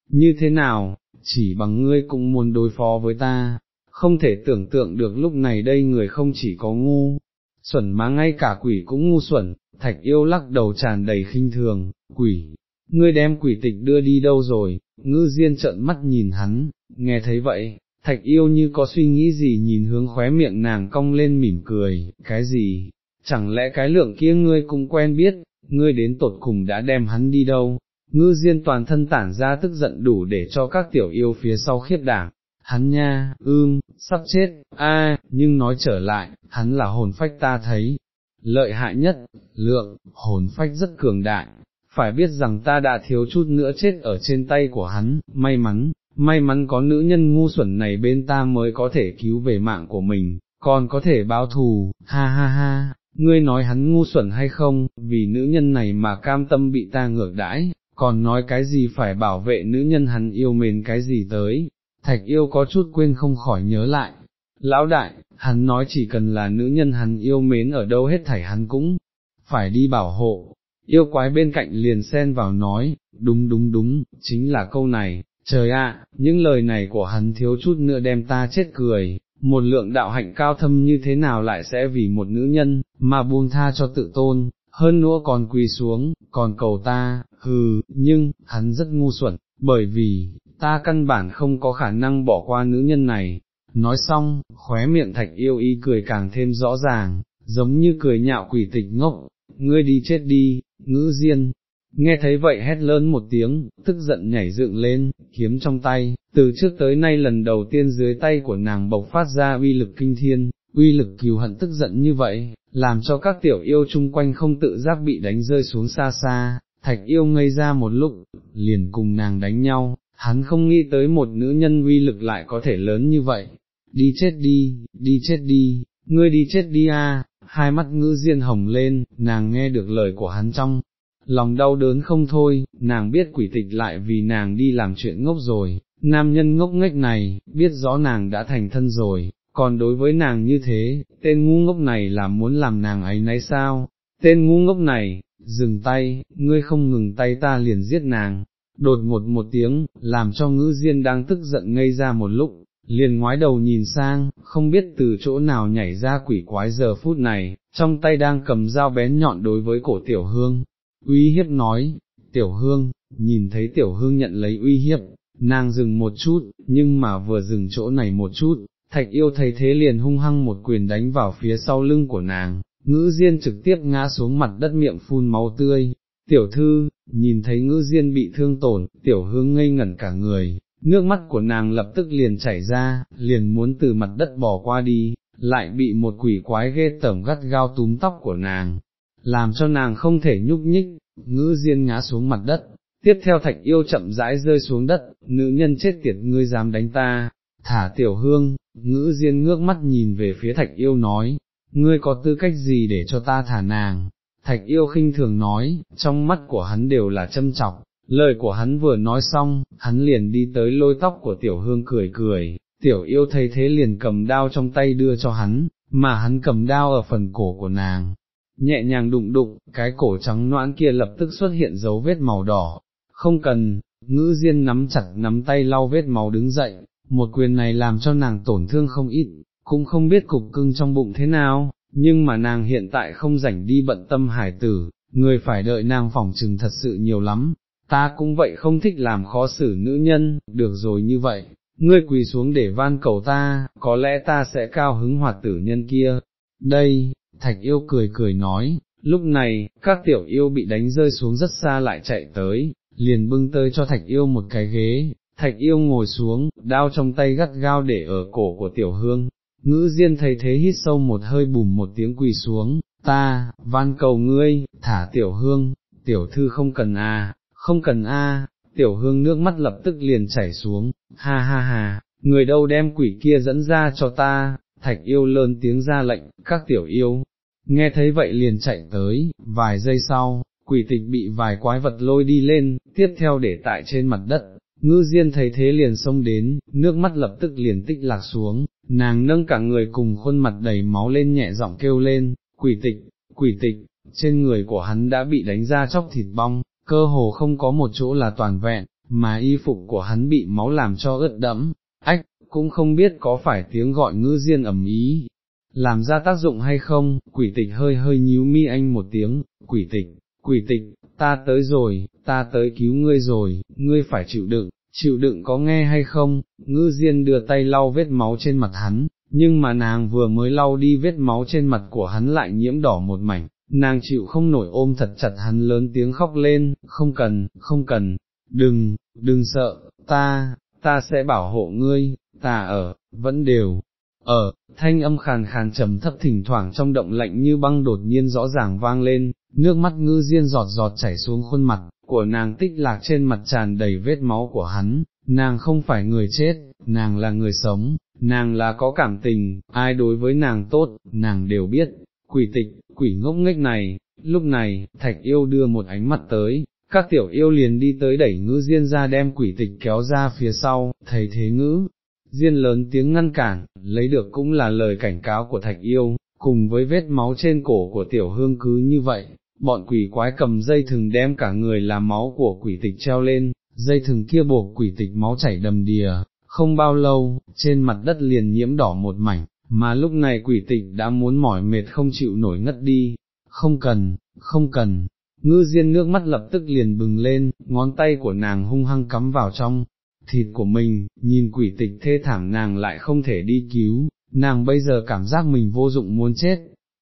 như thế nào, chỉ bằng ngươi cũng muốn đối phó với ta, không thể tưởng tượng được lúc này đây người không chỉ có ngu, xuẩn mà ngay cả quỷ cũng ngu xuẩn, thạch yêu lắc đầu tràn đầy khinh thường, quỷ, ngươi đem quỷ tịch đưa đi đâu rồi, ngư diên trợn mắt nhìn hắn, nghe thấy vậy, thạch yêu như có suy nghĩ gì nhìn hướng khóe miệng nàng cong lên mỉm cười, cái gì, chẳng lẽ cái lượng kia ngươi cũng quen biết, ngươi đến tột cùng đã đem hắn đi đâu, ngư diên toàn thân tản ra tức giận đủ để cho các tiểu yêu phía sau khiếp đảm, hắn nha, ưm, sắp chết, a, nhưng nói trở lại, hắn là hồn phách ta thấy, lợi hại nhất, lượng, hồn phách rất cường đại, phải biết rằng ta đã thiếu chút nữa chết ở trên tay của hắn, may mắn, may mắn có nữ nhân ngu xuẩn này bên ta mới có thể cứu về mạng của mình, còn có thể báo thù, ha ha ha, ngươi nói hắn ngu xuẩn hay không, vì nữ nhân này mà cam tâm bị ta ngược đãi, còn nói cái gì phải bảo vệ nữ nhân hắn yêu mến cái gì tới, thạch yêu có chút quên không khỏi nhớ lại. Lão đại, hắn nói chỉ cần là nữ nhân hắn yêu mến ở đâu hết thảy hắn cũng phải đi bảo hộ, yêu quái bên cạnh liền xen vào nói, đúng đúng đúng, chính là câu này, trời ạ, những lời này của hắn thiếu chút nữa đem ta chết cười, một lượng đạo hạnh cao thâm như thế nào lại sẽ vì một nữ nhân, mà buông tha cho tự tôn, hơn nữa còn quỳ xuống, còn cầu ta, hừ, nhưng, hắn rất ngu xuẩn, bởi vì, ta căn bản không có khả năng bỏ qua nữ nhân này. Nói xong, khóe miệng thạch yêu y cười càng thêm rõ ràng, giống như cười nhạo quỷ tịch ngốc, ngươi đi chết đi, ngữ diên. Nghe thấy vậy hét lớn một tiếng, tức giận nhảy dựng lên, kiếm trong tay, từ trước tới nay lần đầu tiên dưới tay của nàng bộc phát ra uy lực kinh thiên, uy lực cừu hận tức giận như vậy, làm cho các tiểu yêu chung quanh không tự giác bị đánh rơi xuống xa xa, thạch yêu ngây ra một lúc, liền cùng nàng đánh nhau, hắn không nghĩ tới một nữ nhân uy lực lại có thể lớn như vậy, đi chết đi, đi chết đi, ngươi đi chết đi a hai mắt ngữ diên hồng lên, nàng nghe được lời của hắn trong, lòng đau đớn không thôi, nàng biết quỷ tịch lại vì nàng đi làm chuyện ngốc rồi, nam nhân ngốc nghếch này, biết rõ nàng đã thành thân rồi, còn đối với nàng như thế, tên ngu ngốc này là muốn làm nàng ấy nấy sao, tên ngu ngốc này, dừng tay, ngươi không ngừng tay ta liền giết nàng, đột ngột một tiếng, làm cho ngữ diên đang tức giận ngây ra một lúc, liền ngoái đầu nhìn sang, không biết từ chỗ nào nhảy ra quỷ quái giờ phút này, trong tay đang cầm dao bén nhọn đối với cổ tiểu hương, uy hiếp nói, tiểu hương, nhìn thấy tiểu hương nhận lấy uy hiếp, nàng dừng một chút, nhưng mà vừa dừng chỗ này một chút, thạch yêu thấy thế liền hung hăng một quyền đánh vào phía sau lưng của nàng, ngữ diên trực tiếp ngã xuống mặt đất miệng phun máu tươi, tiểu thư, nhìn thấy ngữ diên bị thương tổn, tiểu hương ngây ngẩn cả người, nước mắt của nàng lập tức liền chảy ra, liền muốn từ mặt đất bỏ qua đi, lại bị một quỷ quái ghê tởm gắt gao túm tóc của nàng, làm cho nàng không thể nhúc nhích, ngữ diên ngã xuống mặt đất. Tiếp theo thạch yêu chậm rãi rơi xuống đất, nữ nhân chết tiệt ngươi dám đánh ta, thả tiểu hương, ngữ diên ngước mắt nhìn về phía thạch yêu nói, ngươi có tư cách gì để cho ta thả nàng, thạch yêu khinh thường nói, trong mắt của hắn đều là châm chọc, lời của hắn vừa nói xong, hắn liền đi tới lôi tóc của tiểu hương cười cười, tiểu yêu thấy thế liền cầm đao trong tay đưa cho hắn, mà hắn cầm đao ở phần cổ của nàng, nhẹ nhàng đụng đụng, cái cổ trắng noãn kia lập tức xuất hiện dấu vết màu đỏ, không cần, ngữ diên nắm chặt nắm tay lau vết máu đứng dậy, một quyền này làm cho nàng tổn thương không ít, cũng không biết cục cưng trong bụng thế nào, nhưng mà nàng hiện tại không rảnh đi bận tâm hải tử, người phải đợi nàng phòng trừng thật sự nhiều lắm, ta cũng vậy không thích làm khó xử nữ nhân, được rồi như vậy, ngươi quỳ xuống để van cầu ta, có lẽ ta sẽ cao hứng hoạt tử nhân kia. Đây, thạch yêu cười cười nói, lúc này, các tiểu yêu bị đánh rơi xuống rất xa lại chạy tới, liền bưng tới cho thạch yêu một cái ghế, thạch yêu ngồi xuống, đao trong tay gắt gao để ở cổ của tiểu hương, ngữ diên thấy thế hít sâu một hơi bùm một tiếng quỳ xuống, ta, van cầu ngươi, thả tiểu hương, tiểu thư không cần a, không cần a, tiểu hương nước mắt lập tức liền chảy xuống, ha ha ha, người đâu đem quỷ kia dẫn ra cho ta, thạch yêu lớn tiếng ra lệnh, các tiểu yêu, nghe thấy vậy liền chạy tới, vài giây sau, quỷ tịch bị vài quái vật lôi đi lên, tiếp theo để tại trên mặt đất, ngư diên thấy thế liền xông đến, nước mắt lập tức liền tích lạc xuống, nàng nâng cả người cùng khuôn mặt đầy máu lên nhẹ giọng kêu lên, quỷ tịch, quỷ tịch, trên người của hắn đã bị đánh ra chóc thịt bong, cơ hồ không có một chỗ là toàn vẹn, mà y phục của hắn bị máu làm cho ướt đẫm, ách, cũng không biết có phải tiếng gọi ngư diên ẩm ý, làm ra tác dụng hay không, quỷ tịch hơi hơi nhíu mi anh một tiếng, quỷ tịch, quỷ tịch, ta tới rồi, ta tới cứu ngươi rồi, ngươi phải chịu đựng, chịu đựng có nghe hay không, ngư diên đưa tay lau vết máu trên mặt hắn, nhưng mà nàng vừa mới lau đi vết máu trên mặt của hắn lại nhiễm đỏ một mảnh, nàng chịu không nổi ôm thật chặt hắn lớn tiếng khóc lên, không cần, không cần, đừng, đừng sợ, ta, ta sẽ bảo hộ ngươi, ta ở, vẫn đều, ở, thanh âm khàn khàn trầm thấp thỉnh thoảng trong động lạnh như băng đột nhiên rõ ràng vang lên, nước mắt ngư diên giọt giọt chảy xuống khuôn mặt, của nàng tích lạc trên mặt tràn đầy vết máu của hắn, nàng không phải người chết, nàng là người sống, nàng là có cảm tình, ai đối với nàng tốt, nàng đều biết, quỷ tịch, quỷ ngốc nghếch này, lúc này, thạch yêu đưa một ánh mắt tới, các tiểu yêu liền đi tới đẩy ngữ diên ra đem quỷ tịch kéo ra phía sau, thấy thế ngữ, diên lớn tiếng ngăn cản, lấy được cũng là lời cảnh cáo của thạch yêu, cùng với vết máu trên cổ của tiểu hương cứ như vậy, bọn quỷ quái cầm dây thừng đem cả người làm máu của quỷ tịch treo lên, dây thừng kia buộc quỷ tịch máu chảy đầm đìa, không bao lâu, trên mặt đất liền nhiễm đỏ một mảnh, mà lúc này quỷ tịch đã muốn mỏi mệt không chịu nổi ngất đi, không cần, không cần, ngư diên nước mắt lập tức liền bừng lên, ngón tay của nàng hung hăng cắm vào trong. Thịt của mình, nhìn quỷ tịch thê thảm nàng lại không thể đi cứu, nàng bây giờ cảm giác mình vô dụng muốn chết.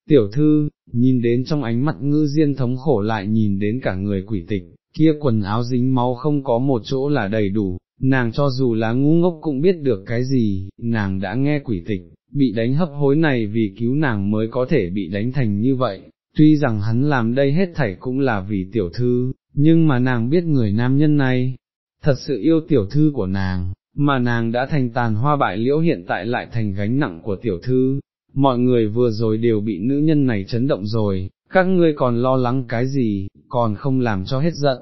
Tiểu thư, nhìn đến trong ánh mắt ngư diên thống khổ lại nhìn đến cả người quỷ tịch, kia quần áo dính máu không có một chỗ là đầy đủ, nàng cho dù là ngu ngốc cũng biết được cái gì, nàng đã nghe quỷ tịch, bị đánh hấp hối này vì cứu nàng mới có thể bị đánh thành như vậy, tuy rằng hắn làm đây hết thảy cũng là vì tiểu thư, nhưng mà nàng biết người nam nhân này, thật sự yêu tiểu thư của nàng, mà nàng đã thành tàn hoa bại liễu hiện tại lại thành gánh nặng của tiểu thư, mọi người vừa rồi đều bị nữ nhân này chấn động rồi, các ngươi còn lo lắng cái gì, còn không làm cho hết giận.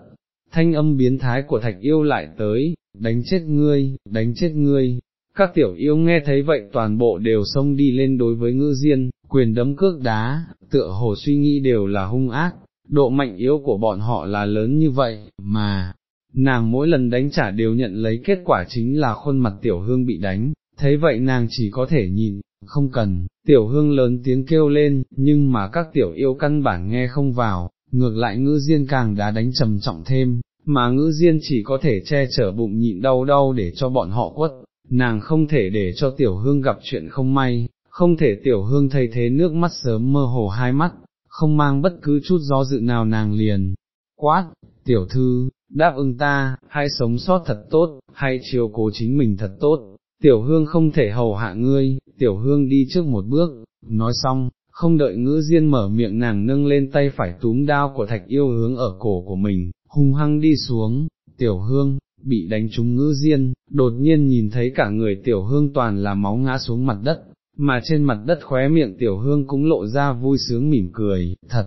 Thanh âm biến thái của thạch yêu lại tới, đánh chết ngươi, đánh chết ngươi. Các tiểu yêu nghe thấy vậy toàn bộ đều xông đi lên đối với ngữ diên, quyền đấm cước đá, tựa hồ suy nghĩ đều là hung ác, độ mạnh yếu của bọn họ là lớn như vậy, mà, nàng mỗi lần đánh trả đều nhận lấy kết quả chính là khuôn mặt tiểu hương bị đánh, thấy vậy nàng chỉ có thể nhìn, không cần, tiểu hương lớn tiếng kêu lên, nhưng mà các tiểu yêu căn bản nghe không vào, ngược lại ngữ diên càng đã đánh trầm trọng thêm, mà ngữ diên chỉ có thể che chở bụng nhịn đau đau để cho bọn họ quất, nàng không thể để cho tiểu hương gặp chuyện không may, không thể tiểu hương thay thế nước mắt sớm mơ hồ hai mắt, không mang bất cứ chút do dự nào nàng liền, quát, tiểu thư, đáp ứng ta, hãy sống sót thật tốt, hãy chiều cố chính mình thật tốt, tiểu hương không thể hầu hạ ngươi, tiểu hương đi trước một bước, nói xong, không đợi ngữ diên mở miệng nàng nâng lên tay phải túm đao của thạch yêu hướng ở cổ của mình, hung hăng đi xuống, tiểu hương, bị đánh trúng ngữ diên, đột nhiên nhìn thấy cả người tiểu hương toàn là máu ngã xuống mặt đất, mà trên mặt đất khóe miệng tiểu hương cũng lộ ra vui sướng mỉm cười, thật,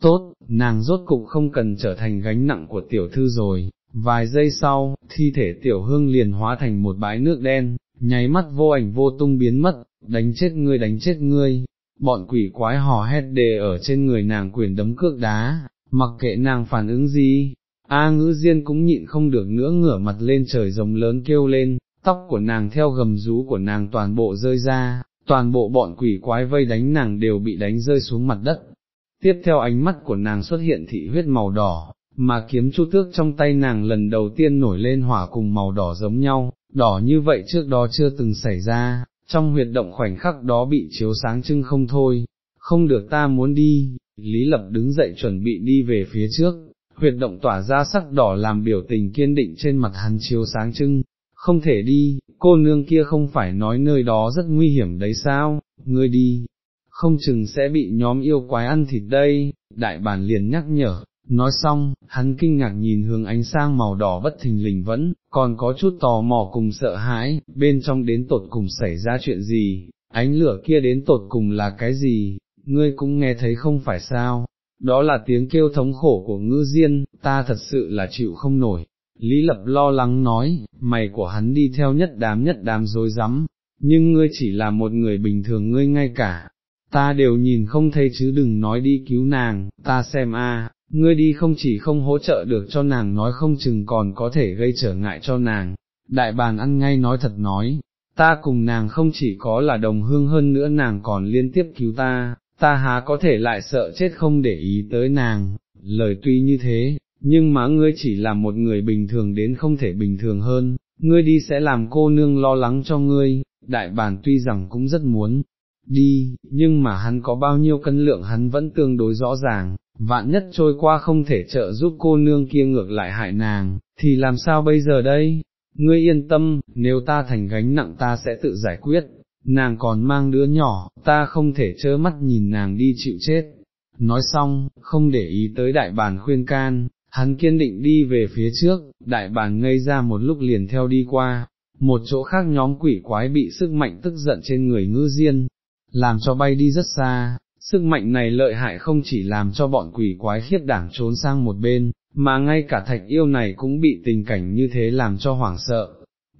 tốt, nàng rốt cục không cần trở thành gánh nặng của tiểu thư rồi, vài giây sau, thi thể tiểu hương liền hóa thành một bãi nước đen, nháy mắt vô ảnh vô tung biến mất, đánh chết ngươi đánh chết ngươi, bọn quỷ quái hò hét đề ở trên người nàng quyền đấm cước đá, mặc kệ nàng phản ứng gì, A ngữ diên cũng nhịn không được nữa ngửa mặt lên trời rồng lớn kêu lên, tóc của nàng theo gầm rú của nàng toàn bộ rơi ra, toàn bộ bọn quỷ quái vây đánh nàng đều bị đánh rơi xuống mặt đất, tiếp theo ánh mắt của nàng xuất hiện thị huyết màu đỏ, mà kiếm chu tước trong tay nàng lần đầu tiên nổi lên hỏa cùng màu đỏ giống nhau, đỏ như vậy trước đó chưa từng xảy ra, trong huyệt động khoảnh khắc đó bị chiếu sáng trưng không thôi, không được ta muốn đi, Lý Lập đứng dậy chuẩn bị đi về phía trước, huyệt động tỏa ra sắc đỏ làm biểu tình kiên định trên mặt hắn chiếu sáng trưng, không thể đi, cô nương kia không phải nói nơi đó rất nguy hiểm đấy sao, ngươi đi, không chừng sẽ bị nhóm yêu quái ăn thịt đây, đại bản liền nhắc nhở, Nói xong, hắn kinh ngạc nhìn hướng ánh sang màu đỏ bất thình lình vẫn, còn có chút tò mò cùng sợ hãi, bên trong đến tột cùng xảy ra chuyện gì, ánh lửa kia đến tột cùng là cái gì, ngươi cũng nghe thấy không phải sao, đó là tiếng kêu thống khổ của ngư diên, ta thật sự là chịu không nổi. Lý Lập lo lắng nói, mày của hắn đi theo nhất đám nhất đám dối rắm nhưng ngươi chỉ là một người bình thường ngươi ngay cả, ta đều nhìn không thấy chứ đừng nói đi cứu nàng, ta xem a, ngươi đi không chỉ không hỗ trợ được cho nàng nói không chừng còn có thể gây trở ngại cho nàng, đại bàn ăn ngay nói thật nói, ta cùng nàng không chỉ có là đồng hương hơn nữa nàng còn liên tiếp cứu ta, ta há có thể lại sợ chết không để ý tới nàng, lời tuy như thế, nhưng mà ngươi chỉ là một người bình thường đến không thể bình thường hơn, ngươi đi sẽ làm cô nương lo lắng cho ngươi, đại bàn tuy rằng cũng rất muốn đi, nhưng mà hắn có bao nhiêu cân lượng hắn vẫn tương đối rõ ràng, vạn nhất trôi qua không thể trợ giúp cô nương kia ngược lại hại nàng, thì làm sao bây giờ đây? Ngươi yên tâm, nếu ta thành gánh nặng ta sẽ tự giải quyết, nàng còn mang đứa nhỏ, ta không thể trơ mắt nhìn nàng đi chịu chết. Nói xong, không để ý tới đại bàn khuyên can, hắn kiên định đi về phía trước, đại bàn ngây ra một lúc liền theo đi qua, một chỗ khác nhóm quỷ quái bị sức mạnh tức giận trên người ngư diên, làm cho bay đi rất xa, sức mạnh này lợi hại không chỉ làm cho bọn quỷ quái khiếp đảng trốn sang một bên, mà ngay cả thạch yêu này cũng bị tình cảnh như thế làm cho hoảng sợ.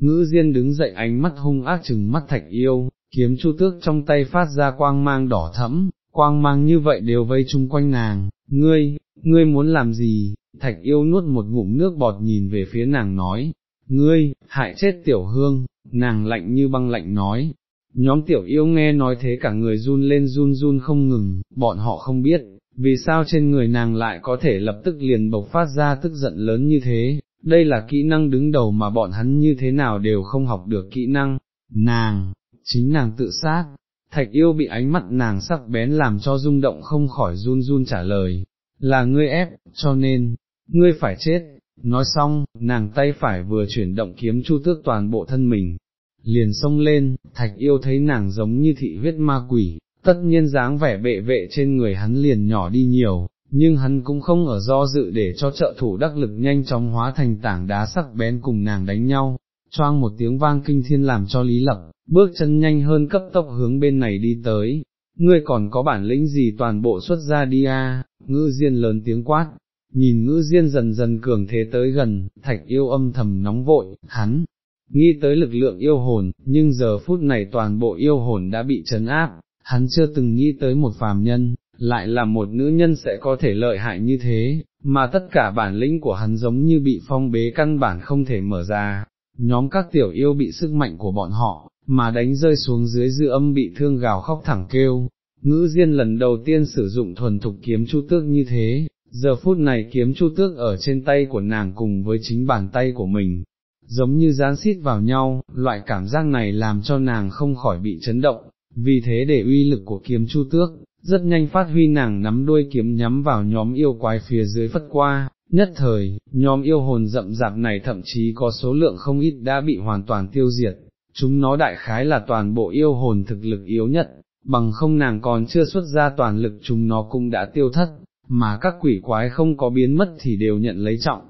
Ngữ Diên đứng dậy ánh mắt hung ác chừng mắt thạch yêu, kiếm chu tước trong tay phát ra quang mang đỏ thẫm, quang mang như vậy đều vây chung quanh nàng, ngươi, ngươi muốn làm gì, thạch yêu nuốt một ngụm nước bọt nhìn về phía nàng nói, ngươi, hại chết tiểu hương, nàng lạnh như băng lạnh nói, nhóm tiểu yêu nghe nói thế cả người run lên run run không ngừng, bọn họ không biết, vì sao trên người nàng lại có thể lập tức liền bộc phát ra tức giận lớn như thế, đây là kỹ năng đứng đầu mà bọn hắn như thế nào đều không học được kỹ năng, nàng, chính nàng tự sát, thạch yêu bị ánh mắt nàng sắc bén làm cho rung động không khỏi run run trả lời, là ngươi ép, cho nên, ngươi phải chết, nói xong, nàng tay phải vừa chuyển động kiếm chu tước toàn bộ thân mình, liền xông lên, thạch yêu thấy nàng giống như thị huyết ma quỷ, tất nhiên dáng vẻ bệ vệ trên người hắn liền nhỏ đi nhiều, nhưng hắn cũng không ở do dự để cho trợ thủ đắc lực nhanh chóng hóa thành tảng đá sắc bén cùng nàng đánh nhau, choang một tiếng vang kinh thiên làm cho Lý Lập, bước chân nhanh hơn cấp tốc hướng bên này đi tới, ngươi còn có bản lĩnh gì toàn bộ xuất ra đi à? a? ngữ diên lớn tiếng quát, nhìn ngữ diên dần dần cường thế tới gần, thạch yêu âm thầm nóng vội, hắn, nghĩ tới lực lượng yêu hồn, nhưng giờ phút này toàn bộ yêu hồn đã bị chấn áp, hắn chưa từng nghĩ tới một phàm nhân, lại là một nữ nhân sẽ có thể lợi hại như thế, mà tất cả bản lĩnh của hắn giống như bị phong bế căn bản không thể mở ra, nhóm các tiểu yêu bị sức mạnh của bọn họ, mà đánh rơi xuống dưới dư âm bị thương gào khóc thẳng kêu. Ngữ Diên lần đầu tiên sử dụng thuần thục kiếm chu tước như thế, giờ phút này kiếm chu tước ở trên tay của nàng cùng với chính bàn tay của mình, giống như dán xít vào nhau, loại cảm giác này làm cho nàng không khỏi bị chấn động, vì thế để uy lực của kiếm chu tước, rất nhanh phát huy nàng nắm đuôi kiếm nhắm vào nhóm yêu quái phía dưới phất qua, nhất thời, nhóm yêu hồn rậm rạp này thậm chí có số lượng không ít đã bị hoàn toàn tiêu diệt, chúng nó đại khái là toàn bộ yêu hồn thực lực yếu nhất, bằng không nàng còn chưa xuất ra toàn lực chúng nó cũng đã tiêu thất, mà các quỷ quái không có biến mất thì đều nhận lấy trọng.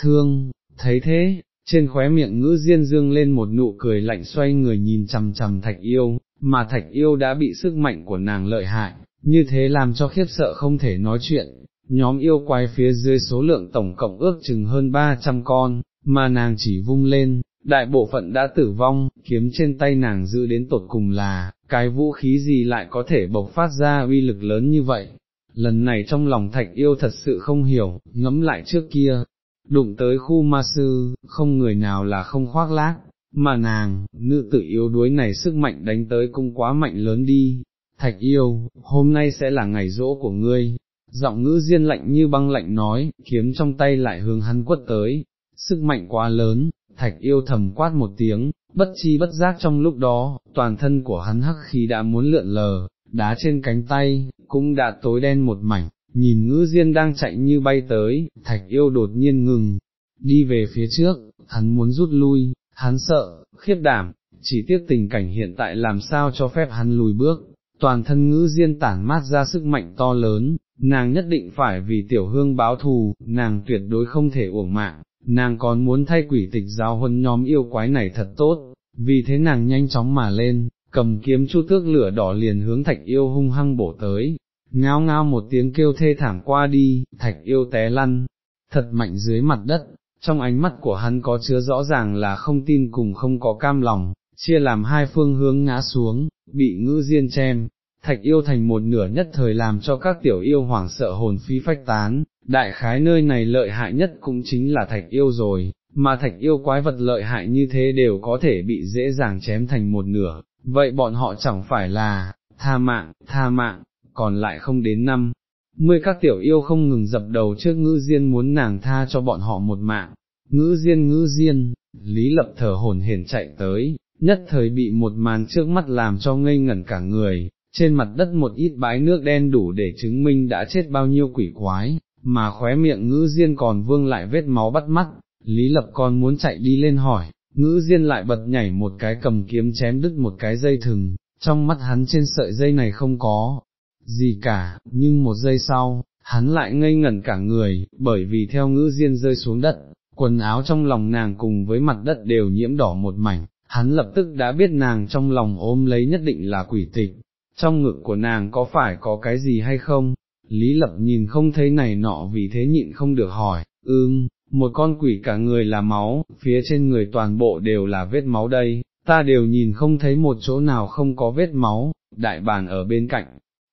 Thương, thấy thế, trên khóe miệng ngữ diên dương lên một nụ cười lạnh xoay người nhìn chằm chằm thạch yêu, mà thạch yêu đã bị sức mạnh của nàng lợi hại, như thế làm cho khiếp sợ không thể nói chuyện, nhóm yêu quái phía dưới số lượng tổng cộng ước chừng hơn 300 con, mà nàng chỉ vung lên, đại bộ phận đã tử vong, kiếm trên tay nàng giữ đến tột cùng là, cái vũ khí gì lại có thể bộc phát ra uy lực lớn như vậy. Lần này trong lòng thạch yêu thật sự không hiểu, ngẫm lại trước kia, đụng tới khu ma sư, không người nào là không khoác lác, mà nàng, nữ tử yếu đuối này sức mạnh đánh tới cũng quá mạnh lớn đi. Thạch yêu, hôm nay sẽ là ngày rỗ của ngươi, giọng ngữ diên lạnh như băng lạnh nói, kiếm trong tay lại hướng hắn quất tới, sức mạnh quá lớn, thạch yêu thầm quát một tiếng, bất chi bất giác trong lúc đó, toàn thân của hắn hắc khí đã muốn lượn lờ, đá trên cánh tay, cũng đã tối đen một mảnh, nhìn ngữ diên đang chạy như bay tới, thạch yêu đột nhiên ngừng, đi về phía trước, hắn muốn rút lui, hắn sợ, khiếp đảm, chỉ tiếc tình cảnh hiện tại làm sao cho phép hắn lùi bước, toàn thân ngữ diên tản mát ra sức mạnh to lớn, nàng nhất định phải vì tiểu hương báo thù, nàng tuyệt đối không thể uổng mạng, nàng còn muốn thay quỷ tịch giáo huấn nhóm yêu quái này thật tốt, vì thế nàng nhanh chóng mà lên, cầm kiếm chu tước lửa đỏ liền hướng thạch yêu hung hăng bổ tới, ngao ngao một tiếng kêu thê thảm qua đi, thạch yêu té lăn, thật mạnh dưới mặt đất, trong ánh mắt của hắn có chứa rõ ràng là không tin cùng không có cam lòng, chia làm hai phương hướng ngã xuống, bị ngữ diên chém, thạch yêu thành một nửa nhất thời làm cho các tiểu yêu hoảng sợ hồn phi phách tán, đại khái nơi này lợi hại nhất cũng chính là thạch yêu rồi, mà thạch yêu quái vật lợi hại như thế đều có thể bị dễ dàng chém thành một nửa, vậy bọn họ chẳng phải là, tha mạng, tha mạng, còn lại không đến năm. Mươi các tiểu yêu không ngừng dập đầu trước ngữ diên muốn nàng tha cho bọn họ một mạng, ngữ diên ngữ diên, lý lập thở hồn hển chạy tới, nhất thời bị một màn trước mắt làm cho ngây ngẩn cả người, trên mặt đất một ít bãi nước đen đủ để chứng minh đã chết bao nhiêu quỷ quái, mà khóe miệng ngữ diên còn vương lại vết máu bắt mắt, Lý Lập còn muốn chạy đi lên hỏi, ngữ diên lại bật nhảy một cái cầm kiếm chém đứt một cái dây thừng, trong mắt hắn trên sợi dây này không có gì cả, nhưng một giây sau, hắn lại ngây ngẩn cả người, bởi vì theo ngữ diên rơi xuống đất, quần áo trong lòng nàng cùng với mặt đất đều nhiễm đỏ một mảnh, hắn lập tức đã biết nàng trong lòng ôm lấy nhất định là quỷ tịch, trong ngực của nàng có phải có cái gì hay không, Lý Lập nhìn không thấy này nọ vì thế nhịn không được hỏi, ưm, một con quỷ cả người là máu, phía trên người toàn bộ đều là vết máu đây, ta đều nhìn không thấy một chỗ nào không có vết máu, đại bàn ở bên cạnh,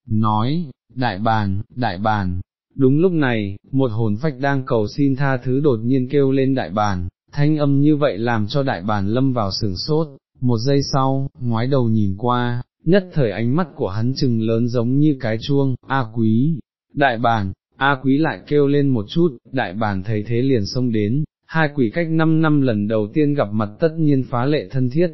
nói, đại bàn, đại bàn, đúng lúc này, một hồn phách đang cầu xin tha thứ đột nhiên kêu lên đại bàn, thanh âm như vậy làm cho đại bàn lâm vào sừng sốt, một giây sau, ngoái đầu nhìn qua, nhất thời ánh mắt của hắn trừng lớn giống như cái chuông, A quý, đại bàn, A quý lại kêu lên một chút, đại bàn thấy thế liền xông đến, hai quỷ cách năm năm lần đầu tiên gặp mặt tất nhiên phá lệ thân thiết,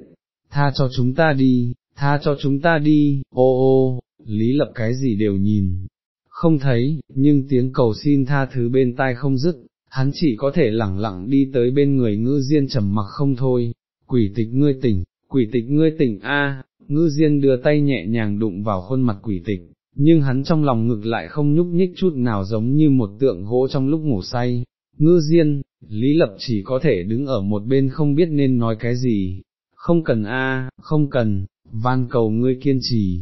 tha cho chúng ta đi, tha cho chúng ta đi, ô ô, lý lập cái gì đều nhìn, không thấy, nhưng tiếng cầu xin tha thứ bên tai không dứt, hắn chỉ có thể lẳng lặng đi tới bên người ngư diên trầm mặc không thôi, quỷ tịch ngươi tỉnh, quỷ tịch ngươi tỉnh a, ngư diên đưa tay nhẹ nhàng đụng vào khuôn mặt quỷ tịch, nhưng hắn trong lòng ngực lại không nhúc nhích chút nào giống như một tượng gỗ trong lúc ngủ say. Ngư Diên, Lý Lập chỉ có thể đứng ở một bên không biết nên nói cái gì, không cần a, không cần, van cầu ngươi kiên trì,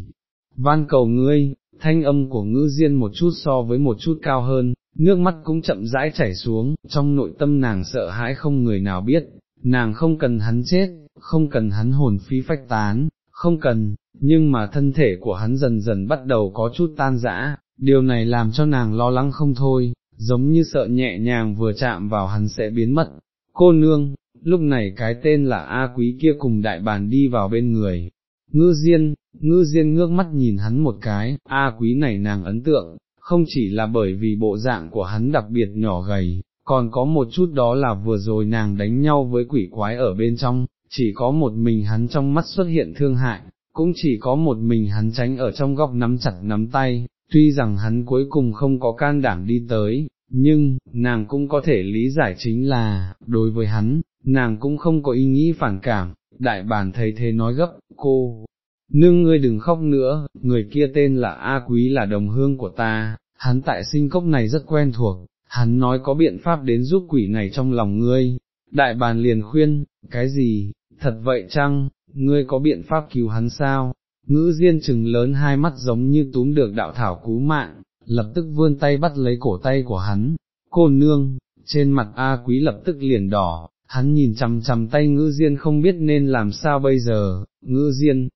van cầu ngươi, thanh âm của ngư Diên một chút so với một chút cao hơn, nước mắt cũng chậm rãi chảy xuống, trong nội tâm nàng sợ hãi không người nào biết, nàng không cần hắn chết, không cần hắn hồn phi phách tán, không cần, nhưng mà thân thể của hắn dần dần bắt đầu có chút tan rã, điều này làm cho nàng lo lắng không thôi, giống như sợ nhẹ nhàng vừa chạm vào hắn sẽ biến mất. Cô nương, lúc này cái tên là A Quý kia cùng đại bàn đi vào bên người. Ngư Diên, Ngư Diên ngước mắt nhìn hắn một cái, A Quý này nàng ấn tượng, không chỉ là bởi vì bộ dạng của hắn đặc biệt nhỏ gầy, còn có một chút đó là vừa rồi nàng đánh nhau với quỷ quái ở bên trong, chỉ có một mình hắn trong mắt xuất hiện thương hại, cũng chỉ có một mình hắn tránh ở trong góc nắm chặt nắm tay, tuy rằng hắn cuối cùng không có can đảm đi tới, nhưng, nàng cũng có thể lý giải chính là, đối với hắn, nàng cũng không có ý nghĩ phản cảm, đại bản thấy thế nói gấp, cô, nương ngươi đừng khóc nữa, người kia tên là A Quý là đồng hương của ta, hắn tại sinh cốc này rất quen thuộc, hắn nói có biện pháp đến giúp quỷ này trong lòng ngươi, đại bàn liền khuyên, cái gì, thật vậy chăng, ngươi có biện pháp cứu hắn sao? Ngữ diên trừng lớn hai mắt giống như túm được đạo thảo cứu mạng, lập tức vươn tay bắt lấy cổ tay của hắn, cô nương, trên mặt A quý lập tức liền đỏ, hắn nhìn chằm chằm tay ngữ diên không biết nên làm sao bây giờ, ngữ diên,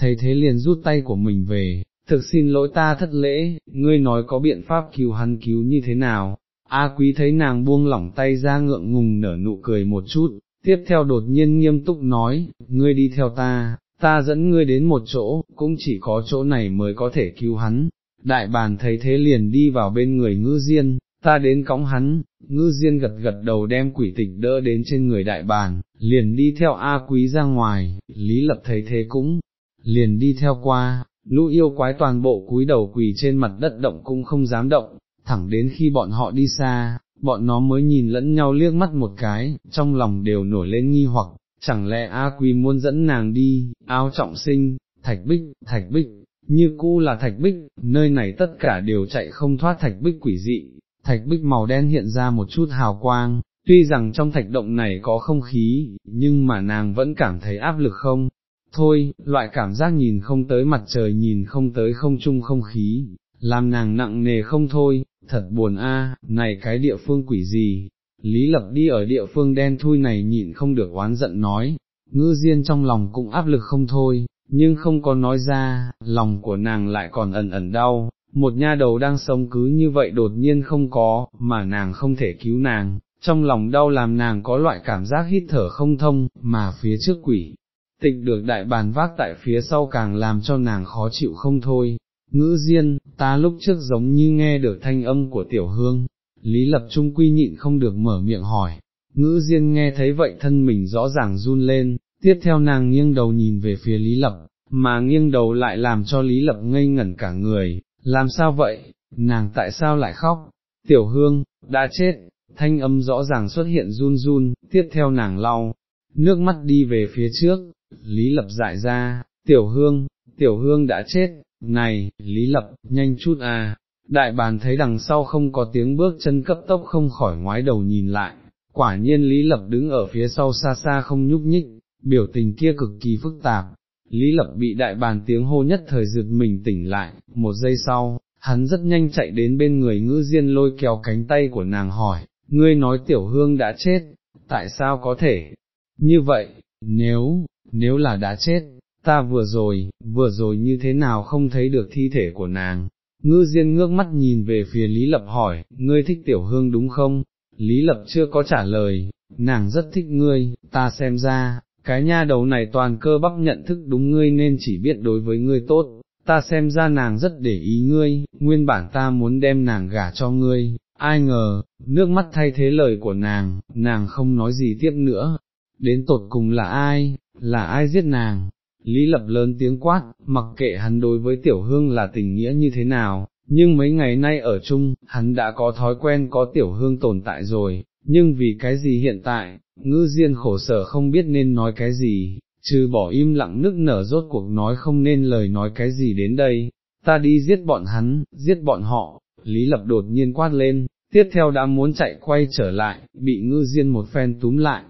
thấy thế liền rút tay của mình về, thực xin lỗi ta thất lễ, ngươi nói có biện pháp cứu hắn cứu như thế nào, A quý thấy nàng buông lỏng tay ra ngượng ngùng nở nụ cười một chút, tiếp theo đột nhiên nghiêm túc nói, ngươi đi theo ta, ta dẫn ngươi đến một chỗ, cũng chỉ có chỗ này mới có thể cứu hắn. Đại bàn thấy thế liền đi vào bên người ngư diên, ta đến cõng hắn, ngư diên gật gật đầu đem quỷ tịch đỡ đến trên người đại bàn, liền đi theo A quý ra ngoài, Lý Lập thấy thế cũng, liền đi theo qua, lũ yêu quái toàn bộ cúi đầu quỳ trên mặt đất động cũng không dám động, thẳng đến khi bọn họ đi xa, bọn nó mới nhìn lẫn nhau liếc mắt một cái, trong lòng đều nổi lên nghi hoặc, chẳng lẽ A Quỳ muốn dẫn nàng đi, áo trọng sinh, thạch bích, thạch bích, như cũ là thạch bích, nơi này tất cả đều chạy không thoát thạch bích quỷ dị, thạch bích màu đen hiện ra một chút hào quang, tuy rằng trong thạch động này có không khí, nhưng mà nàng vẫn cảm thấy áp lực không, thôi, loại cảm giác nhìn không tới mặt trời nhìn không tới không chung không khí, làm nàng nặng nề không thôi, thật buồn a, này cái địa phương quỷ gì, Lý Lập đi ở địa phương đen thui này nhịn không được oán giận nói, ngư diên trong lòng cũng áp lực không thôi, nhưng không có nói ra, lòng của nàng lại còn ẩn ẩn đau, một nha đầu đang sống cứ như vậy đột nhiên không có, mà nàng không thể cứu nàng, trong lòng đau làm nàng có loại cảm giác hít thở không thông, mà phía trước quỷ, Tịnh được đại bàn vác tại phía sau càng làm cho nàng khó chịu không thôi. Ngữ Diên, ta lúc trước giống như nghe được thanh âm của tiểu hương, Lý Lập Trung quy nhịn không được mở miệng hỏi, ngữ Diên nghe thấy vậy thân mình rõ ràng run lên, tiếp theo nàng nghiêng đầu nhìn về phía Lý Lập, mà nghiêng đầu lại làm cho Lý Lập ngây ngẩn cả người, làm sao vậy, nàng tại sao lại khóc, tiểu hương, đã chết, thanh âm rõ ràng xuất hiện run run, tiếp theo nàng lau, nước mắt đi về phía trước, Lý Lập dại ra, tiểu hương, tiểu hương đã chết, này, Lý Lập, nhanh chút à, đại bàn thấy đằng sau không có tiếng bước chân cấp tốc không khỏi ngoái đầu nhìn lại, quả nhiên Lý Lập đứng ở phía sau xa xa không nhúc nhích, biểu tình kia cực kỳ phức tạp, Lý Lập bị đại bàn tiếng hô nhất thời giật mình tỉnh lại, một giây sau, hắn rất nhanh chạy đến bên người ngữ diên lôi kéo cánh tay của nàng hỏi, ngươi nói tiểu hương đã chết, tại sao có thể, như vậy, nếu, nếu là đã chết, ta vừa rồi, vừa rồi như thế nào không thấy được thi thể của nàng, ngư diên ngước mắt nhìn về phía Lý Lập hỏi, ngươi thích tiểu hương đúng không? Lý Lập chưa có trả lời, nàng rất thích ngươi, ta xem ra, cái nha đầu này toàn cơ bắp nhận thức đúng ngươi nên chỉ biết đối với ngươi tốt, ta xem ra nàng rất để ý ngươi, nguyên bản ta muốn đem nàng gả cho ngươi, ai ngờ, nước mắt thay thế lời của nàng, nàng không nói gì tiếp nữa, đến tột cùng là ai, là ai giết nàng, Lý Lập lớn tiếng quát, mặc kệ hắn đối với tiểu hương là tình nghĩa như thế nào, nhưng mấy ngày nay ở chung, hắn đã có thói quen có tiểu hương tồn tại rồi, nhưng vì cái gì hiện tại, ngư diên khổ sở không biết nên nói cái gì, trừ bỏ im lặng nức nở rốt cuộc nói không nên lời nói cái gì đến đây, ta đi giết bọn hắn, giết bọn họ, Lý Lập đột nhiên quát lên, tiếp theo đã muốn chạy quay trở lại, bị ngư diên một phen túm lại.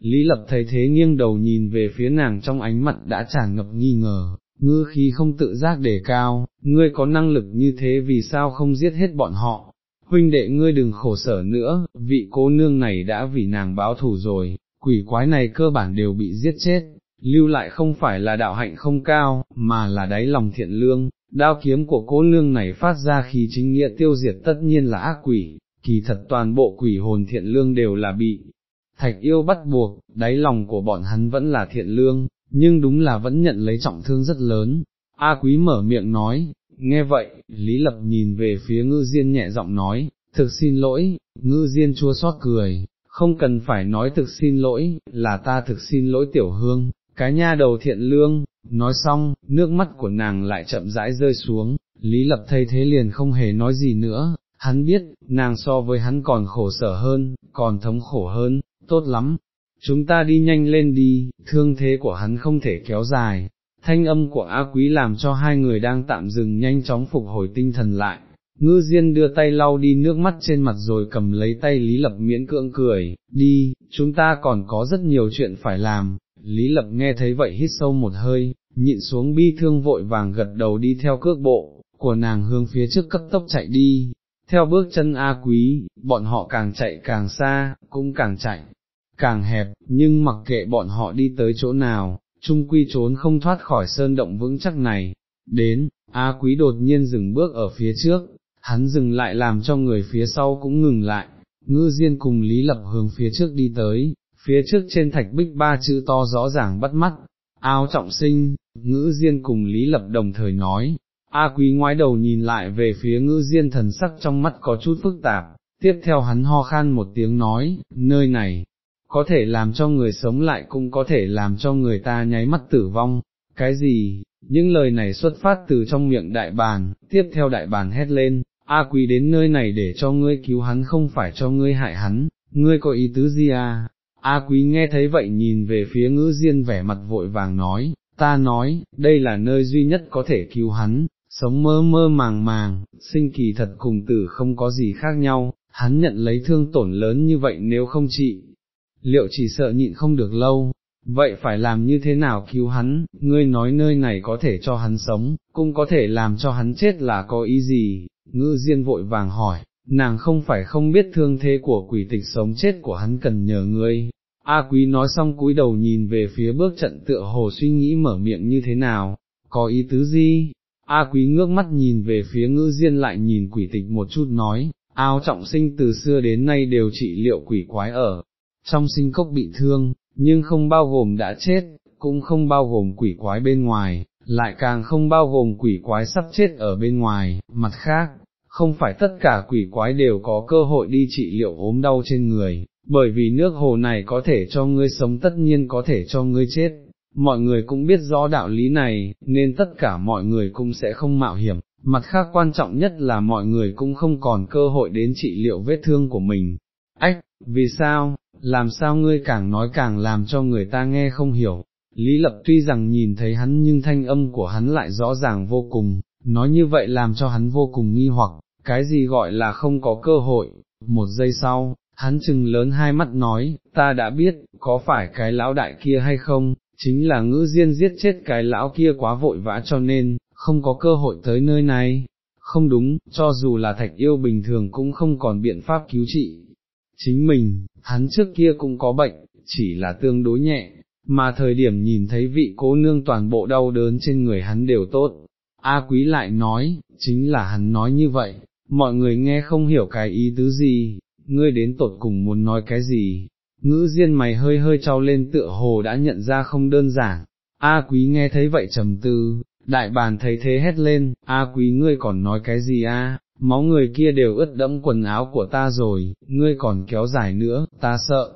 Lý Lập thấy thế nghiêng đầu nhìn về phía nàng trong ánh mặt đã tràn ngập nghi ngờ, ngư khí không tự giác để cao, ngươi có năng lực như thế vì sao không giết hết bọn họ, huynh đệ ngươi đừng khổ sở nữa, vị cô nương này đã vì nàng báo thù rồi, quỷ quái này cơ bản đều bị giết chết, lưu lại không phải là đạo hạnh không cao, mà là đáy lòng thiện lương, đao kiếm của cô nương này phát ra khí chính nghĩa tiêu diệt tất nhiên là ác quỷ, kỳ thật toàn bộ quỷ hồn thiện lương đều là bị. Thạch yêu bắt buộc, đáy lòng của bọn hắn vẫn là thiện lương, nhưng đúng là vẫn nhận lấy trọng thương rất lớn. A quý mở miệng nói, nghe vậy, Lý Lập nhìn về phía ngư diên nhẹ giọng nói, thực xin lỗi, ngư diên chua xót cười, không cần phải nói thực xin lỗi, là ta thực xin lỗi tiểu hương, cái nha đầu thiện lương, nói xong, nước mắt của nàng lại chậm rãi rơi xuống, Lý Lập thay thế liền không hề nói gì nữa, hắn biết, nàng so với hắn còn khổ sở hơn, còn thống khổ hơn, tốt lắm, chúng ta đi nhanh lên đi, thương thế của hắn không thể kéo dài, thanh âm của A Quý làm cho hai người đang tạm dừng nhanh chóng phục hồi tinh thần lại. Ngư Diên đưa tay lau đi nước mắt trên mặt rồi cầm lấy tay Lý Lập miễn cưỡng cười, đi, chúng ta còn có rất nhiều chuyện phải làm, Lý Lập nghe thấy vậy hít sâu một hơi, nhịn xuống bi thương vội vàng gật đầu đi theo cước bộ, của nàng hướng phía trước cấp tốc chạy đi, theo bước chân A Quý, bọn họ càng chạy càng xa, cũng càng chạy, càng hẹp, nhưng mặc kệ bọn họ đi tới chỗ nào, trung quy trốn không thoát khỏi sơn động vững chắc này, đến, A quý đột nhiên dừng bước ở phía trước, hắn dừng lại làm cho người phía sau cũng ngừng lại, ngư diên cùng Lý Lập hướng phía trước đi tới, phía trước trên thạch bích ba chữ to rõ ràng bắt mắt, ao trọng sinh, ngữ diên cùng Lý Lập đồng thời nói, A quý ngoái đầu nhìn lại về phía ngư diên thần sắc trong mắt có chút phức tạp, tiếp theo hắn ho khan một tiếng nói, nơi này, có thể làm cho người sống lại cũng có thể làm cho người ta nháy mắt tử vong, cái gì, những lời này xuất phát từ trong miệng đại bàn, tiếp theo đại bàn hét lên, A quý đến nơi này để cho ngươi cứu hắn không phải cho ngươi hại hắn, ngươi có ý tứ gì à? A quý nghe thấy vậy nhìn về phía ngữ diên vẻ mặt vội vàng nói, ta nói, đây là nơi duy nhất có thể cứu hắn, sống mơ mơ màng màng, sinh kỳ thật cùng tử không có gì khác nhau, hắn nhận lấy thương tổn lớn như vậy nếu không trị, liệu chỉ sợ nhịn không được lâu, vậy phải làm như thế nào cứu hắn, ngươi nói nơi này có thể cho hắn sống, cũng có thể làm cho hắn chết là có ý gì, ngư diên vội vàng hỏi, nàng không phải không biết thương thế của quỷ tịch sống chết của hắn cần nhờ ngươi. A quý nói xong cúi đầu nhìn về phía bước trận tựa hồ suy nghĩ mở miệng như thế nào, có ý tứ gì? A quý ngước mắt nhìn về phía ngư diên lại nhìn quỷ tịch một chút nói, ao trọng sinh từ xưa đến nay đều trị liệu quỷ quái ở, trong sinh cốc bị thương, nhưng không bao gồm đã chết, cũng không bao gồm quỷ quái bên ngoài, lại càng không bao gồm quỷ quái sắp chết ở bên ngoài, mặt khác, không phải tất cả quỷ quái đều có cơ hội đi trị liệu ốm đau trên người, bởi vì nước hồ này có thể cho ngươi sống tất nhiên có thể cho ngươi chết. Mọi người cũng biết rõ đạo lý này, nên tất cả mọi người cũng sẽ không mạo hiểm, mặt khác quan trọng nhất là mọi người cũng không còn cơ hội đến trị liệu vết thương của mình. Ách, vì sao, làm sao ngươi càng nói càng làm cho người ta nghe không hiểu. Lý Lập tuy rằng nhìn thấy hắn nhưng thanh âm của hắn lại rõ ràng vô cùng, nói như vậy làm cho hắn vô cùng nghi hoặc, cái gì gọi là không có cơ hội, một giây sau, hắn chừng lớn hai mắt nói, ta đã biết, có phải cái lão đại kia hay không, chính là ngữ diên giết chết cái lão kia quá vội vã cho nên, không có cơ hội tới nơi này, không đúng, cho dù là thạch yêu bình thường cũng không còn biện pháp cứu trị. Chính mình, hắn trước kia cũng có bệnh, chỉ là tương đối nhẹ, mà thời điểm nhìn thấy vị cố nương toàn bộ đau đớn trên người hắn đều tốt. A quý lại nói, chính là hắn nói như vậy, mọi người nghe không hiểu cái ý tứ gì, ngươi đến tột cùng muốn nói cái gì, ngữ diên mày hơi hơi trao lên tựa hồ đã nhận ra không đơn giản, A quý nghe thấy vậy trầm tư, đại bàn thấy thế hét lên, A quý ngươi còn nói cái gì a? Máu người kia đều ướt đẫm quần áo của ta rồi, ngươi còn kéo dài nữa, ta sợ,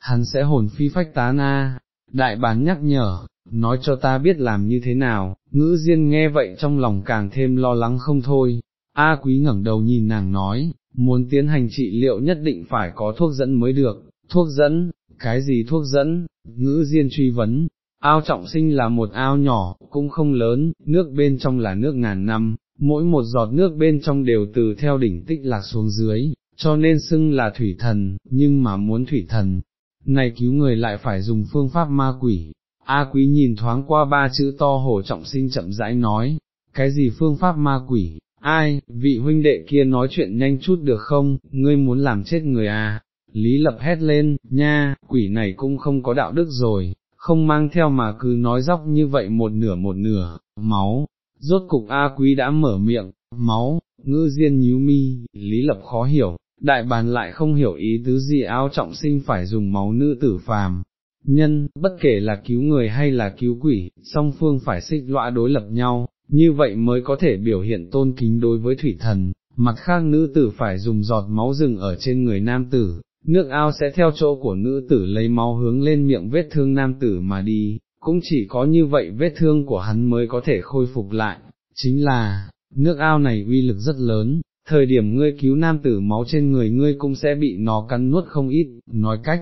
hắn sẽ hồn phi phách tán a. đại bán nhắc nhở, nói cho ta biết làm như thế nào, ngữ diên nghe vậy trong lòng càng thêm lo lắng không thôi, A quý ngẩng đầu nhìn nàng nói, muốn tiến hành trị liệu nhất định phải có thuốc dẫn mới được, thuốc dẫn, cái gì thuốc dẫn, ngữ diên truy vấn, ao trọng sinh là một ao nhỏ, cũng không lớn, nước bên trong là nước ngàn năm, mỗi một giọt nước bên trong đều từ theo đỉnh tích lạc xuống dưới, cho nên xưng là thủy thần, nhưng mà muốn thủy thần, này cứu người lại phải dùng phương pháp ma quỷ. A quý nhìn thoáng qua ba chữ to hổ trọng sinh chậm rãi nói, cái gì phương pháp ma quỷ, ai, vị huynh đệ kia nói chuyện nhanh chút được không, ngươi muốn làm chết người à, Lý Lập hét lên, nha, quỷ này cũng không có đạo đức rồi, không mang theo mà cứ nói dóc như vậy một nửa một nửa, máu, rốt cục A Quý đã mở miệng, máu, ngữ diên nhíu mi, Lý Lập khó hiểu, đại bàn lại không hiểu ý tứ gì áo trọng sinh phải dùng máu nữ tử phàm. Nhân, bất kể là cứu người hay là cứu quỷ, song phương phải xích lõa đối lập nhau, như vậy mới có thể biểu hiện tôn kính đối với thủy thần, mặt khác nữ tử phải dùng giọt máu rừng ở trên người nam tử, nước ao sẽ theo chỗ của nữ tử lấy máu hướng lên miệng vết thương nam tử mà đi, cũng chỉ có như vậy vết thương của hắn mới có thể khôi phục lại, chính là, nước ao này uy lực rất lớn, thời điểm ngươi cứu nam tử máu trên người ngươi cũng sẽ bị nó cắn nuốt không ít, nói cách,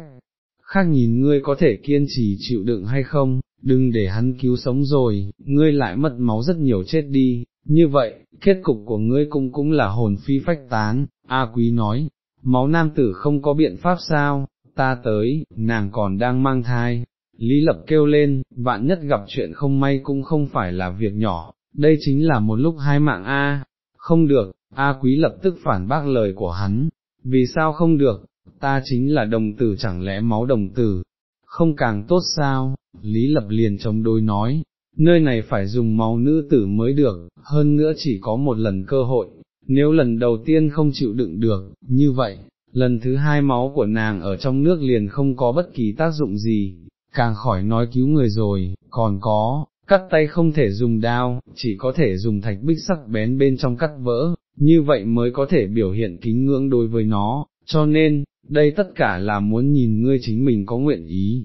khác nhìn ngươi có thể kiên trì chịu đựng hay không, đừng để hắn cứu sống rồi, ngươi lại mất máu rất nhiều chết đi, như vậy, kết cục của ngươi cũng cũng là hồn phi phách tán, A Quý nói, máu nam tử không có biện pháp sao, ta tới, nàng còn đang mang thai. Lý Lập kêu lên, vạn nhất gặp chuyện không may cũng không phải là việc nhỏ, đây chính là một lúc hai mạng A, không được, A quý lập tức phản bác lời của hắn, vì sao không được, ta chính là đồng tử chẳng lẽ máu đồng tử, không càng tốt sao, Lý Lập liền chống đối nói, nơi này phải dùng máu nữ tử mới được, hơn nữa chỉ có một lần cơ hội, nếu lần đầu tiên không chịu đựng được, như vậy, lần thứ hai máu của nàng ở trong nước liền không có bất kỳ tác dụng gì, càng khỏi nói cứu người rồi, còn có, cắt tay không thể dùng đao, chỉ có thể dùng thạch bích sắc bén bên trong cắt vỡ, như vậy mới có thể biểu hiện kính ngưỡng đối với nó, cho nên, đây tất cả là muốn nhìn ngươi chính mình có nguyện ý,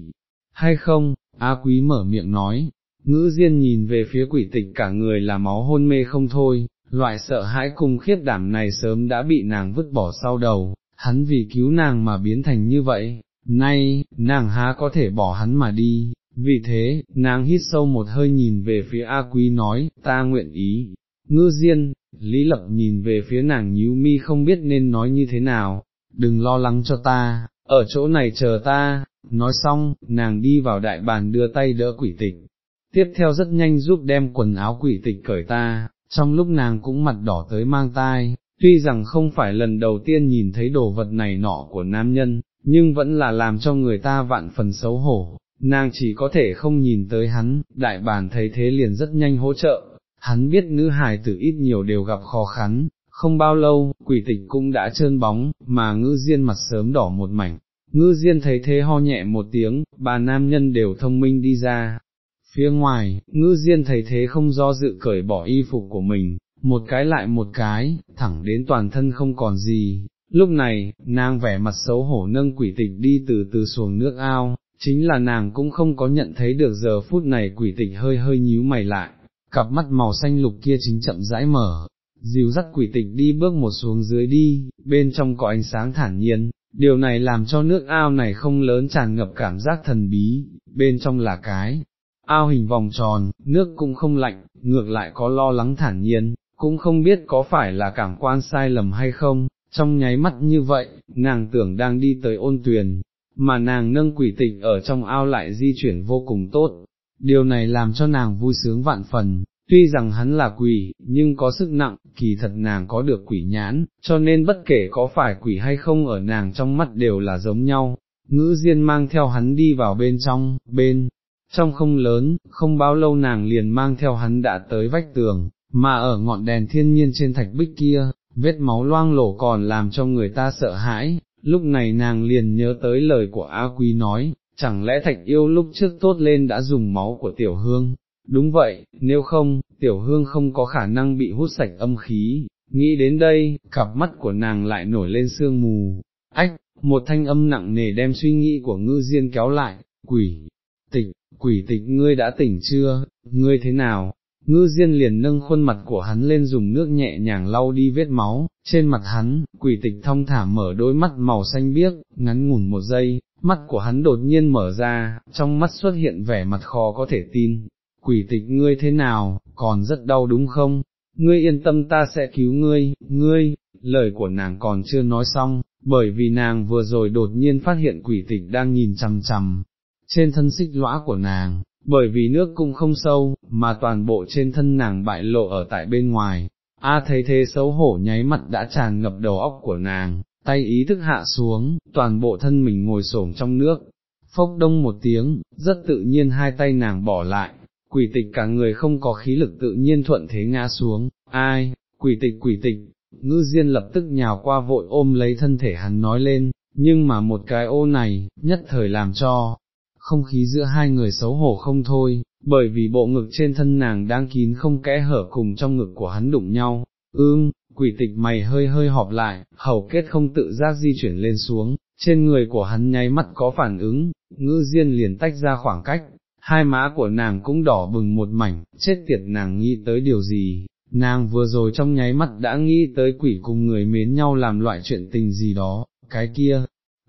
hay không, A Quý mở miệng nói, ngữ diên nhìn về phía quỷ tịch cả người là máu hôn mê không thôi, loại sợ hãi cùng khiếp đảm này sớm đã bị nàng vứt bỏ sau đầu, hắn vì cứu nàng mà biến thành như vậy, nay, nàng há có thể bỏ hắn mà đi, vì thế, nàng hít sâu một hơi nhìn về phía A Quý nói, ta nguyện ý, ngư diên, Lý Lập nhìn về phía nàng nhíu mi không biết nên nói như thế nào, đừng lo lắng cho ta, ở chỗ này chờ ta, nói xong, nàng đi vào đại bàn đưa tay đỡ quỷ tịch, tiếp theo rất nhanh giúp đem quần áo quỷ tịch cởi ta, trong lúc nàng cũng mặt đỏ tới mang tai, tuy rằng không phải lần đầu tiên nhìn thấy đồ vật này nọ của nam nhân, nhưng vẫn là làm cho người ta vạn phần xấu hổ, nàng chỉ có thể không nhìn tới hắn, đại bản thấy thế liền rất nhanh hỗ trợ, hắn biết nữ hài tử ít nhiều đều gặp khó khăn, không bao lâu, quỷ tịch cũng đã trơn bóng, mà ngư diên mặt sớm đỏ một mảnh, ngư diên thấy thế ho nhẹ một tiếng, bà nam nhân đều thông minh đi ra. Phía ngoài, ngư diên thấy thế không do dự cởi bỏ y phục của mình, một cái lại một cái, thẳng đến toàn thân không còn gì. Lúc này, nàng vẻ mặt xấu hổ nâng quỷ tịch đi từ từ xuồng nước ao, chính là nàng cũng không có nhận thấy được giờ phút này quỷ tịch hơi hơi nhíu mày lại, cặp mắt màu xanh lục kia chính chậm rãi mở, dìu dắt quỷ tịch đi bước một xuống dưới đi, bên trong có ánh sáng thản nhiên, điều này làm cho nước ao này không lớn tràn ngập cảm giác thần bí, bên trong là cái, ao hình vòng tròn, nước cũng không lạnh, ngược lại có lo lắng thản nhiên, cũng không biết có phải là cảm quan sai lầm hay không, trong nháy mắt như vậy, nàng tưởng đang đi tới ôn tuyền, mà nàng nâng quỷ tịch ở trong ao lại di chuyển vô cùng tốt, điều này làm cho nàng vui sướng vạn phần, tuy rằng hắn là quỷ, nhưng có sức nặng, kỳ thật nàng có được quỷ nhãn, cho nên bất kể có phải quỷ hay không ở nàng trong mắt đều là giống nhau. Ngữ Diên mang theo hắn đi vào bên trong, bên, trong không lớn, không bao lâu nàng liền mang theo hắn đã tới vách tường, mà ở ngọn đèn thiên nhiên trên thạch bích kia, vết máu loang lổ còn làm cho người ta sợ hãi, lúc này nàng liền nhớ tới lời của A Quý nói, chẳng lẽ thạch yêu lúc trước tốt lên đã dùng máu của tiểu hương, đúng vậy, nếu không, tiểu hương không có khả năng bị hút sạch âm khí, nghĩ đến đây, cặp mắt của nàng lại nổi lên sương mù, ách, một thanh âm nặng nề đem suy nghĩ của ngư diên kéo lại, quỷ, tịch, quỷ tịch ngươi đã tỉnh chưa, ngươi thế nào, ngư diên liền nâng khuôn mặt của hắn lên dùng nước nhẹ nhàng lau đi vết máu, trên mặt hắn, quỷ tịch thông thả mở đôi mắt màu xanh biếc, ngắn ngủn một giây, mắt của hắn đột nhiên mở ra, trong mắt xuất hiện vẻ mặt khó có thể tin, quỷ tịch ngươi thế nào, còn rất đau đúng không, ngươi yên tâm ta sẽ cứu ngươi, ngươi, lời của nàng còn chưa nói xong, bởi vì nàng vừa rồi đột nhiên phát hiện quỷ tịch đang nhìn chằm chằm, trên thân xích lõa của nàng, bởi vì nước cũng không sâu, mà toàn bộ trên thân nàng bại lộ ở tại bên ngoài, A thấy thế xấu hổ nháy mặt đã tràn ngập đầu óc của nàng, tay ý thức hạ xuống, toàn bộ thân mình ngồi xổm trong nước, phốc đông một tiếng, rất tự nhiên hai tay nàng bỏ lại, quỷ tịch cả người không có khí lực tự nhiên thuận thế ngã xuống, ai, quỷ tịch quỷ tịch, ngư diên lập tức nhào qua vội ôm lấy thân thể hắn nói lên, nhưng mà một cái ô này, nhất thời làm cho, không khí giữa hai người xấu hổ không thôi, bởi vì bộ ngực trên thân nàng đang kín không kẽ hở cùng trong ngực của hắn đụng nhau, ương, quỷ tịch mày hơi hơi họp lại, hầu kết không tự giác di chuyển lên xuống, trên người của hắn nháy mắt có phản ứng, ngữ diên liền tách ra khoảng cách, hai má của nàng cũng đỏ bừng một mảnh, chết tiệt nàng nghĩ tới điều gì, nàng vừa rồi trong nháy mắt đã nghĩ tới quỷ cùng người mến nhau làm loại chuyện tình gì đó, cái kia,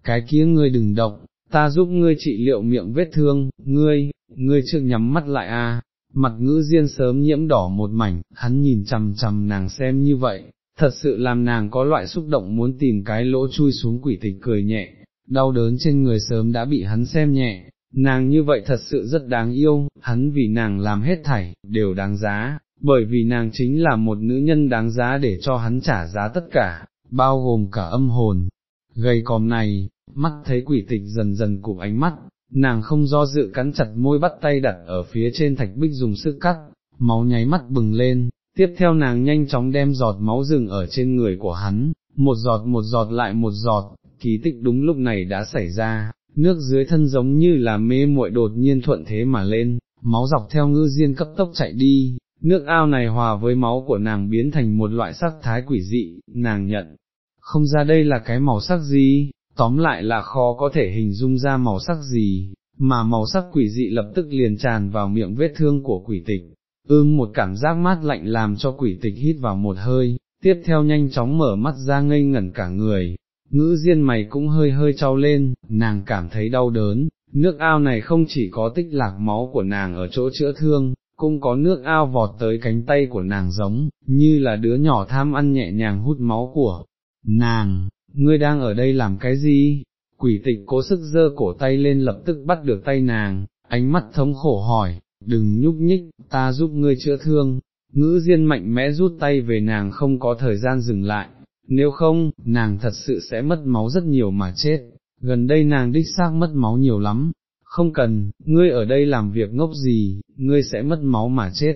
cái kia ngươi đừng động, ta giúp ngươi trị liệu miệng vết thương, ngươi, ngươi chưa nhắm mắt lại à? Mặt ngữ diên sớm nhiễm đỏ một mảnh, hắn nhìn chằm chằm nàng xem như vậy, thật sự làm nàng có loại xúc động muốn tìm cái lỗ chui xuống quỷ tịch cười nhẹ, đau đớn trên người sớm đã bị hắn xem nhẹ, nàng như vậy thật sự rất đáng yêu, hắn vì nàng làm hết thảy, đều đáng giá, bởi vì nàng chính là một nữ nhân đáng giá để cho hắn trả giá tất cả, bao gồm cả âm hồn. Gầy còm này, mắt thấy quỷ tịch dần dần cụp ánh mắt, nàng không do dự cắn chặt môi bắt tay đặt ở phía trên thạch bích dùng sức cắt, máu nháy mắt bừng lên, tiếp theo nàng nhanh chóng đem giọt máu rừng ở trên người của hắn, một giọt một giọt lại một giọt, kỳ tích đúng lúc này đã xảy ra, nước dưới thân giống như là mê muội đột nhiên thuận thế mà lên, máu dọc theo ngư diên cấp tốc chạy đi, nước ao này hòa với máu của nàng biến thành một loại sắc thái quỷ dị, nàng nhận, không ra đây là cái màu sắc gì, tóm lại là khó có thể hình dung ra màu sắc gì, mà màu sắc quỷ dị lập tức liền tràn vào miệng vết thương của quỷ tịch, ưm một cảm giác mát lạnh làm cho quỷ tịch hít vào một hơi, tiếp theo nhanh chóng mở mắt ra ngây ngẩn cả người, ngữ diên mày cũng hơi hơi trao lên, nàng cảm thấy đau đớn, nước ao này không chỉ có tích lạc máu của nàng ở chỗ chữa thương, cũng có nước ao vọt tới cánh tay của nàng giống, như là đứa nhỏ tham ăn nhẹ nhàng hút máu của nàng, ngươi đang ở đây làm cái gì? Quỷ tịch cố sức giơ cổ tay lên lập tức bắt được tay nàng, ánh mắt thống khổ hỏi, đừng nhúc nhích, ta giúp ngươi chữa thương, ngữ diên mạnh mẽ rút tay về nàng không có thời gian dừng lại, nếu không, nàng thật sự sẽ mất máu rất nhiều mà chết, gần đây nàng đích xác mất máu nhiều lắm, không cần, ngươi ở đây làm việc ngốc gì, ngươi sẽ mất máu mà chết.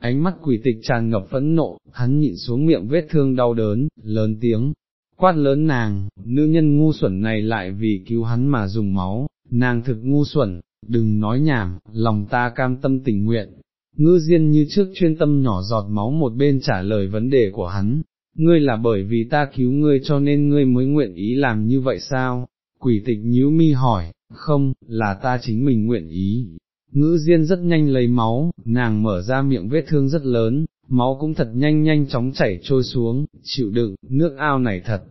Ánh mắt quỷ tịch tràn ngập phẫn nộ, hắn nhịn xuống miệng vết thương đau đớn, lớn tiếng, quát lớn nàng, nữ nhân ngu xuẩn này lại vì cứu hắn mà dùng máu, nàng thực ngu xuẩn, đừng nói nhảm, lòng ta cam tâm tình nguyện. Ngư Diên như trước chuyên tâm nhỏ giọt máu một bên trả lời vấn đề của hắn, ngươi là bởi vì ta cứu ngươi cho nên ngươi mới nguyện ý làm như vậy sao? Quỷ tịch nhíu mi hỏi, không, là ta chính mình nguyện ý. Ngữ Diên rất nhanh lấy máu, nàng mở ra miệng vết thương rất lớn, máu cũng thật nhanh nhanh chóng chảy trôi xuống, chịu đựng, nước ao này thật,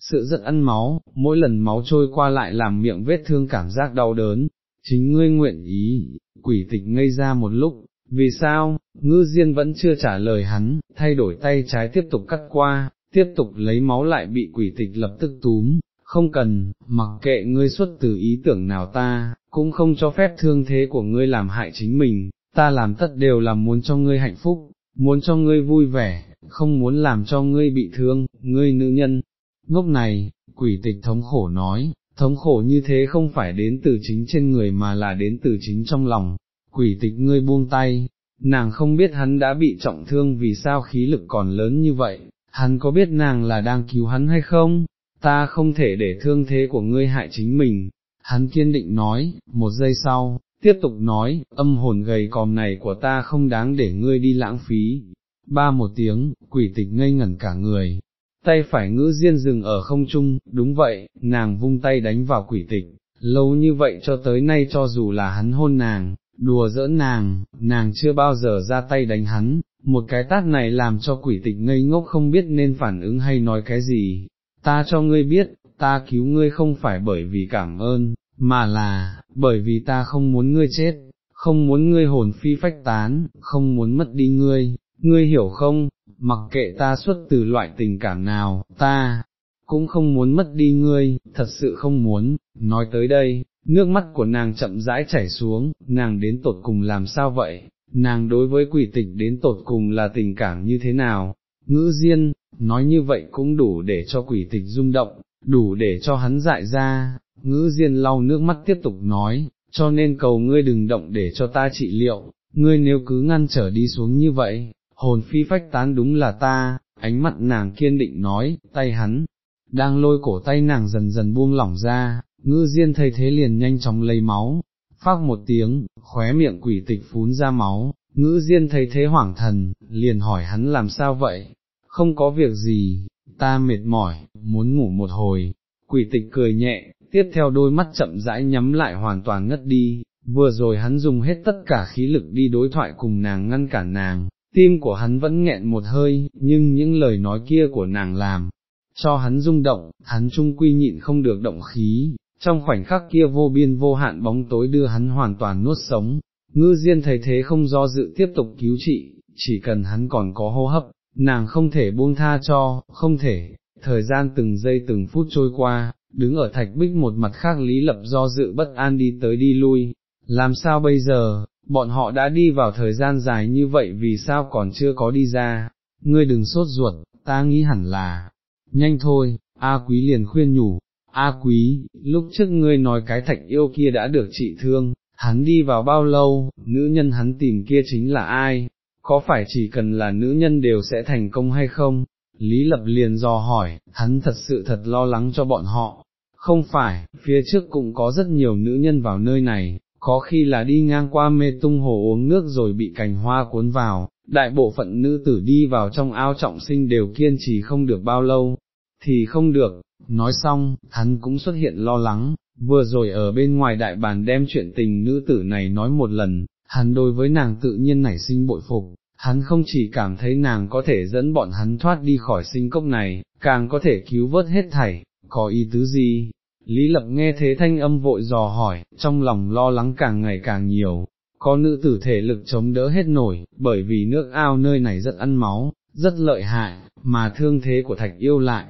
sự rất ăn máu, mỗi lần máu trôi qua lại làm miệng vết thương cảm giác đau đớn, chính ngươi nguyện ý, quỷ tịch ngây ra một lúc, vì sao, ngư diên vẫn chưa trả lời hắn, thay đổi tay trái tiếp tục cắt qua, tiếp tục lấy máu lại bị quỷ tịch lập tức túm, không cần, mặc kệ ngươi xuất từ ý tưởng nào ta, cũng không cho phép thương thế của ngươi làm hại chính mình, ta làm tất đều là muốn cho ngươi hạnh phúc, muốn cho ngươi vui vẻ, không muốn làm cho ngươi bị thương, ngươi nữ nhân. Ngốc này, quỷ tịch thống khổ nói, thống khổ như thế không phải đến từ chính trên người mà là đến từ chính trong lòng, quỷ tịch ngươi buông tay, nàng không biết hắn đã bị trọng thương vì sao khí lực còn lớn như vậy, hắn có biết nàng là đang cứu hắn hay không, ta không thể để thương thế của ngươi hại chính mình, hắn kiên định nói, một giây sau, tiếp tục nói, âm hồn gầy còm này của ta không đáng để ngươi đi lãng phí. Ba một tiếng, quỷ tịch ngây ngẩn cả người, tay phải ngữ diên dừng ở không trung, đúng vậy, nàng vung tay đánh vào quỷ tịch, lâu như vậy cho tới nay cho dù là hắn hôn nàng, đùa giỡn nàng, nàng chưa bao giờ ra tay đánh hắn, một cái tát này làm cho quỷ tịch ngây ngốc không biết nên phản ứng hay nói cái gì, ta cho ngươi biết, ta cứu ngươi không phải bởi vì cảm ơn, mà là, bởi vì ta không muốn ngươi chết, không muốn ngươi hồn phi phách tán, không muốn mất đi ngươi, ngươi hiểu không, mặc kệ ta xuất từ loại tình cảm nào, ta cũng không muốn mất đi ngươi, thật sự không muốn, nói tới đây, nước mắt của nàng chậm rãi chảy xuống, nàng đến tột cùng làm sao vậy, nàng đối với quỷ tịch đến tột cùng là tình cảm như thế nào, ngữ diên, nói như vậy cũng đủ để cho quỷ tịch rung động, đủ để cho hắn dại ra, ngữ diên lau nước mắt tiếp tục nói, cho nên cầu ngươi đừng động để cho ta trị liệu, ngươi nếu cứ ngăn trở đi xuống như vậy, hồn phi phách tán đúng là ta, ánh mắt nàng kiên định nói, tay hắn, đang lôi cổ tay nàng dần dần buông lỏng ra, ngư diên thấy thế liền nhanh chóng lấy máu, phát một tiếng, khóe miệng quỷ tịch phún ra máu, ngữ diên thấy thế hoảng thần, liền hỏi hắn làm sao vậy, không có việc gì, ta mệt mỏi, muốn ngủ một hồi, quỷ tịch cười nhẹ, tiếp theo đôi mắt chậm rãi nhắm lại hoàn toàn ngất đi, vừa rồi hắn dùng hết tất cả khí lực đi đối thoại cùng nàng ngăn cản nàng, tim của hắn vẫn nghẹn một hơi, nhưng những lời nói kia của nàng làm, cho hắn rung động, hắn trung quy nhịn không được động khí, trong khoảnh khắc kia vô biên vô hạn bóng tối đưa hắn hoàn toàn nuốt sống, ngư diên thấy thế không do dự tiếp tục cứu trị, chỉ cần hắn còn có hô hấp, nàng không thể buông tha cho, không thể, thời gian từng giây từng phút trôi qua, đứng ở thạch bích một mặt khác lý lập do dự bất an đi tới đi lui, làm sao bây giờ, bọn họ đã đi vào thời gian dài như vậy vì sao còn chưa có đi ra, ngươi đừng sốt ruột, ta nghĩ hẳn là, nhanh thôi, A quý liền khuyên nhủ, A quý, lúc trước ngươi nói cái thạch yêu kia đã được trị thương, hắn đi vào bao lâu, nữ nhân hắn tìm kia chính là ai, có phải chỉ cần là nữ nhân đều sẽ thành công hay không? Lý Lập liền dò hỏi, hắn thật sự thật lo lắng cho bọn họ, không phải, phía trước cũng có rất nhiều nữ nhân vào nơi này, có khi là đi ngang qua mê tung hồ uống nước rồi bị cành hoa cuốn vào, đại bộ phận nữ tử đi vào trong ao trọng sinh đều kiên trì không được bao lâu, thì không được, nói xong, hắn cũng xuất hiện lo lắng, vừa rồi ở bên ngoài đại bàn đem chuyện tình nữ tử này nói một lần, hắn đối với nàng tự nhiên nảy sinh bội phục, hắn không chỉ cảm thấy nàng có thể dẫn bọn hắn thoát đi khỏi sinh cốc này, càng có thể cứu vớt hết thảy, có ý tứ gì, Lý Lập nghe thế thanh âm vội dò hỏi, trong lòng lo lắng càng ngày càng nhiều, có nữ tử thể lực chống đỡ hết nổi, bởi vì nước ao nơi này rất ăn máu, rất lợi hại, mà thương thế của thạch yêu lại,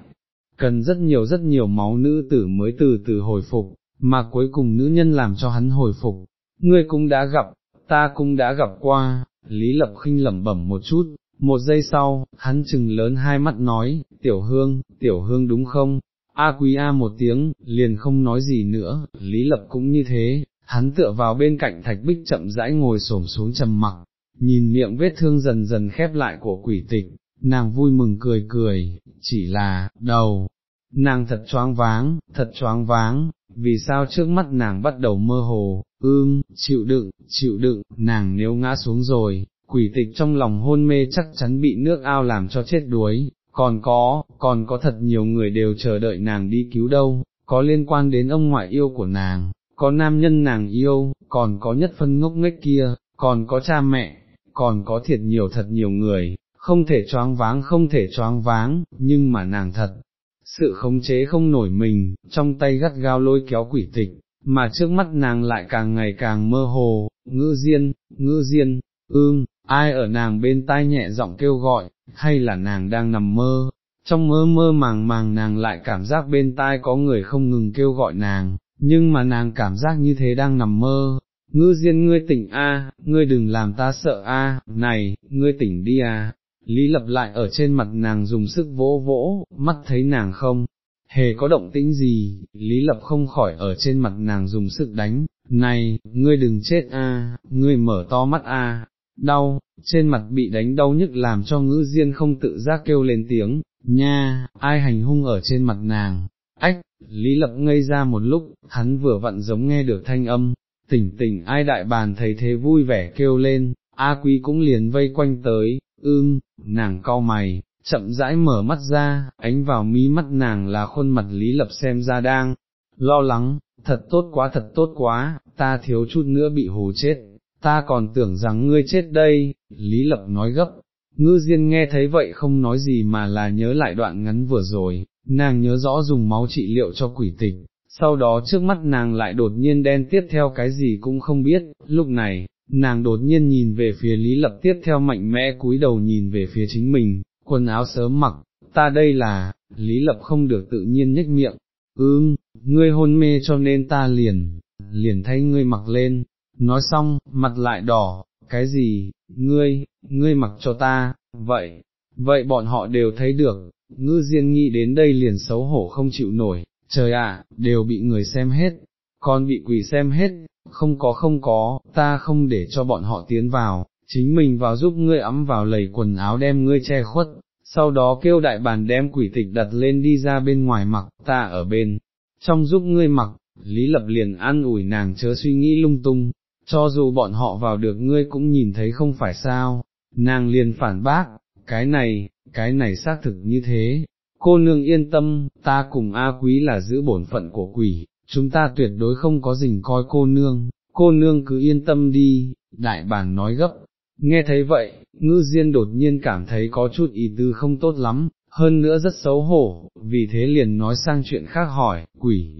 cần rất nhiều rất nhiều máu nữ tử mới từ từ hồi phục, mà cuối cùng nữ nhân làm cho hắn hồi phục, ngươi cũng đã gặp, ta cũng đã gặp qua, Lý Lập khinh lẩm bẩm một chút, một giây sau, hắn chừng lớn hai mắt nói, tiểu hương, tiểu hương đúng không? A quý A một tiếng, liền không nói gì nữa, Lý Lập cũng như thế, hắn tựa vào bên cạnh thạch bích chậm rãi ngồi xổm xuống trầm mặc, nhìn miệng vết thương dần dần khép lại của quỷ tịch, nàng vui mừng cười cười, chỉ là, đầu, nàng thật choáng váng, thật choáng váng, vì sao trước mắt nàng bắt đầu mơ hồ, ưm, chịu đựng, chịu đựng, nàng nếu ngã xuống rồi, quỷ tịch trong lòng hôn mê chắc chắn bị nước ao làm cho chết đuối, còn có, còn có thật nhiều người đều chờ đợi nàng đi cứu đâu, có liên quan đến ông ngoại yêu của nàng, có nam nhân nàng yêu, còn có nhất phân ngốc nghếch kia, còn có cha mẹ, còn có thiệt nhiều thật nhiều người, không thể choáng váng không thể choáng váng, nhưng mà nàng thật, sự khống chế không nổi mình, trong tay gắt gao lôi kéo quỷ tịch, mà trước mắt nàng lại càng ngày càng mơ hồ, ngư diên, ngư diên, ương, ai ở nàng bên tai nhẹ giọng kêu gọi, hay là nàng đang nằm mơ, trong mơ mơ màng màng nàng lại cảm giác bên tai có người không ngừng kêu gọi nàng, nhưng mà nàng cảm giác như thế đang nằm mơ. Ngư diên ngươi tỉnh a, ngươi đừng làm ta sợ a, này, ngươi tỉnh đi a, Lý lập lại ở trên mặt nàng dùng sức vỗ vỗ, mắt thấy nàng không, hề có động tĩnh gì, Lý lập không khỏi ở trên mặt nàng dùng sức đánh, này, ngươi đừng chết a, ngươi mở to mắt a, đau, trên mặt bị đánh đau nhức làm cho ngữ diên không tự giác kêu lên tiếng, nha, ai hành hung ở trên mặt nàng, ách, Lý lập ngây ra một lúc, hắn vừa vặn giống nghe được thanh âm, tỉnh tỉnh ai đại bàn thấy thế vui vẻ kêu lên, A quý cũng liền vây quanh tới, ưm, nàng cau mày, chậm rãi mở mắt ra, ánh vào mí mắt nàng là khuôn mặt Lý Lập xem ra đang, lo lắng, thật tốt quá thật tốt quá, ta thiếu chút nữa bị hù chết, ta còn tưởng rằng ngươi chết đây, Lý Lập nói gấp, ngư diên nghe thấy vậy không nói gì mà là nhớ lại đoạn ngắn vừa rồi, nàng nhớ rõ dùng máu trị liệu cho quỷ tịch, sau đó trước mắt nàng lại đột nhiên đen tiếp theo cái gì cũng không biết, lúc này, nàng đột nhiên nhìn về phía Lý Lập tiếp theo mạnh mẽ cúi đầu nhìn về phía chính mình, quần áo sớm mặc, ta đây là, Lý Lập không được tự nhiên nhếch miệng, ưm, ngươi hôn mê cho nên ta liền, liền thay ngươi mặc lên, nói xong, mặt lại đỏ, cái gì, ngươi, ngươi mặc cho ta, vậy, vậy bọn họ đều thấy được, ngư diên nghĩ đến đây liền xấu hổ không chịu nổi, trời ạ, đều bị người xem hết, còn bị quỷ xem hết, không có không có, ta không để cho bọn họ tiến vào, chính mình vào giúp ngươi ấm vào lầy quần áo đem ngươi che khuất, sau đó kêu đại bàn đem quỷ tịch đặt lên đi ra bên ngoài mặc, ta ở bên, trong giúp ngươi mặc, Lý Lập liền an ủi nàng chớ suy nghĩ lung tung, cho dù bọn họ vào được ngươi cũng nhìn thấy không phải sao, nàng liền phản bác, cái này, cái này xác thực như thế, cô nương yên tâm, ta cùng A quý là giữ bổn phận của quỷ, chúng ta tuyệt đối không có dình coi cô nương, cô nương cứ yên tâm đi, đại bản nói gấp. Nghe thấy vậy, ngư diên đột nhiên cảm thấy có chút ý tư không tốt lắm, hơn nữa rất xấu hổ, vì thế liền nói sang chuyện khác hỏi, quỷ,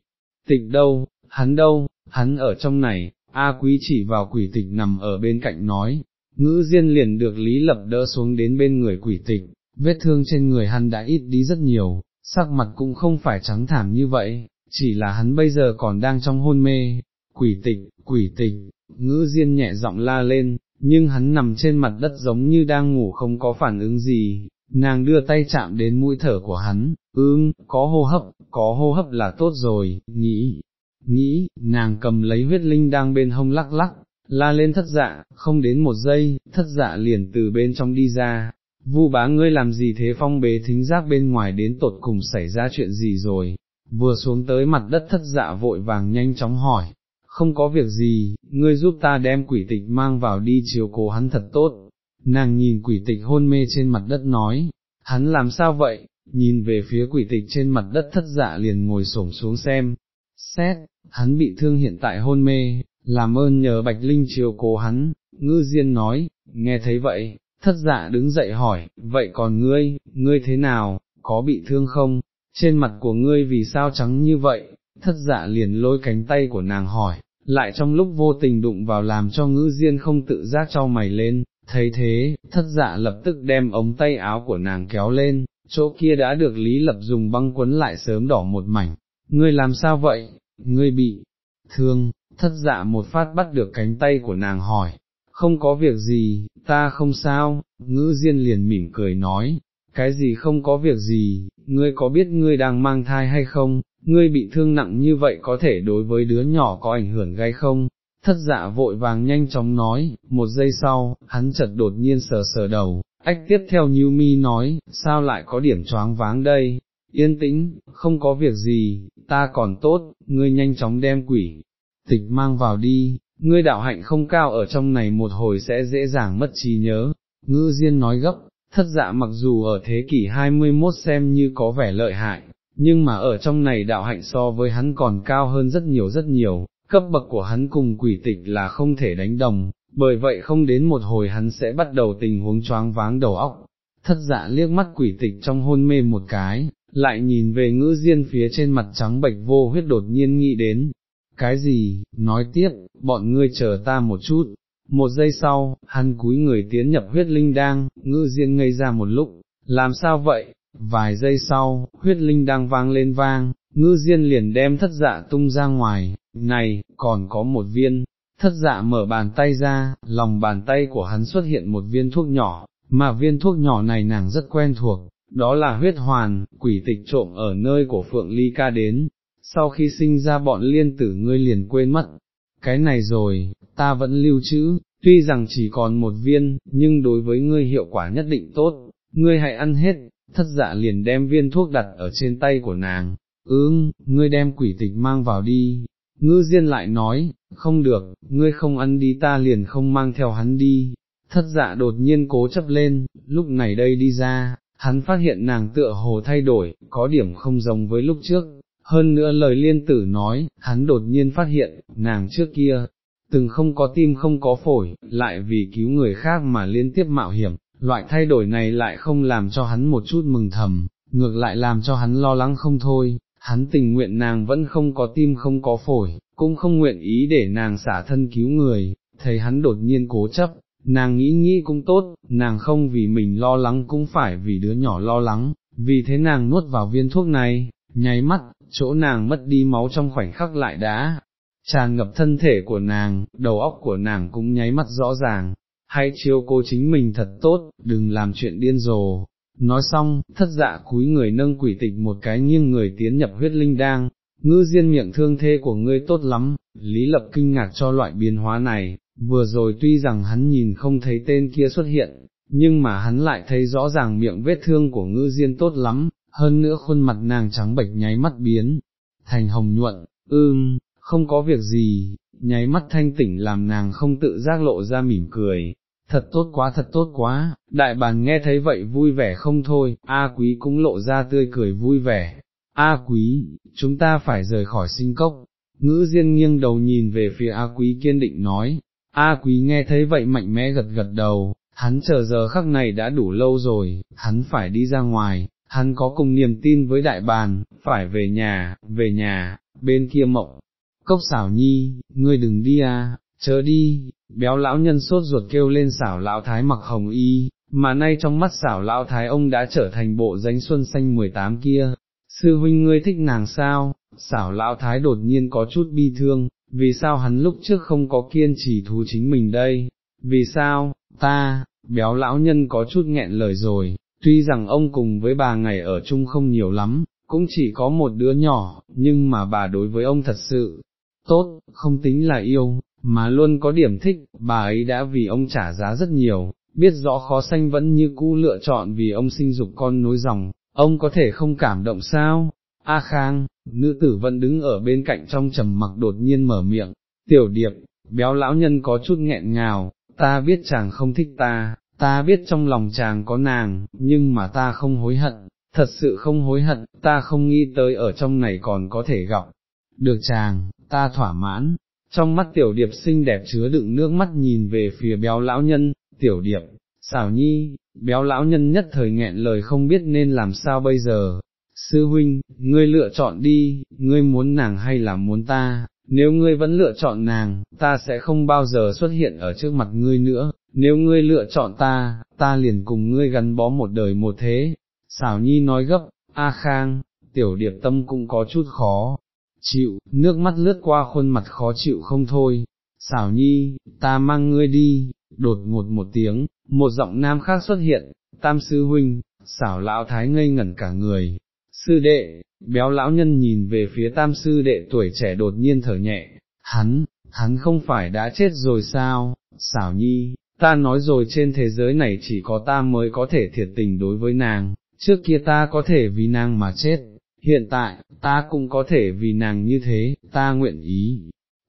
tịch đâu, hắn đâu, hắn ở trong này, A quý chỉ vào quỷ tịch nằm ở bên cạnh nói, ngữ diên liền được Lý Lập đỡ xuống đến bên người quỷ tịch, vết thương trên người hắn đã ít đi rất nhiều, sắc mặt cũng không phải trắng thảm như vậy, chỉ là hắn bây giờ còn đang trong hôn mê, quỷ tịch, quỷ tịch, ngữ diên nhẹ giọng la lên, nhưng hắn nằm trên mặt đất giống như đang ngủ không có phản ứng gì, nàng đưa tay chạm đến mũi thở của hắn, ương, có hô hấp, có hô hấp là tốt rồi, nghĩ, nghĩ, nàng cầm lấy huyết linh đang bên hông lắc lắc, la lên thất dạ, không đến một giây, thất dạ liền từ bên trong đi ra, vu bá ngươi làm gì thế phong bế thính giác bên ngoài đến tột cùng xảy ra chuyện gì rồi, vừa xuống tới mặt đất thất dạ vội vàng nhanh chóng hỏi, không có việc gì, ngươi giúp ta đem quỷ tịch mang vào đi chiều cố hắn thật tốt, nàng nhìn quỷ tịch hôn mê trên mặt đất nói, hắn làm sao vậy, nhìn về phía quỷ tịch trên mặt đất thất dạ liền ngồi xổm xuống xem, xét, hắn bị thương hiện tại hôn mê, làm ơn nhờ Bạch Linh chiều cố hắn, ngư diên nói, nghe thấy vậy, thất dạ đứng dậy hỏi, vậy còn ngươi, ngươi thế nào, có bị thương không, trên mặt của ngươi vì sao trắng như vậy, thất dạ liền lôi cánh tay của nàng hỏi, lại trong lúc vô tình đụng vào làm cho ngữ diên không tự giác cho mày lên, thấy thế, thất dạ lập tức đem ống tay áo của nàng kéo lên, chỗ kia đã được Lý Lập dùng băng quấn lại sớm đỏ một mảnh, ngươi làm sao vậy, ngươi bị thương, thất dạ một phát bắt được cánh tay của nàng hỏi, không có việc gì, ta không sao, ngữ diên liền mỉm cười nói, cái gì không có việc gì, ngươi có biết ngươi đang mang thai hay không, ngươi bị thương nặng như vậy có thể đối với đứa nhỏ có ảnh hưởng gay không? Thất dạ vội vàng nhanh chóng nói, một giây sau, hắn chợt đột nhiên sờ sờ đầu, ách tiếp theo Như Mi nói, sao lại có điểm choáng váng đây, yên tĩnh, không có việc gì, ta còn tốt, ngươi nhanh chóng đem quỷ, tịch mang vào đi, ngươi đạo hạnh không cao ở trong này một hồi sẽ dễ dàng mất trí nhớ, ngư diên nói gấp, thất dạ mặc dù ở thế kỷ 21 xem như có vẻ lợi hại, nhưng mà ở trong này đạo hạnh so với hắn còn cao hơn rất nhiều rất nhiều, cấp bậc của hắn cùng quỷ tịch là không thể đánh đồng, bởi vậy không đến một hồi hắn sẽ bắt đầu tình huống choáng váng đầu óc. Thất dạ liếc mắt quỷ tịch trong hôn mê một cái, lại nhìn về ngữ diên phía trên mặt trắng bệch vô huyết đột nhiên nghĩ đến, cái gì, nói tiếp, bọn ngươi chờ ta một chút, một giây sau, hắn cúi người tiến nhập huyết linh đang, ngữ diên ngây ra một lúc, làm sao vậy, vài giây sau, huyết linh đang vang lên vang, ngư diên liền đem thất dạ tung ra ngoài, này, còn có một viên, thất dạ mở bàn tay ra, lòng bàn tay của hắn xuất hiện một viên thuốc nhỏ, mà viên thuốc nhỏ này nàng rất quen thuộc, đó là huyết hoàn, quỷ tịch trộm ở nơi của Phượng Ly ca đến, sau khi sinh ra bọn liên tử ngươi liền quên mất, cái này rồi, ta vẫn lưu trữ, tuy rằng chỉ còn một viên, nhưng đối với ngươi hiệu quả nhất định tốt, ngươi hãy ăn hết, thất dạ liền đem viên thuốc đặt ở trên tay của nàng, ương, ngươi đem quỷ tịch mang vào đi, ngư diên lại nói, không được, ngươi không ăn đi ta liền không mang theo hắn đi, thất dạ đột nhiên cố chấp lên, lúc này đây đi ra, hắn phát hiện nàng tựa hồ thay đổi, có điểm không giống với lúc trước, hơn nữa lời liên tử nói, hắn đột nhiên phát hiện, nàng trước kia, từng không có tim không có phổi, lại vì cứu người khác mà liên tiếp mạo hiểm, loại thay đổi này lại không làm cho hắn một chút mừng thầm, ngược lại làm cho hắn lo lắng không thôi, hắn tình nguyện nàng vẫn không có tim không có phổi, cũng không nguyện ý để nàng xả thân cứu người, thấy hắn đột nhiên cố chấp, nàng nghĩ nghĩ cũng tốt, nàng không vì mình lo lắng cũng phải vì đứa nhỏ lo lắng, vì thế nàng nuốt vào viên thuốc này, nháy mắt, chỗ nàng mất đi máu trong khoảnh khắc lại đã, tràn ngập thân thể của nàng, đầu óc của nàng cũng nháy mắt rõ ràng, hãy chiếu cô chính mình thật tốt, đừng làm chuyện điên rồ. Nói xong, thất dạ cúi người nâng quỷ tịch một cái nghiêng người tiến nhập huyết linh đang, ngư diên miệng thương thê của ngươi tốt lắm, lý lập kinh ngạc cho loại biến hóa này, vừa rồi tuy rằng hắn nhìn không thấy tên kia xuất hiện, nhưng mà hắn lại thấy rõ ràng miệng vết thương của ngư diên tốt lắm, hơn nữa khuôn mặt nàng trắng bệch nháy mắt biến, thành hồng nhuận, ưm, không có việc gì, nháy mắt thanh tỉnh làm nàng không tự giác lộ ra mỉm cười, thật tốt quá thật tốt quá, đại bàn nghe thấy vậy vui vẻ không thôi, A quý cũng lộ ra tươi cười vui vẻ, A quý, chúng ta phải rời khỏi sinh cốc, ngữ diên nghiêng đầu nhìn về phía A quý kiên định nói, A quý nghe thấy vậy mạnh mẽ gật gật đầu, hắn chờ giờ khắc này đã đủ lâu rồi, hắn phải đi ra ngoài, hắn có cùng niềm tin với đại bàn, phải về nhà, về nhà, bên kia mộng, cốc xảo nhi, ngươi đừng đi à, chớ đi, béo lão nhân sốt ruột kêu lên xảo lão thái mặc hồng y, mà nay trong mắt xảo lão thái ông đã trở thành bộ danh xuân xanh 18 kia, sư huynh ngươi thích nàng sao, xảo lão thái đột nhiên có chút bi thương, vì sao hắn lúc trước không có kiên trì thú chính mình đây, vì sao, ta, béo lão nhân có chút nghẹn lời rồi, tuy rằng ông cùng với bà ngày ở chung không nhiều lắm, cũng chỉ có một đứa nhỏ, nhưng mà bà đối với ông thật sự, tốt, không tính là yêu, mà luôn có điểm thích, bà ấy đã vì ông trả giá rất nhiều, biết rõ khó sanh vẫn như cũ lựa chọn vì ông sinh dục con nối dòng, ông có thể không cảm động sao? A Khang, nữ tử vẫn đứng ở bên cạnh trong trầm mặc đột nhiên mở miệng, tiểu điệp, béo lão nhân có chút nghẹn ngào, ta biết chàng không thích ta, ta biết trong lòng chàng có nàng, nhưng mà ta không hối hận, thật sự không hối hận, ta không nghĩ tới ở trong này còn có thể gặp, được chàng, ta thỏa mãn, trong mắt tiểu điệp xinh đẹp chứa đựng nước mắt nhìn về phía béo lão nhân, tiểu điệp, xảo nhi, béo lão nhân nhất thời nghẹn lời không biết nên làm sao bây giờ, sư huynh, ngươi lựa chọn đi, ngươi muốn nàng hay là muốn ta, nếu ngươi vẫn lựa chọn nàng, ta sẽ không bao giờ xuất hiện ở trước mặt ngươi nữa, nếu ngươi lựa chọn ta, ta liền cùng ngươi gắn bó một đời một thế. Xảo Nhi nói gấp, A Khang, tiểu điệp tâm cũng có chút khó, chịu, nước mắt lướt qua khuôn mặt khó chịu không thôi. Xảo Nhi, ta mang ngươi đi, đột ngột một tiếng, một giọng nam khác xuất hiện, tam sư huynh, xảo lão thái ngây ngẩn cả người, sư đệ, béo lão nhân nhìn về phía tam sư đệ tuổi trẻ đột nhiên thở nhẹ, hắn, hắn không phải đã chết rồi sao, xảo nhi, ta nói rồi trên thế giới này chỉ có ta mới có thể thiệt tình đối với nàng, trước kia ta có thể vì nàng mà chết, hiện tại, ta cũng có thể vì nàng như thế, ta nguyện ý,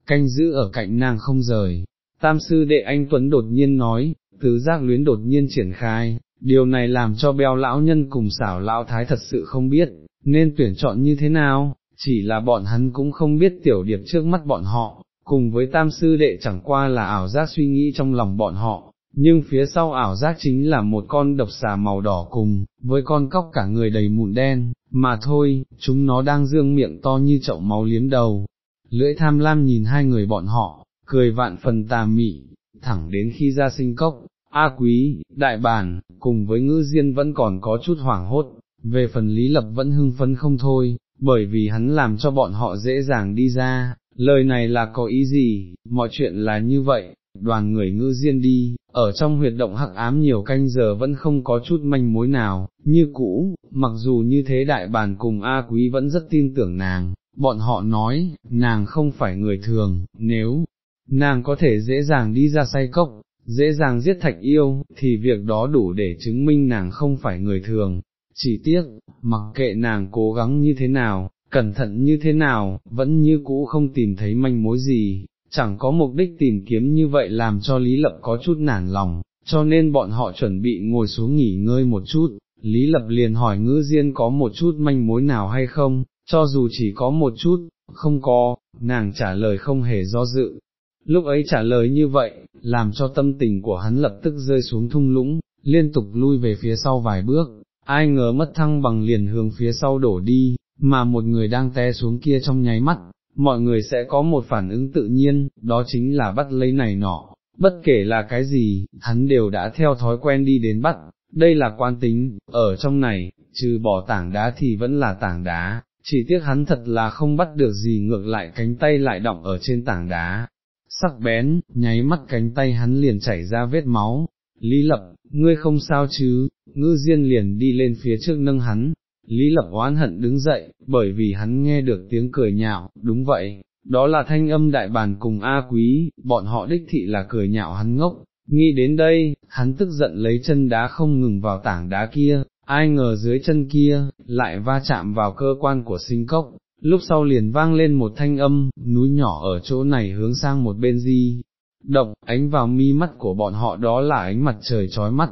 canh giữ ở cạnh nàng không rời. Tam sư đệ anh Tuấn đột nhiên nói, tứ giác luyến đột nhiên triển khai, điều này làm cho beo lão nhân cùng xảo lão thái thật sự không biết, nên tuyển chọn như thế nào, chỉ là bọn hắn cũng không biết tiểu điệp trước mắt bọn họ, cùng với tam sư đệ chẳng qua là ảo giác suy nghĩ trong lòng bọn họ, nhưng phía sau ảo giác chính là một con độc xà màu đỏ cùng, với con cóc cả người đầy mụn đen, mà thôi, chúng nó đang dương miệng to như chậu máu liếm đầu. Lưỡi tham lam nhìn hai người bọn họ, cười vạn phần tà mị, thẳng đến khi ra sinh cốc, A quý, đại bản, cùng với ngữ diên vẫn còn có chút hoảng hốt, về phần lý lập vẫn hưng phấn không thôi, bởi vì hắn làm cho bọn họ dễ dàng đi ra, lời này là có ý gì, mọi chuyện là như vậy, đoàn người ngư diên đi, ở trong huyệt động hắc ám nhiều canh giờ vẫn không có chút manh mối nào, như cũ, mặc dù như thế đại bàn cùng A quý vẫn rất tin tưởng nàng, bọn họ nói, nàng không phải người thường, nếu nàng có thể dễ dàng đi ra say cốc, dễ dàng giết thạch yêu, thì việc đó đủ để chứng minh nàng không phải người thường, chỉ tiếc, mặc kệ nàng cố gắng như thế nào, cẩn thận như thế nào, vẫn như cũ không tìm thấy manh mối gì, chẳng có mục đích tìm kiếm như vậy làm cho Lý Lập có chút nản lòng, cho nên bọn họ chuẩn bị ngồi xuống nghỉ ngơi một chút, Lý Lập liền hỏi ngữ diên có một chút manh mối nào hay không, cho dù chỉ có một chút, không có, nàng trả lời không hề do dự. Lúc ấy trả lời như vậy, làm cho tâm tình của hắn lập tức rơi xuống thung lũng, liên tục lui về phía sau vài bước, ai ngờ mất thăng bằng liền hướng phía sau đổ đi, mà một người đang té xuống kia trong nháy mắt, mọi người sẽ có một phản ứng tự nhiên, đó chính là bắt lấy này nọ, bất kể là cái gì, hắn đều đã theo thói quen đi đến bắt, đây là quan tính, ở trong này, trừ bỏ tảng đá thì vẫn là tảng đá, chỉ tiếc hắn thật là không bắt được gì ngược lại cánh tay lại động ở trên tảng đá. Sắc bén, nháy mắt cánh tay hắn liền chảy ra vết máu, Lý Lập, ngươi không sao chứ, ngư diên liền đi lên phía trước nâng hắn, Lý Lập oán hận đứng dậy, bởi vì hắn nghe được tiếng cười nhạo, đúng vậy, đó là thanh âm đại bàn cùng A quý, bọn họ đích thị là cười nhạo hắn ngốc, nghĩ đến đây, hắn tức giận lấy chân đá không ngừng vào tảng đá kia, ai ngờ dưới chân kia, lại va chạm vào cơ quan của sinh cốc, lúc sau liền vang lên một thanh âm, núi nhỏ ở chỗ này hướng sang một bên di, động, ánh vào mi mắt của bọn họ đó là ánh mặt trời trói mắt,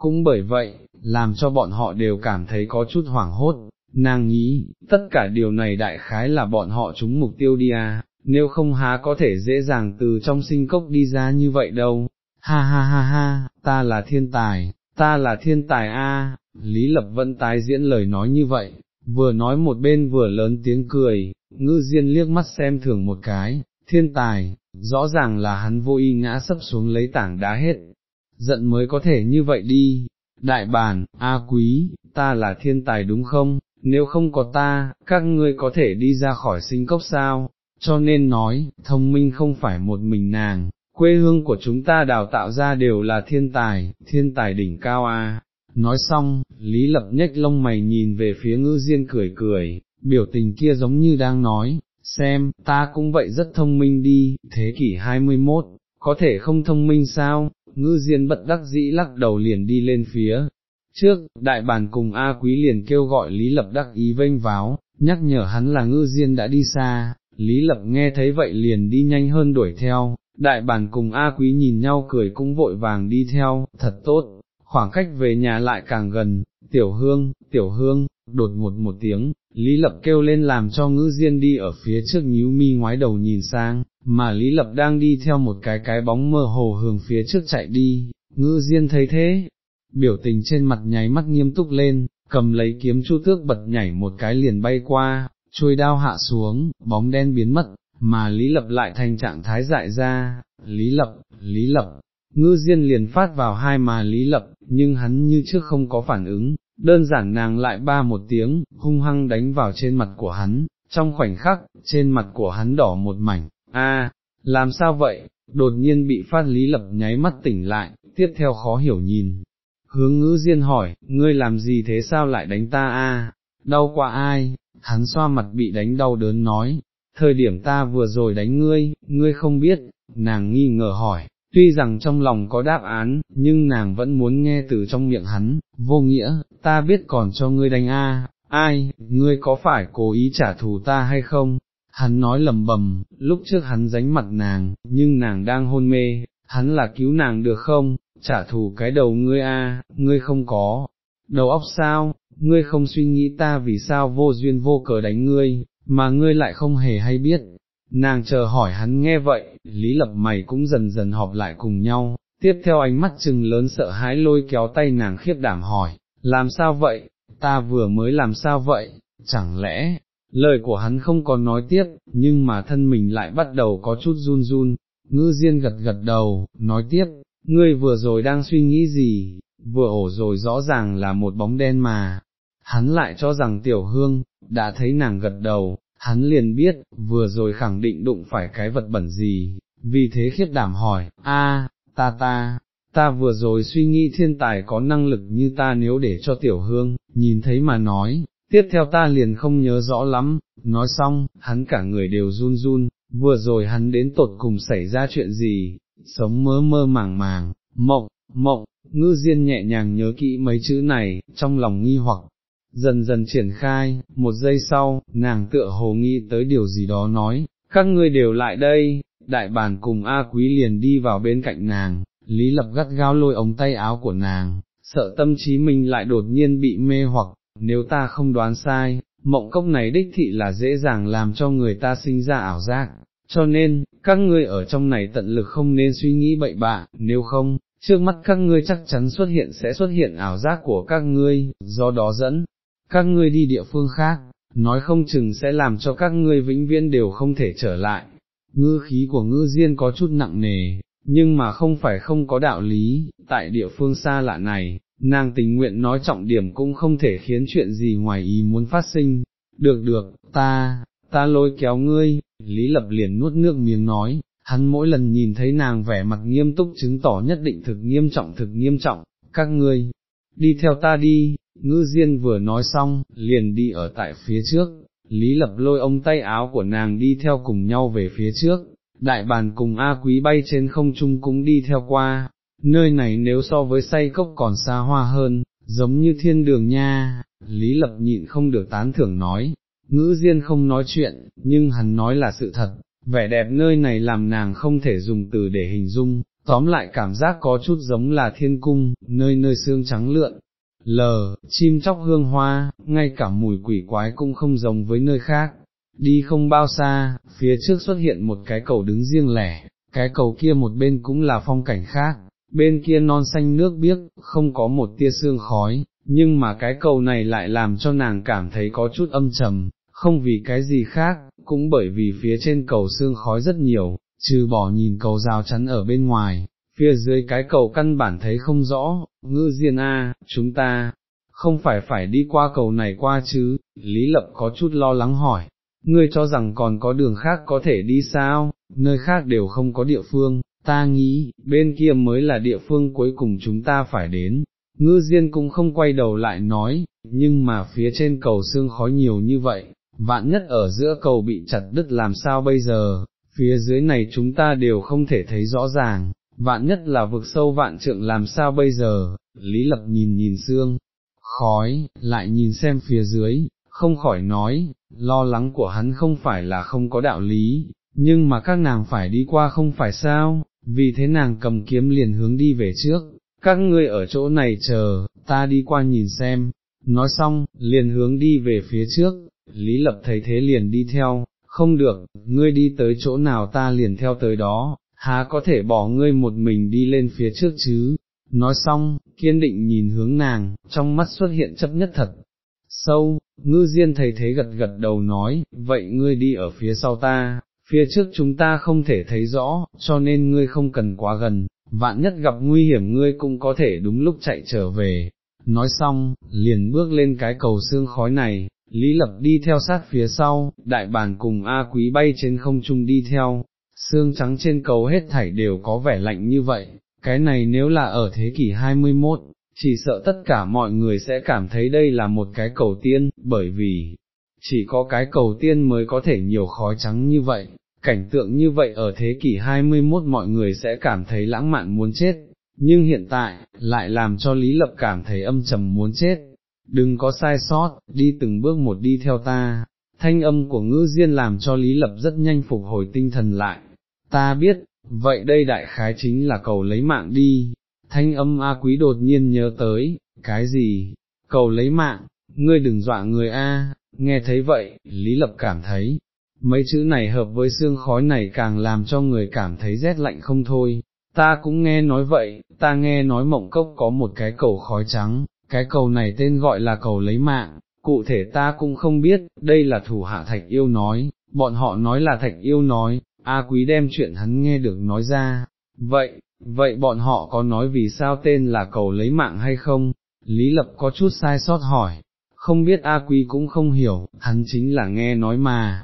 cũng bởi vậy, làm cho bọn họ đều cảm thấy có chút hoảng hốt, nàng nghĩ, tất cả điều này đại khái là bọn họ trúng mục tiêu đi à, nếu không há có thể dễ dàng từ trong sinh cốc đi ra như vậy đâu, ha ha ha ha, ta là thiên tài, ta là thiên tài a. Lý Lập vẫn tái diễn lời nói như vậy, vừa nói một bên vừa lớn tiếng cười, ngư diên liếc mắt xem thường một cái, thiên tài, rõ ràng là hắn vô ý ngã sấp xuống lấy tảng đá hết, giận mới có thể như vậy đi, đại bản, A quý, ta là thiên tài đúng không, nếu không có ta, các ngươi có thể đi ra khỏi sinh cốc sao, cho nên nói, thông minh không phải một mình nàng, quê hương của chúng ta đào tạo ra đều là thiên tài, thiên tài đỉnh cao a. Nói xong, Lý Lập nhếch lông mày nhìn về phía ngư diên cười cười, biểu tình kia giống như đang nói, xem, ta cũng vậy rất thông minh đi, thế kỷ 21, có thể không thông minh sao, ngư diên bật đắc dĩ lắc đầu liền đi lên phía. Trước, đại bàn cùng A Quý liền kêu gọi Lý Lập đắc ý vênh váo, nhắc nhở hắn là ngư diên đã đi xa, Lý Lập nghe thấy vậy liền đi nhanh hơn đuổi theo, đại bàn cùng A Quý nhìn nhau cười cũng vội vàng đi theo, thật tốt, khoảng cách về nhà lại càng gần, tiểu hương, tiểu hương, đột ngột một tiếng, Lý Lập kêu lên làm cho ngữ diên đi ở phía trước nhíu mi ngoái đầu nhìn sang, mà Lý Lập đang đi theo một cái cái bóng mơ hồ hướng phía trước chạy đi, Ngư diên thấy thế, biểu tình trên mặt nháy mắt nghiêm túc lên, cầm lấy kiếm chu tước bật nhảy một cái liền bay qua, chui đao hạ xuống, bóng đen biến mất, mà Lý Lập lại thành trạng thái dại ra, Lý Lập, Lý Lập, ngư diên liền phát vào hai mà Lý Lập, nhưng hắn như trước không có phản ứng, đơn giản nàng lại ba một tiếng, hung hăng đánh vào trên mặt của hắn, trong khoảnh khắc, trên mặt của hắn đỏ một mảnh, a, làm sao vậy, đột nhiên bị phát Lý Lập nháy mắt tỉnh lại, tiếp theo khó hiểu nhìn. Hướng ngữ diên hỏi, ngươi làm gì thế sao lại đánh ta a? đau qua ai, hắn xoa mặt bị đánh đau đớn nói, thời điểm ta vừa rồi đánh ngươi, ngươi không biết, nàng nghi ngờ hỏi, tuy rằng trong lòng có đáp án, nhưng nàng vẫn muốn nghe từ trong miệng hắn, vô nghĩa, ta biết còn cho ngươi đánh a, ai, ngươi có phải cố ý trả thù ta hay không? Hắn nói lầm bầm, lúc trước hắn dánh mặt nàng, nhưng nàng đang hôn mê, hắn là cứu nàng được không, trả thù cái đầu ngươi a, ngươi không có, đầu óc sao, ngươi không suy nghĩ ta vì sao vô duyên vô cớ đánh ngươi, mà ngươi lại không hề hay biết. Nàng chờ hỏi hắn nghe vậy, Lý Lập mày cũng dần dần họp lại cùng nhau, tiếp theo ánh mắt chừng lớn sợ hãi lôi kéo tay nàng khiếp đảm hỏi, làm sao vậy, ta vừa mới làm sao vậy, chẳng lẽ, lời của hắn không còn nói tiếp, nhưng mà thân mình lại bắt đầu có chút run run, ngư diên gật gật đầu, nói tiếp, ngươi vừa rồi đang suy nghĩ gì, vừa ổ rồi rõ ràng là một bóng đen mà, hắn lại cho rằng tiểu hương, đã thấy nàng gật đầu, hắn liền biết, vừa rồi khẳng định đụng phải cái vật bẩn gì, vì thế khiết đảm hỏi, a, ta ta, ta vừa rồi suy nghĩ thiên tài có năng lực như ta nếu để cho tiểu hương, nhìn thấy mà nói, tiếp theo ta liền không nhớ rõ lắm, nói xong, hắn cả người đều run run, vừa rồi hắn đến tột cùng xảy ra chuyện gì, sống mơ mơ màng màng, mộng, mộng, ngư diên nhẹ nhàng nhớ kỹ mấy chữ này, trong lòng nghi hoặc, dần dần triển khai, một giây sau, nàng tựa hồ nghi tới điều gì đó nói, các ngươi đều lại đây, đại bàn cùng A quý liền đi vào bên cạnh nàng, Lý Lập gắt gao lôi ống tay áo của nàng, sợ tâm trí mình lại đột nhiên bị mê hoặc, nếu ta không đoán sai, mộng cốc này đích thị là dễ dàng làm cho người ta sinh ra ảo giác, cho nên, các ngươi ở trong này tận lực không nên suy nghĩ bậy bạ, nếu không, trước mắt các ngươi chắc chắn xuất hiện sẽ xuất hiện ảo giác của các ngươi, do đó dẫn, các ngươi đi địa phương khác, nói không chừng sẽ làm cho các ngươi vĩnh viễn đều không thể trở lại. Ngư khí của ngư diên có chút nặng nề, nhưng mà không phải không có đạo lý, tại địa phương xa lạ này, nàng tình nguyện nói trọng điểm cũng không thể khiến chuyện gì ngoài ý muốn phát sinh. Được được, ta, ta lôi kéo ngươi, Lý Lập liền nuốt nước miếng nói, hắn mỗi lần nhìn thấy nàng vẻ mặt nghiêm túc chứng tỏ nhất định thực nghiêm trọng thực nghiêm trọng, các ngươi, đi theo ta đi, ngư diên vừa nói xong, liền đi ở tại phía trước, Lý Lập lôi ông tay áo của nàng đi theo cùng nhau về phía trước, đại bàn cùng A quý bay trên không trung cũng đi theo qua, nơi này nếu so với say cốc còn xa hoa hơn, giống như thiên đường nha, Lý Lập nhịn không được tán thưởng nói, ngữ diên không nói chuyện, nhưng hắn nói là sự thật, vẻ đẹp nơi này làm nàng không thể dùng từ để hình dung, tóm lại cảm giác có chút giống là thiên cung, nơi nơi xương trắng lượn, lờ, chim chóc hương hoa, ngay cả mùi quỷ quái cũng không giống với nơi khác. Đi không bao xa, phía trước xuất hiện một cái cầu đứng riêng lẻ, cái cầu kia một bên cũng là phong cảnh khác, bên kia non xanh nước biếc, không có một tia sương khói, nhưng mà cái cầu này lại làm cho nàng cảm thấy có chút âm trầm, không vì cái gì khác, cũng bởi vì phía trên cầu sương khói rất nhiều, trừ bỏ nhìn cầu rào chắn ở bên ngoài, phía dưới cái cầu căn bản thấy không rõ, ngư diên a, chúng ta, không phải phải đi qua cầu này qua chứ, Lý Lập có chút lo lắng hỏi, ngươi cho rằng còn có đường khác có thể đi sao, nơi khác đều không có địa phương, ta nghĩ, bên kia mới là địa phương cuối cùng chúng ta phải đến. Ngư Diên cũng không quay đầu lại nói, nhưng mà phía trên cầu xương khói nhiều như vậy, vạn nhất ở giữa cầu bị chặt đứt làm sao bây giờ, phía dưới này chúng ta đều không thể thấy rõ ràng, vạn nhất là vực sâu vạn trượng làm sao bây giờ, Lý Lập nhìn nhìn xương, khói, lại nhìn xem phía dưới, không khỏi nói, lo lắng của hắn không phải là không có đạo lý, nhưng mà các nàng phải đi qua không phải sao, vì thế nàng cầm kiếm liền hướng đi về trước, các ngươi ở chỗ này chờ, ta đi qua nhìn xem, nói xong, liền hướng đi về phía trước, Lý Lập thấy thế liền đi theo, không được, ngươi đi tới chỗ nào ta liền theo tới đó, há có thể bỏ ngươi một mình đi lên phía trước chứ, nói xong, kiên định nhìn hướng nàng, trong mắt xuất hiện chấp nhất thật. Sâu, ngư diên thấy thế gật gật đầu nói, vậy ngươi đi ở phía sau ta, phía trước chúng ta không thể thấy rõ, cho nên ngươi không cần quá gần, vạn nhất gặp nguy hiểm ngươi cũng có thể đúng lúc chạy trở về. Nói xong, liền bước lên cái cầu xương khói này, Lý Lập đi theo sát phía sau, đại bản cùng A Quý bay trên không trung đi theo, xương trắng trên cầu hết thảy đều có vẻ lạnh như vậy, cái này nếu là ở thế kỷ 21, chỉ sợ tất cả mọi người sẽ cảm thấy đây là một cái cầu tiên, bởi vì, chỉ có cái cầu tiên mới có thể nhiều khói trắng như vậy, cảnh tượng như vậy ở thế kỷ 21 mọi người sẽ cảm thấy lãng mạn muốn chết, nhưng hiện tại, lại làm cho Lý Lập cảm thấy âm trầm muốn chết, đừng có sai sót, đi từng bước một đi theo ta, thanh âm của ngữ diên làm cho Lý Lập rất nhanh phục hồi tinh thần lại, ta biết, vậy đây đại khái chính là cầu lấy mạng đi, thanh âm A quý đột nhiên nhớ tới, cái gì, cầu lấy mạng, ngươi đừng dọa người A, nghe thấy vậy, Lý Lập cảm thấy, mấy chữ này hợp với xương khói này càng làm cho người cảm thấy rét lạnh không thôi, ta cũng nghe nói vậy, ta nghe nói mộng cốc có một cái cầu khói trắng, cái cầu này tên gọi là cầu lấy mạng, cụ thể ta cũng không biết, đây là thủ hạ thạch yêu nói, bọn họ nói là thạch yêu nói, A quý đem chuyện hắn nghe được nói ra, vậy, vậy bọn họ có nói vì sao tên là cầu lấy mạng hay không? Lý Lập có chút sai sót hỏi, không biết A quý cũng không hiểu, hắn chính là nghe nói mà,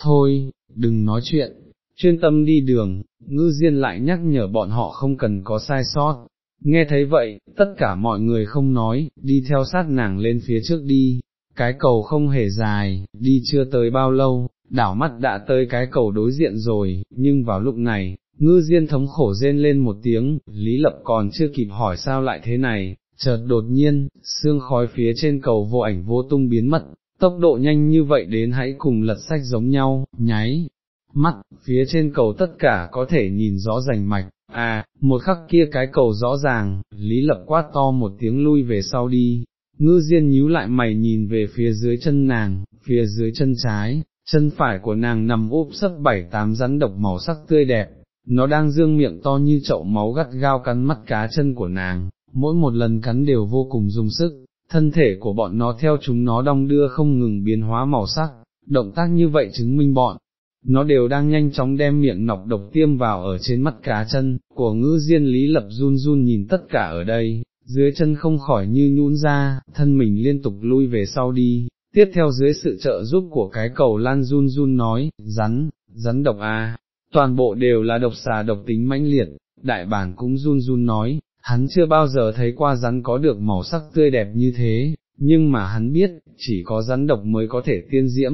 thôi, đừng nói chuyện, chuyên tâm đi đường, ngư diên lại nhắc nhở bọn họ không cần có sai sót. Nghe thấy vậy, tất cả mọi người không nói, đi theo sát nàng lên phía trước đi, cái cầu không hề dài, đi chưa tới bao lâu, đảo mắt đã tới cái cầu đối diện rồi, nhưng vào lúc này, ngư diên thống khổ rên lên một tiếng, Lý Lập còn chưa kịp hỏi sao lại thế này, chợt đột nhiên, xương khói phía trên cầu vô ảnh vô tung biến mất, tốc độ nhanh như vậy đến hãy cùng lật sách giống nhau, nháy, mắt, phía trên cầu tất cả có thể nhìn rõ rành mạch, à, một khắc kia cái cầu rõ ràng, Lý Lập quát to một tiếng lui về sau đi, ngư diên nhíu lại mày nhìn về phía dưới chân nàng, phía dưới chân trái, chân phải của nàng nằm úp sấp bảy tám rắn độc màu sắc tươi đẹp, nó đang dương miệng to như chậu máu gắt gao cắn mắt cá chân của nàng, mỗi một lần cắn đều vô cùng dùng sức, thân thể của bọn nó theo chúng nó đong đưa không ngừng biến hóa màu sắc, động tác như vậy chứng minh bọn. Nó đều đang nhanh chóng đem miệng nọc độc tiêm vào ở trên mắt cá chân, của ngữ diên lý lập run run nhìn tất cả ở đây, dưới chân không khỏi như nhũn ra, thân mình liên tục lui về sau đi, tiếp theo dưới sự trợ giúp của cái cầu lan run run nói, rắn, rắn độc à, toàn bộ đều là độc xà độc tính mãnh liệt, đại bản cũng run run nói, hắn chưa bao giờ thấy qua rắn có được màu sắc tươi đẹp như thế, nhưng mà hắn biết, chỉ có rắn độc mới có thể tiên diễm,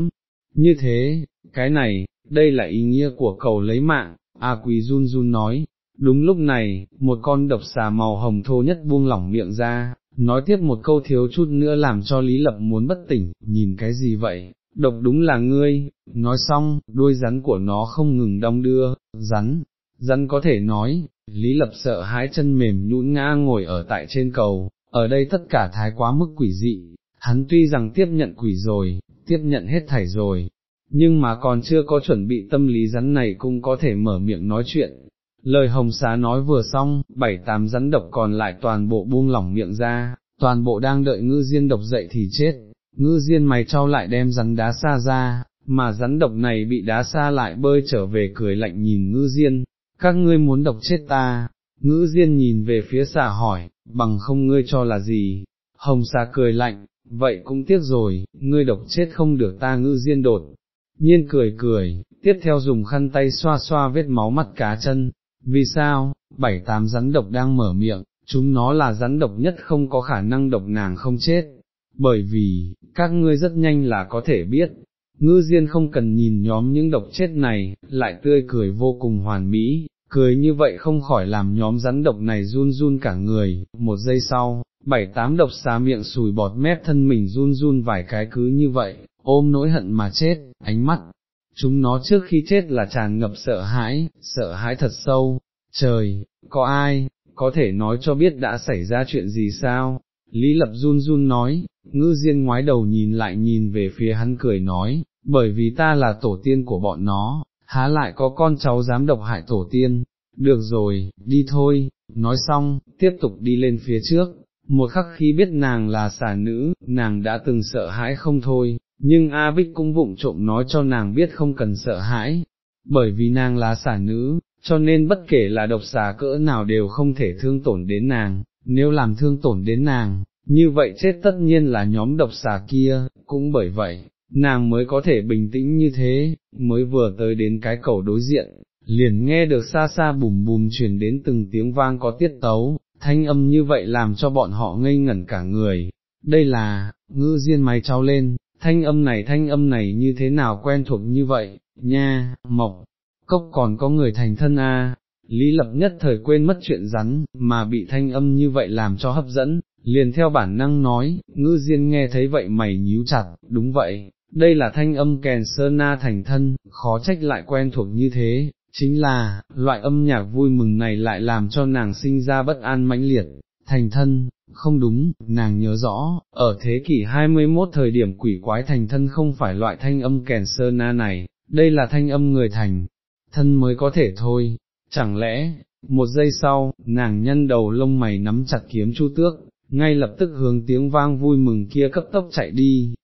như thế, cái này, đây là ý nghĩa của cầu lấy mạng, A Quý run run nói, đúng lúc này, một con độc xà màu hồng thô nhất buông lỏng miệng ra, nói tiếp một câu thiếu chút nữa làm cho Lý Lập muốn bất tỉnh, nhìn cái gì vậy, độc đúng là ngươi, nói xong, đuôi rắn của nó không ngừng đong đưa, rắn, rắn có thể nói, Lý Lập sợ hái chân mềm nhũn ngã ngồi ở tại trên cầu, ở đây tất cả thái quá mức quỷ dị, hắn tuy rằng tiếp nhận quỷ rồi, tiếp nhận hết thảy rồi, nhưng mà còn chưa có chuẩn bị tâm lý rắn này cũng có thể mở miệng nói chuyện, Lời hồng xá nói vừa xong, bảy tám rắn độc còn lại toàn bộ buông lỏng miệng ra, toàn bộ đang đợi ngư diên độc dậy thì chết, ngư diên mày trao lại đem rắn đá xa ra, mà rắn độc này bị đá xa lại bơi trở về cười lạnh nhìn ngư diên, các ngươi muốn độc chết ta, ngữ diên nhìn về phía xà hỏi, bằng không ngươi cho là gì, hồng xà cười lạnh, vậy cũng tiếc rồi, ngươi độc chết không được ta ngữ diên đột. Nhiên cười cười, tiếp theo dùng khăn tay xoa xoa vết máu mắt cá chân, vì sao, bảy tám rắn độc đang mở miệng, chúng nó là rắn độc nhất không có khả năng độc nàng không chết, bởi vì, các ngươi rất nhanh là có thể biết, ngư diên không cần nhìn nhóm những độc chết này, lại tươi cười vô cùng hoàn mỹ, cười như vậy không khỏi làm nhóm rắn độc này run run cả người, một giây sau, bảy tám độc xá miệng sùi bọt mép thân mình run run vài cái cứ như vậy, ôm nỗi hận mà chết, ánh mắt, chúng nó trước khi chết là tràn ngập sợ hãi, sợ hãi thật sâu, trời, có ai, có thể nói cho biết đã xảy ra chuyện gì sao? Lý Lập run run nói, ngư diên ngoái đầu nhìn lại nhìn về phía hắn cười nói, bởi vì ta là tổ tiên của bọn nó, há lại có con cháu dám độc hại tổ tiên, được rồi, đi thôi, nói xong, tiếp tục đi lên phía trước, một khắc khi biết nàng là xà nữ, nàng đã từng sợ hãi không thôi, nhưng A Bích cũng vụng trộm nói cho nàng biết không cần sợ hãi, bởi vì nàng là xà nữ, cho nên bất kể là độc xà cỡ nào đều không thể thương tổn đến nàng, nếu làm thương tổn đến nàng, như vậy chết tất nhiên là nhóm độc xà kia, cũng bởi vậy, nàng mới có thể bình tĩnh như thế, mới vừa tới đến cái cầu đối diện, liền nghe được xa xa bùm bùm truyền đến từng tiếng vang có tiết tấu, thanh âm như vậy làm cho bọn họ ngây ngẩn cả người, đây là, ngư diên máy trao lên, thanh âm này thanh âm này như thế nào quen thuộc như vậy, nha, mộc, cốc còn có người thành thân a. Lý lập nhất thời quên mất chuyện rắn, mà bị thanh âm như vậy làm cho hấp dẫn, liền theo bản năng nói, ngư diên nghe thấy vậy mày nhíu chặt, đúng vậy, đây là thanh âm kèn sơ na thành thân, khó trách lại quen thuộc như thế, chính là, loại âm nhạc vui mừng này lại làm cho nàng sinh ra bất an mãnh liệt, thành thân, không đúng, nàng nhớ rõ, ở thế kỷ 21 thời điểm quỷ quái thành thân không phải loại thanh âm kèn sơ na này, đây là thanh âm người thành, thân mới có thể thôi, chẳng lẽ, một giây sau, nàng nhân đầu lông mày nắm chặt kiếm chu tước, ngay lập tức hướng tiếng vang vui mừng kia cấp tốc chạy đi,